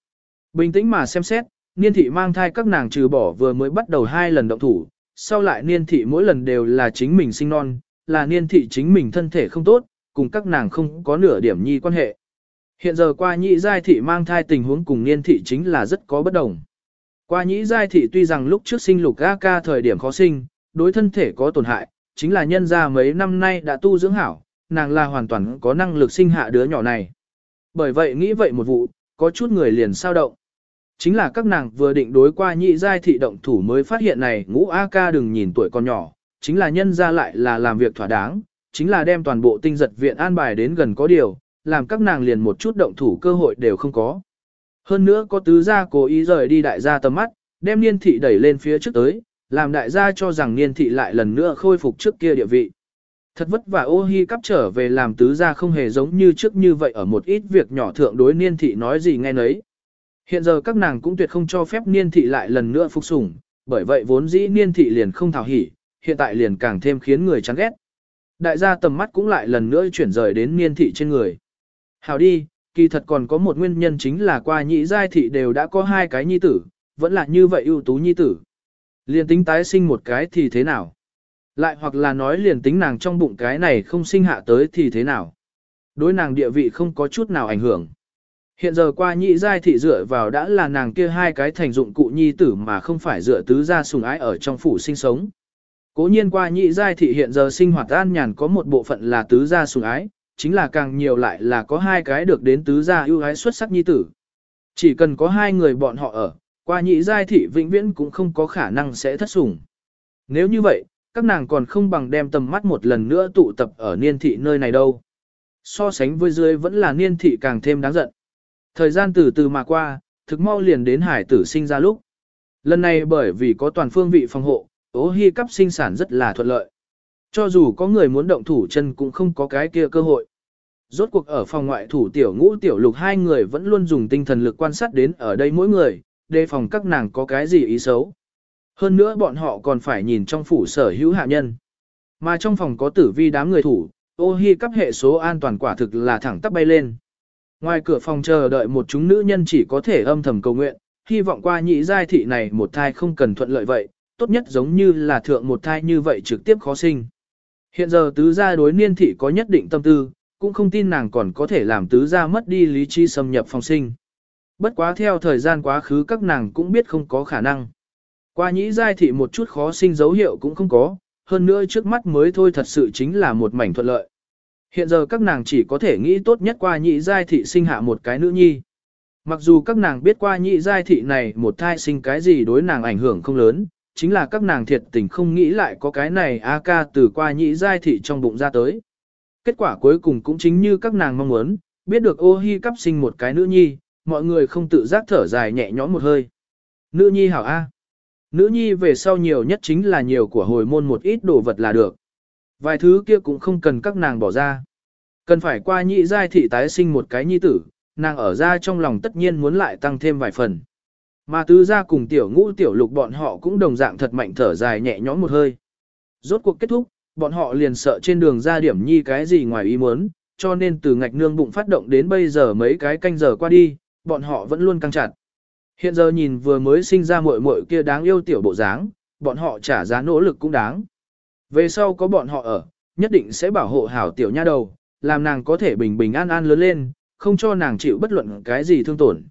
[SPEAKER 1] Bình tĩnh mà xem xét, niên thị mang thai các nàng trừ bỏ vừa mới bắt đầu hai lần động thủ, sau lại niên thị mỗi lần đều là chính mình sinh non, là niên thị chính mình thân thể không tốt, cùng các nàng không có nửa điểm nhi quan hệ. Hiện giờ qua nhị giai thị mang thai tình huống cùng niên thị chính là rất có bất đồng. Qua nhị giai thị tuy rằng lúc trước sinh lục ga ca thời điểm khó sinh, đối thân thể có tổn hại, chính là nhân ra mấy năm nay đã tu dưỡng hảo, nàng là hoàn toàn có năng lực sinh hạ đứa nhỏ này. Bởi vậy nghĩ vậy một vụ, có chút người liền sao động. Chính là các nàng vừa định đối qua nhị giai thị động thủ mới phát hiện này ngũ A ca đừng nhìn tuổi còn nhỏ, chính là nhân ra lại là làm việc thỏa đáng, chính là đem toàn bộ tinh giật viện an bài đến gần có điều, làm các nàng liền một chút động thủ cơ hội đều không có. Hơn nữa có tứ gia cố ý rời đi đại gia tầm mắt, đem niên thị đẩy lên phía trước tới, làm đại gia cho rằng niên thị lại lần nữa khôi phục trước kia địa vị. Thật vất vả ô hi cắp trở về làm tứ gia không hề giống như trước như vậy ở một ít việc nhỏ thượng đối niên thị nói gì nghe nấy. Hiện giờ các nàng cũng tuyệt không cho phép niên thị lại lần nữa phục sủng, bởi vậy vốn dĩ niên thị liền không thảo hỉ, hiện tại liền càng thêm khiến người chán ghét. Đại gia tầm mắt cũng lại lần nữa chuyển rời đến niên thị trên người. Hảo đi, kỳ thật còn có một nguyên nhân chính là qua nhị giai thị đều đã có hai cái nhi tử, vẫn là như vậy ưu tú nhi tử. Liền tính tái sinh một cái thì thế nào? Lại hoặc là nói liền tính nàng trong bụng cái này không sinh hạ tới thì thế nào? Đối nàng địa vị không có chút nào ảnh hưởng. Hiện giờ qua nhị giai thị dựa vào đã là nàng kia hai cái thành dụng cụ nhi tử mà không phải dựa tứ gia sùng ái ở trong phủ sinh sống. Cố nhiên qua nhị giai thị hiện giờ sinh hoạt an nhàn có một bộ phận là tứ gia sùng ái, chính là càng nhiều lại là có hai cái được đến tứ gia ưu ái xuất sắc nhi tử. Chỉ cần có hai người bọn họ ở, qua nhị giai thị vĩnh viễn cũng không có khả năng sẽ thất sủng. Nếu như vậy, các nàng còn không bằng đem tầm mắt một lần nữa tụ tập ở niên thị nơi này đâu. So sánh với dưới vẫn là niên thị càng thêm đáng giận. Thời gian từ từ mà qua, thực mau liền đến hải tử sinh ra lúc. Lần này bởi vì có toàn phương vị phòng hộ, ố hy cấp sinh sản rất là thuận lợi. Cho dù có người muốn động thủ chân cũng không có cái kia cơ hội. Rốt cuộc ở phòng ngoại thủ tiểu ngũ tiểu lục hai người vẫn luôn dùng tinh thần lực quan sát đến ở đây mỗi người, đề phòng các nàng có cái gì ý xấu. Hơn nữa bọn họ còn phải nhìn trong phủ sở hữu hạ nhân. Mà trong phòng có tử vi đám người thủ, ô hi cấp hệ số an toàn quả thực là thẳng tắp bay lên. Ngoài cửa phòng chờ đợi một chúng nữ nhân chỉ có thể âm thầm cầu nguyện, hy vọng qua nhị giai thị này một thai không cần thuận lợi vậy, tốt nhất giống như là thượng một thai như vậy trực tiếp khó sinh. Hiện giờ tứ gia đối niên thị có nhất định tâm tư, cũng không tin nàng còn có thể làm tứ gia mất đi lý trí xâm nhập phòng sinh. Bất quá theo thời gian quá khứ các nàng cũng biết không có khả năng. Qua nhĩ giai thị một chút khó sinh dấu hiệu cũng không có, hơn nữa trước mắt mới thôi thật sự chính là một mảnh thuận lợi. Hiện giờ các nàng chỉ có thể nghĩ tốt nhất qua nhị giai thị sinh hạ một cái nữ nhi. Mặc dù các nàng biết qua nhị giai thị này một thai sinh cái gì đối nàng ảnh hưởng không lớn, chính là các nàng thiệt tình không nghĩ lại có cái này a ca từ qua nhị giai thị trong bụng ra tới. Kết quả cuối cùng cũng chính như các nàng mong muốn, biết được ô hi cắp sinh một cái nữ nhi, mọi người không tự giác thở dài nhẹ nhõm một hơi. Nữ nhi hảo A. Nữ nhi về sau nhiều nhất chính là nhiều của hồi môn một ít đồ vật là được. Vài thứ kia cũng không cần các nàng bỏ ra. Cần phải qua nhị giai thị tái sinh một cái nhi tử, nàng ở ra trong lòng tất nhiên muốn lại tăng thêm vài phần. Mà tứ gia cùng tiểu ngũ tiểu lục bọn họ cũng đồng dạng thật mạnh thở dài nhẹ nhõm một hơi. Rốt cuộc kết thúc, bọn họ liền sợ trên đường ra điểm nhi cái gì ngoài ý muốn, cho nên từ ngạch nương bụng phát động đến bây giờ mấy cái canh giờ qua đi, bọn họ vẫn luôn căng chặt. Hiện giờ nhìn vừa mới sinh ra muội muội kia đáng yêu tiểu bộ dáng, bọn họ trả giá nỗ lực cũng đáng. Về sau có bọn họ ở, nhất định sẽ bảo hộ hảo tiểu nha đầu, làm nàng có thể bình bình an an lớn lên, không cho nàng chịu bất luận cái gì thương tổn.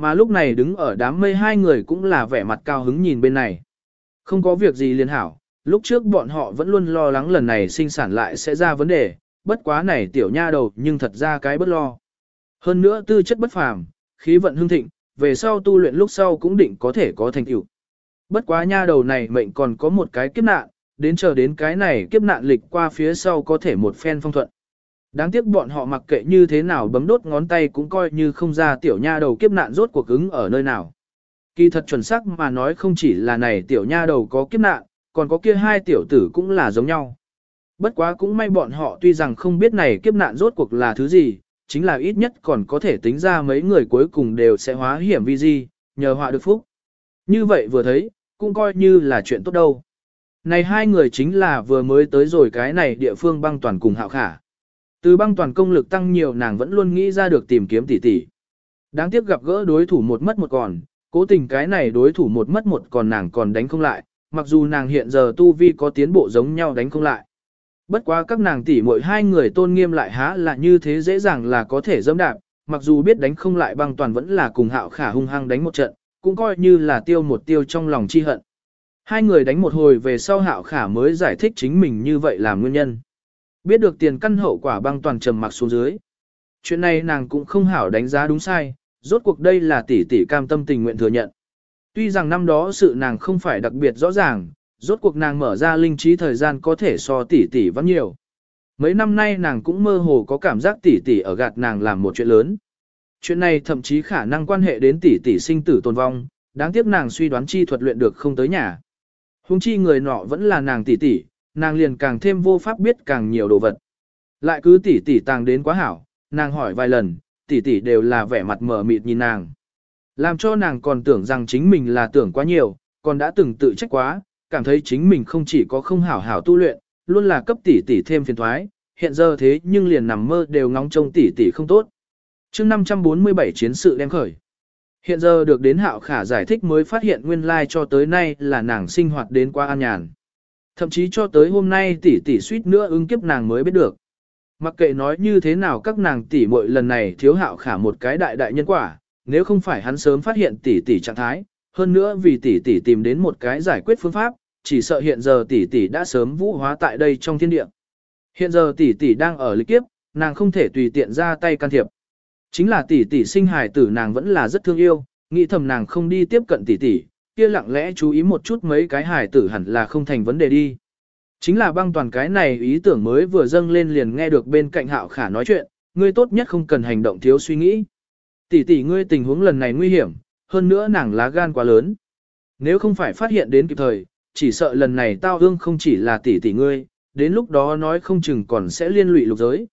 [SPEAKER 1] Mà lúc này đứng ở đám mây hai người cũng là vẻ mặt cao hứng nhìn bên này. Không có việc gì liền hảo, lúc trước bọn họ vẫn luôn lo lắng lần này sinh sản lại sẽ ra vấn đề, bất quá này tiểu nha đầu nhưng thật ra cái bất lo. Hơn nữa tư chất bất phàm, khí vận hưng thịnh, về sau tu luyện lúc sau cũng định có thể có thành tựu. Bất quá nha đầu này mệnh còn có một cái kiếp nạn, đến chờ đến cái này kiếp nạn lịch qua phía sau có thể một phen phong thuận. Đáng tiếc bọn họ mặc kệ như thế nào bấm đốt ngón tay cũng coi như không ra tiểu nha đầu kiếp nạn rốt cuộc ứng ở nơi nào. Kỳ thật chuẩn xác mà nói không chỉ là này tiểu nha đầu có kiếp nạn, còn có kia hai tiểu tử cũng là giống nhau. Bất quá cũng may bọn họ tuy rằng không biết này kiếp nạn rốt cuộc là thứ gì, chính là ít nhất còn có thể tính ra mấy người cuối cùng đều sẽ hóa hiểm vi di, nhờ họa được phúc. Như vậy vừa thấy, cũng coi như là chuyện tốt đâu. Này hai người chính là vừa mới tới rồi cái này địa phương băng toàn cùng hạo khả. Từ băng toàn công lực tăng nhiều nàng vẫn luôn nghĩ ra được tìm kiếm tỷ tỷ. Đáng tiếc gặp gỡ đối thủ một mất một còn, cố tình cái này đối thủ một mất một còn nàng còn đánh không lại, mặc dù nàng hiện giờ tu vi có tiến bộ giống nhau đánh không lại. Bất quá các nàng tỷ muội hai người tôn nghiêm lại há là như thế dễ dàng là có thể dẫm đạp, mặc dù biết đánh không lại băng toàn vẫn là cùng hạo khả hung hăng đánh một trận, cũng coi như là tiêu một tiêu trong lòng chi hận. Hai người đánh một hồi về sau hạo khả mới giải thích chính mình như vậy là nguyên nhân. Biết được tiền căn hậu quả băng toàn trầm mặc xuống dưới. Chuyện này nàng cũng không hảo đánh giá đúng sai, rốt cuộc đây là tỷ tỷ cam tâm tình nguyện thừa nhận. Tuy rằng năm đó sự nàng không phải đặc biệt rõ ràng, rốt cuộc nàng mở ra linh trí thời gian có thể so tỷ tỷ vẫn nhiều. Mấy năm nay nàng cũng mơ hồ có cảm giác tỷ tỷ ở gạt nàng làm một chuyện lớn. Chuyện này thậm chí khả năng quan hệ đến tỷ tỷ sinh tử tồn vong, đáng tiếc nàng suy đoán chi thuật luyện được không tới nhà. Hùng chi người nọ vẫn là nàng tỷ tỷ, nàng liền càng thêm vô pháp biết càng nhiều đồ vật. Lại cứ tỷ tỷ tàng đến quá hảo, nàng hỏi vài lần, tỷ tỷ đều là vẻ mặt mở mịt nhìn nàng. Làm cho nàng còn tưởng rằng chính mình là tưởng quá nhiều, còn đã từng tự trách quá, cảm thấy chính mình không chỉ có không hảo hảo tu luyện, luôn là cấp tỷ tỷ thêm phiền thoái, hiện giờ thế nhưng liền nằm mơ đều ngóng trông tỷ tỷ không tốt. chương 547 chiến sự đem khởi. Hiện giờ được đến hạo khả giải thích mới phát hiện nguyên lai cho tới nay là nàng sinh hoạt đến qua an nhàn. Thậm chí cho tới hôm nay tỷ tỷ suýt nữa ứng kiếp nàng mới biết được. Mặc kệ nói như thế nào các nàng tỷ muội lần này thiếu hạo khả một cái đại đại nhân quả, nếu không phải hắn sớm phát hiện tỷ tỷ trạng thái, hơn nữa vì tỷ tỷ tìm đến một cái giải quyết phương pháp, chỉ sợ hiện giờ tỷ tỷ đã sớm vũ hóa tại đây trong thiên địa. Hiện giờ tỷ tỷ đang ở lịch kiếp, nàng không thể tùy tiện ra tay can thiệp. Chính là tỷ tỷ sinh hài tử nàng vẫn là rất thương yêu, nghĩ thầm nàng không đi tiếp cận tỷ tỷ, kia lặng lẽ chú ý một chút mấy cái hài tử hẳn là không thành vấn đề đi. Chính là băng toàn cái này ý tưởng mới vừa dâng lên liền nghe được bên cạnh hạo khả nói chuyện, ngươi tốt nhất không cần hành động thiếu suy nghĩ. Tỷ tỷ ngươi tình huống lần này nguy hiểm, hơn nữa nàng lá gan quá lớn. Nếu không phải phát hiện đến kịp thời, chỉ sợ lần này tao ương không chỉ là tỷ tỷ ngươi, đến lúc đó nói không chừng còn sẽ liên lụy lục giới.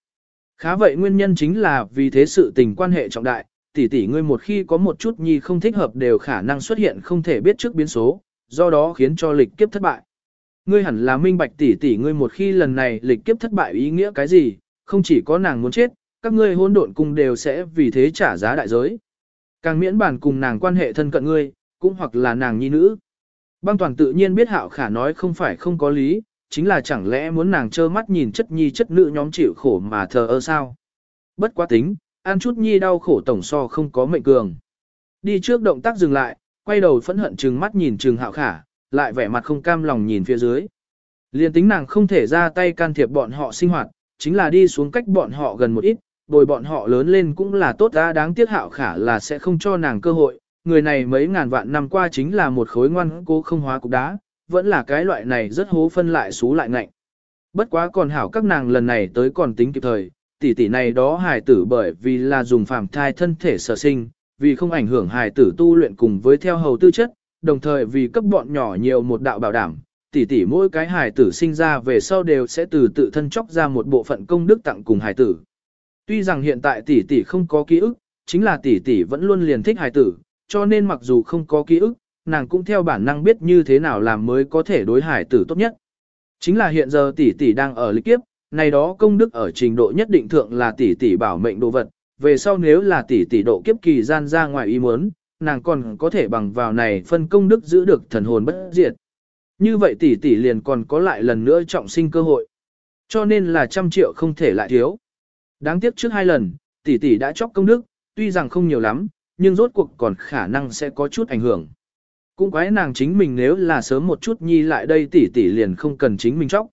[SPEAKER 1] Khá vậy nguyên nhân chính là vì thế sự tình quan hệ trọng đại, tỷ tỷ ngươi một khi có một chút nhi không thích hợp đều khả năng xuất hiện không thể biết trước biến số, do đó khiến cho lịch kiếp thất bại. Ngươi hẳn là minh bạch tỷ tỷ ngươi một khi lần này lịch kiếp thất bại ý nghĩa cái gì, không chỉ có nàng muốn chết, các ngươi hôn độn cùng đều sẽ vì thế trả giá đại giới. Càng miễn bản cùng nàng quan hệ thân cận ngươi, cũng hoặc là nàng nhi nữ. Băng toàn tự nhiên biết hạo khả nói không phải không có lý, chính là chẳng lẽ muốn nàng trơ mắt nhìn chất nhi chất nữ nhóm chịu khổ mà thờ ơ sao. Bất quá tính, ăn chút nhi đau khổ tổng so không có mệnh cường. Đi trước động tác dừng lại, quay đầu phẫn hận trừng mắt nhìn trừng hạo khả, lại vẻ mặt không cam lòng nhìn phía dưới. Liên tính nàng không thể ra tay can thiệp bọn họ sinh hoạt, chính là đi xuống cách bọn họ gần một ít, bồi bọn họ lớn lên cũng là tốt ra đáng tiếc hạo khả là sẽ không cho nàng cơ hội, người này mấy ngàn vạn năm qua chính là một khối ngoan cố không hóa cục đá, vẫn là cái loại này rất hố phân lại xú lại ngạnh. Bất quá còn hảo các nàng lần này tới còn tính kịp thời, tỷ tỷ này đó hài tử bởi vì là dùng phàm thai thân thể sở sinh, vì không ảnh hưởng hài tử tu luyện cùng với theo hầu tư chất, đồng thời vì cấp bọn nhỏ nhiều một đạo bảo đảm, tỷ tỷ mỗi cái hài tử sinh ra về sau đều sẽ từ tự thân chóc ra một bộ phận công đức tặng cùng hài tử. Tuy rằng hiện tại tỷ tỷ không có ký ức, chính là tỷ tỷ vẫn luôn liền thích hài tử, cho nên mặc dù không có ký ức, nàng cũng theo bản năng biết như thế nào làm mới có thể đối hài tử tốt nhất. Chính là hiện giờ tỷ tỷ đang ở lịch kiếp, này đó công đức ở trình độ nhất định thượng là tỷ tỷ bảo mệnh đồ vật, về sau nếu là tỷ tỷ độ kiếp kỳ gian ra ngoài ý muốn, nàng còn có thể bằng vào này phân công đức giữ được thần hồn bất diệt. Như vậy tỷ tỷ liền còn có lại lần nữa trọng sinh cơ hội. Cho nên là trăm triệu không thể lại thiếu. Đáng tiếc trước hai lần, tỷ tỷ đã chóc công đức, tuy rằng không nhiều lắm, nhưng rốt cuộc còn khả năng sẽ có chút ảnh hưởng. Cũng quái nàng chính mình nếu là sớm một chút nhi lại đây tỷ tỷ liền không cần chính mình chóc.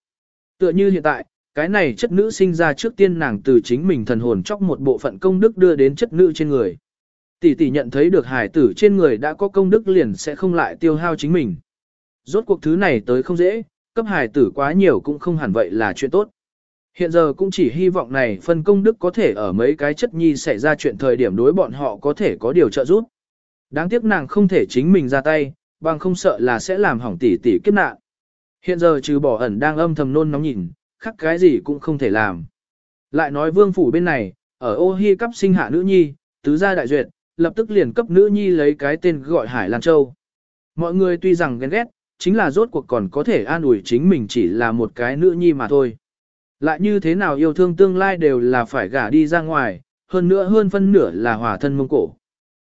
[SPEAKER 1] Tựa như hiện tại, cái này chất nữ sinh ra trước tiên nàng từ chính mình thần hồn chóc một bộ phận công đức đưa đến chất nữ trên người. Tỷ tỷ nhận thấy được hải tử trên người đã có công đức liền sẽ không lại tiêu hao chính mình. Rốt cuộc thứ này tới không dễ, cấp hải tử quá nhiều cũng không hẳn vậy là chuyện tốt. Hiện giờ cũng chỉ hy vọng này phân công đức có thể ở mấy cái chất nhi xảy ra chuyện thời điểm đối bọn họ có thể có điều trợ giúp. Đáng tiếc nàng không thể chính mình ra tay, bằng không sợ là sẽ làm hỏng tỷ tỷ kiếp nạn. Hiện giờ trừ bỏ ẩn đang âm thầm nôn nóng nhìn, khắc cái gì cũng không thể làm. Lại nói vương phủ bên này, ở ô hi cấp sinh hạ nữ nhi, tứ gia đại duyệt, lập tức liền cấp nữ nhi lấy cái tên gọi Hải Lan Châu. Mọi người tuy rằng ghen ghét, chính là rốt cuộc còn có thể an ủi chính mình chỉ là một cái nữ nhi mà thôi. Lại như thế nào yêu thương tương lai đều là phải gả đi ra ngoài, hơn nữa hơn phân nửa là hòa thân mông cổ.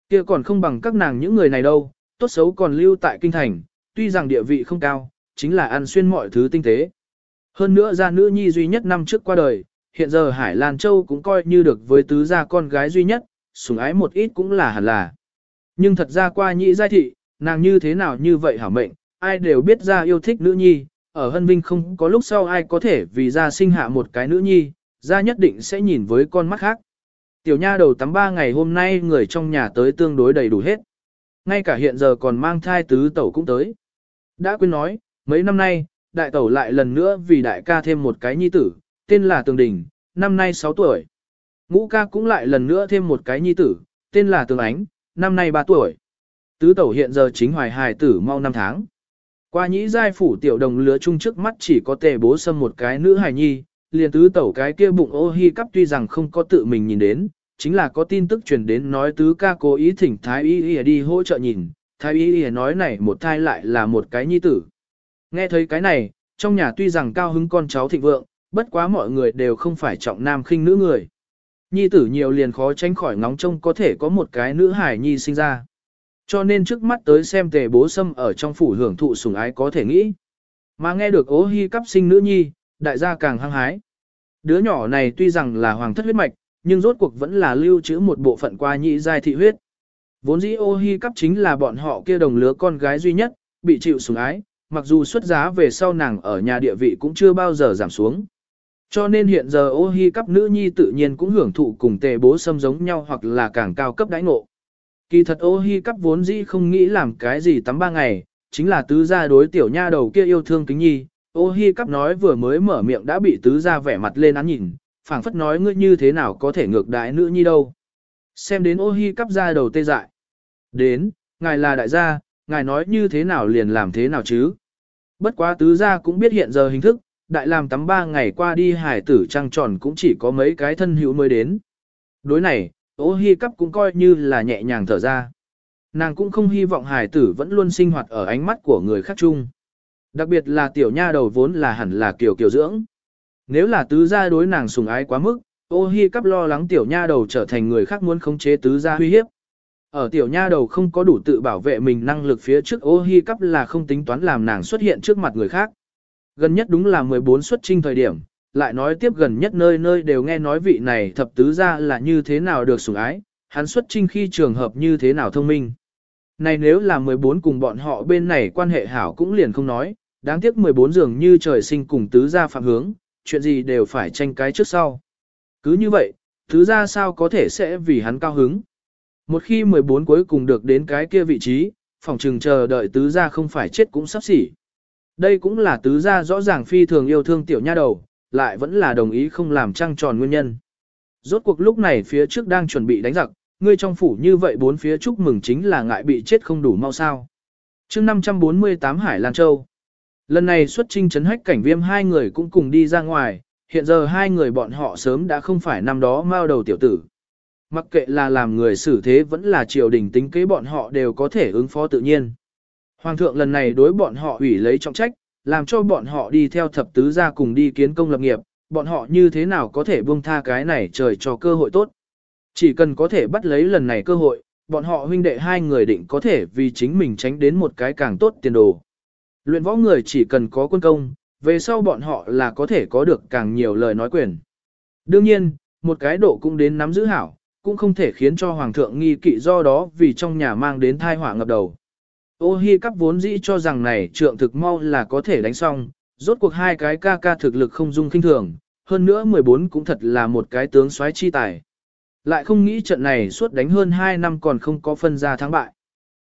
[SPEAKER 1] kia còn không bằng các nàng những người này đâu, tốt xấu còn lưu tại kinh thành, tuy rằng địa vị không cao, chính là ăn xuyên mọi thứ tinh tế. Hơn nữa gia nữ nhi duy nhất năm trước qua đời, hiện giờ Hải Lan Châu cũng coi như được với tứ gia con gái duy nhất, sủng ái một ít cũng là hẳn là. Nhưng thật ra qua nhị giai thị, nàng như thế nào như vậy hả mệnh, ai đều biết ra yêu thích nữ nhi, ở hân vinh không có lúc sau ai có thể vì ra sinh hạ một cái nữ nhi, ra nhất định sẽ nhìn với con mắt khác. Tiểu nha đầu tắm ba ngày hôm nay người trong nhà tới tương đối đầy đủ hết. Ngay cả hiện giờ còn mang thai tứ tẩu cũng tới. Đã quên nói, mấy năm nay, đại tẩu lại lần nữa vì đại ca thêm một cái nhi tử, tên là Tường Đình, năm nay 6 tuổi. Ngũ ca cũng lại lần nữa thêm một cái nhi tử, tên là Tường Ánh, năm nay 3 tuổi. Tứ tẩu hiện giờ chính hoài hài tử mau 5 tháng. Qua nhĩ giai phủ tiểu đồng lứa chung trước mắt chỉ có tề bố xâm một cái nữ hài nhi, liền tứ tẩu cái kia bụng ô hi cắp tuy rằng không có tự mình nhìn đến, chính là có tin tức truyền đến nói tứ ca cố ý thỉnh thái y y đi hỗ trợ nhìn, thái y y nói này một thai lại là một cái nhi tử. Nghe thấy cái này, trong nhà tuy rằng cao hứng con cháu thịnh vượng, bất quá mọi người đều không phải trọng nam khinh nữ người. Nhi tử nhiều liền khó tránh khỏi ngóng trông có thể có một cái nữ hải nhi sinh ra. Cho nên trước mắt tới xem tề bố sâm ở trong phủ hưởng thụ sủng ái có thể nghĩ. Mà nghe được ố hy cắp sinh nữ nhi, đại gia càng hăng hái. Đứa nhỏ này tuy rằng là hoàng thất huyết mạch, nhưng rốt cuộc vẫn là lưu trữ một bộ phận qua nhị giai thị huyết. Vốn dĩ ô hi cắp chính là bọn họ kia đồng lứa con gái duy nhất, bị chịu sủng ái, mặc dù xuất giá về sau nàng ở nhà địa vị cũng chưa bao giờ giảm xuống. Cho nên hiện giờ ô hi cắp nữ nhi tự nhiên cũng hưởng thụ cùng tề bố xâm giống nhau hoặc là càng cao cấp đãi ngộ. Kỳ thật ô hi cắp vốn dĩ không nghĩ làm cái gì tắm ba ngày, chính là tứ gia đối tiểu nha đầu kia yêu thương kính nhi. Ô hi cắp nói vừa mới mở miệng đã bị tứ gia vẻ mặt lên án nhìn, phảng phất nói ngươi như thế nào có thể ngược đại nữ nhi đâu. Xem đến ô hi cắp ra đầu tê dại. Đến, ngài là đại gia, ngài nói như thế nào liền làm thế nào chứ. Bất quá tứ gia cũng biết hiện giờ hình thức, đại làm tắm ba ngày qua đi hải tử trăng tròn cũng chỉ có mấy cái thân hữu mới đến. Đối này, ô hi cắp cũng coi như là nhẹ nhàng thở ra. Nàng cũng không hy vọng hải tử vẫn luôn sinh hoạt ở ánh mắt của người khác chung. Đặc biệt là tiểu nha đầu vốn là hẳn là kiểu kiểu dưỡng. Nếu là tứ gia đối nàng sùng ái quá mức, ô hi cắp lo lắng tiểu nha đầu trở thành người khác muốn khống chế tứ gia uy hiếp. Ở tiểu nha đầu không có đủ tự bảo vệ mình năng lực phía trước ô hi cắp là không tính toán làm nàng xuất hiện trước mặt người khác. Gần nhất đúng là 14 xuất trinh thời điểm, lại nói tiếp gần nhất nơi nơi đều nghe nói vị này thập tứ gia là như thế nào được sủng ái, hắn xuất trinh khi trường hợp như thế nào thông minh. Này nếu là 14 cùng bọn họ bên này quan hệ hảo cũng liền không nói, đáng tiếc 14 dường như trời sinh cùng tứ gia phạm hướng, chuyện gì đều phải tranh cái trước sau. Cứ như vậy, tứ gia sao có thể sẽ vì hắn cao hứng. Một khi 14 cuối cùng được đến cái kia vị trí, phòng trừng chờ đợi tứ gia không phải chết cũng sắp xỉ. Đây cũng là tứ gia rõ ràng phi thường yêu thương tiểu nha đầu, lại vẫn là đồng ý không làm trăng tròn nguyên nhân. Rốt cuộc lúc này phía trước đang chuẩn bị đánh giặc, ngươi trong phủ như vậy bốn phía chúc mừng chính là ngại bị chết không đủ mau sao. chương 548 Hải Lan Châu Lần này xuất trinh chấn hách cảnh viêm hai người cũng cùng đi ra ngoài, hiện giờ hai người bọn họ sớm đã không phải năm đó mao đầu tiểu tử. Mặc kệ là làm người xử thế vẫn là triều đình tính kế bọn họ đều có thể ứng phó tự nhiên. Hoàng thượng lần này đối bọn họ ủy lấy trọng trách, làm cho bọn họ đi theo thập tứ gia cùng đi kiến công lập nghiệp, bọn họ như thế nào có thể buông tha cái này trời cho cơ hội tốt. Chỉ cần có thể bắt lấy lần này cơ hội, bọn họ huynh đệ hai người định có thể vì chính mình tránh đến một cái càng tốt tiền đồ. Luyện võ người chỉ cần có quân công, về sau bọn họ là có thể có được càng nhiều lời nói quyền. Đương nhiên, một cái độ cũng đến nắm giữ hảo, cũng không thể khiến cho hoàng thượng nghi kỵ do đó vì trong nhà mang đến thai họa ngập đầu. Ô hi cắp vốn dĩ cho rằng này trượng thực mau là có thể đánh xong, rốt cuộc hai cái ca ca thực lực không dung kinh thường, hơn nữa 14 cũng thật là một cái tướng soái chi tài. Lại không nghĩ trận này suốt đánh hơn 2 năm còn không có phân ra thắng bại.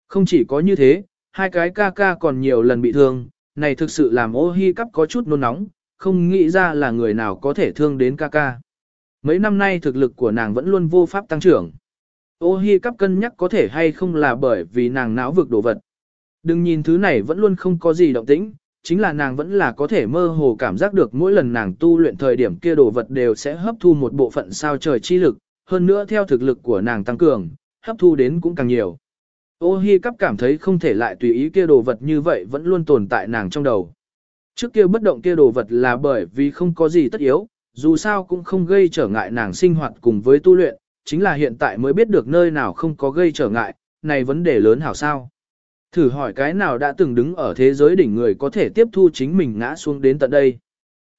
[SPEAKER 1] Không chỉ có như thế, hai cái ca ca còn nhiều lần bị thương, này thực sự làm ô hi cắp có chút nôn nóng, không nghĩ ra là người nào có thể thương đến ca ca. Mấy năm nay thực lực của nàng vẫn luôn vô pháp tăng trưởng. Ô hi cắp cân nhắc có thể hay không là bởi vì nàng não vực đồ vật. Đừng nhìn thứ này vẫn luôn không có gì động tĩnh, chính là nàng vẫn là có thể mơ hồ cảm giác được mỗi lần nàng tu luyện thời điểm kia đồ vật đều sẽ hấp thu một bộ phận sao trời chi lực, hơn nữa theo thực lực của nàng tăng cường, hấp thu đến cũng càng nhiều. Ô hi cắp cảm thấy không thể lại tùy ý kia đồ vật như vậy vẫn luôn tồn tại nàng trong đầu. Trước kia bất động kia đồ vật là bởi vì không có gì tất yếu, dù sao cũng không gây trở ngại nàng sinh hoạt cùng với tu luyện, chính là hiện tại mới biết được nơi nào không có gây trở ngại, này vấn đề lớn hảo sao. Thử hỏi cái nào đã từng đứng ở thế giới đỉnh người có thể tiếp thu chính mình ngã xuống đến tận đây.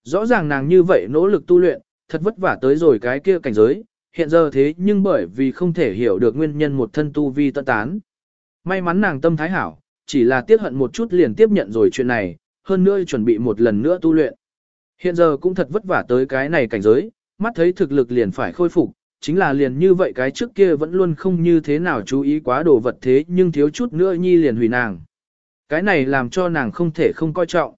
[SPEAKER 1] Rõ ràng nàng như vậy nỗ lực tu luyện, thật vất vả tới rồi cái kia cảnh giới, hiện giờ thế nhưng bởi vì không thể hiểu được nguyên nhân một thân tu vi tận tán. May mắn nàng tâm thái hảo, chỉ là tiếc hận một chút liền tiếp nhận rồi chuyện này, hơn nữa chuẩn bị một lần nữa tu luyện. Hiện giờ cũng thật vất vả tới cái này cảnh giới, mắt thấy thực lực liền phải khôi phục, chính là liền như vậy cái trước kia vẫn luôn không như thế nào chú ý quá đồ vật thế nhưng thiếu chút nữa nhi liền hủy nàng. Cái này làm cho nàng không thể không coi trọng.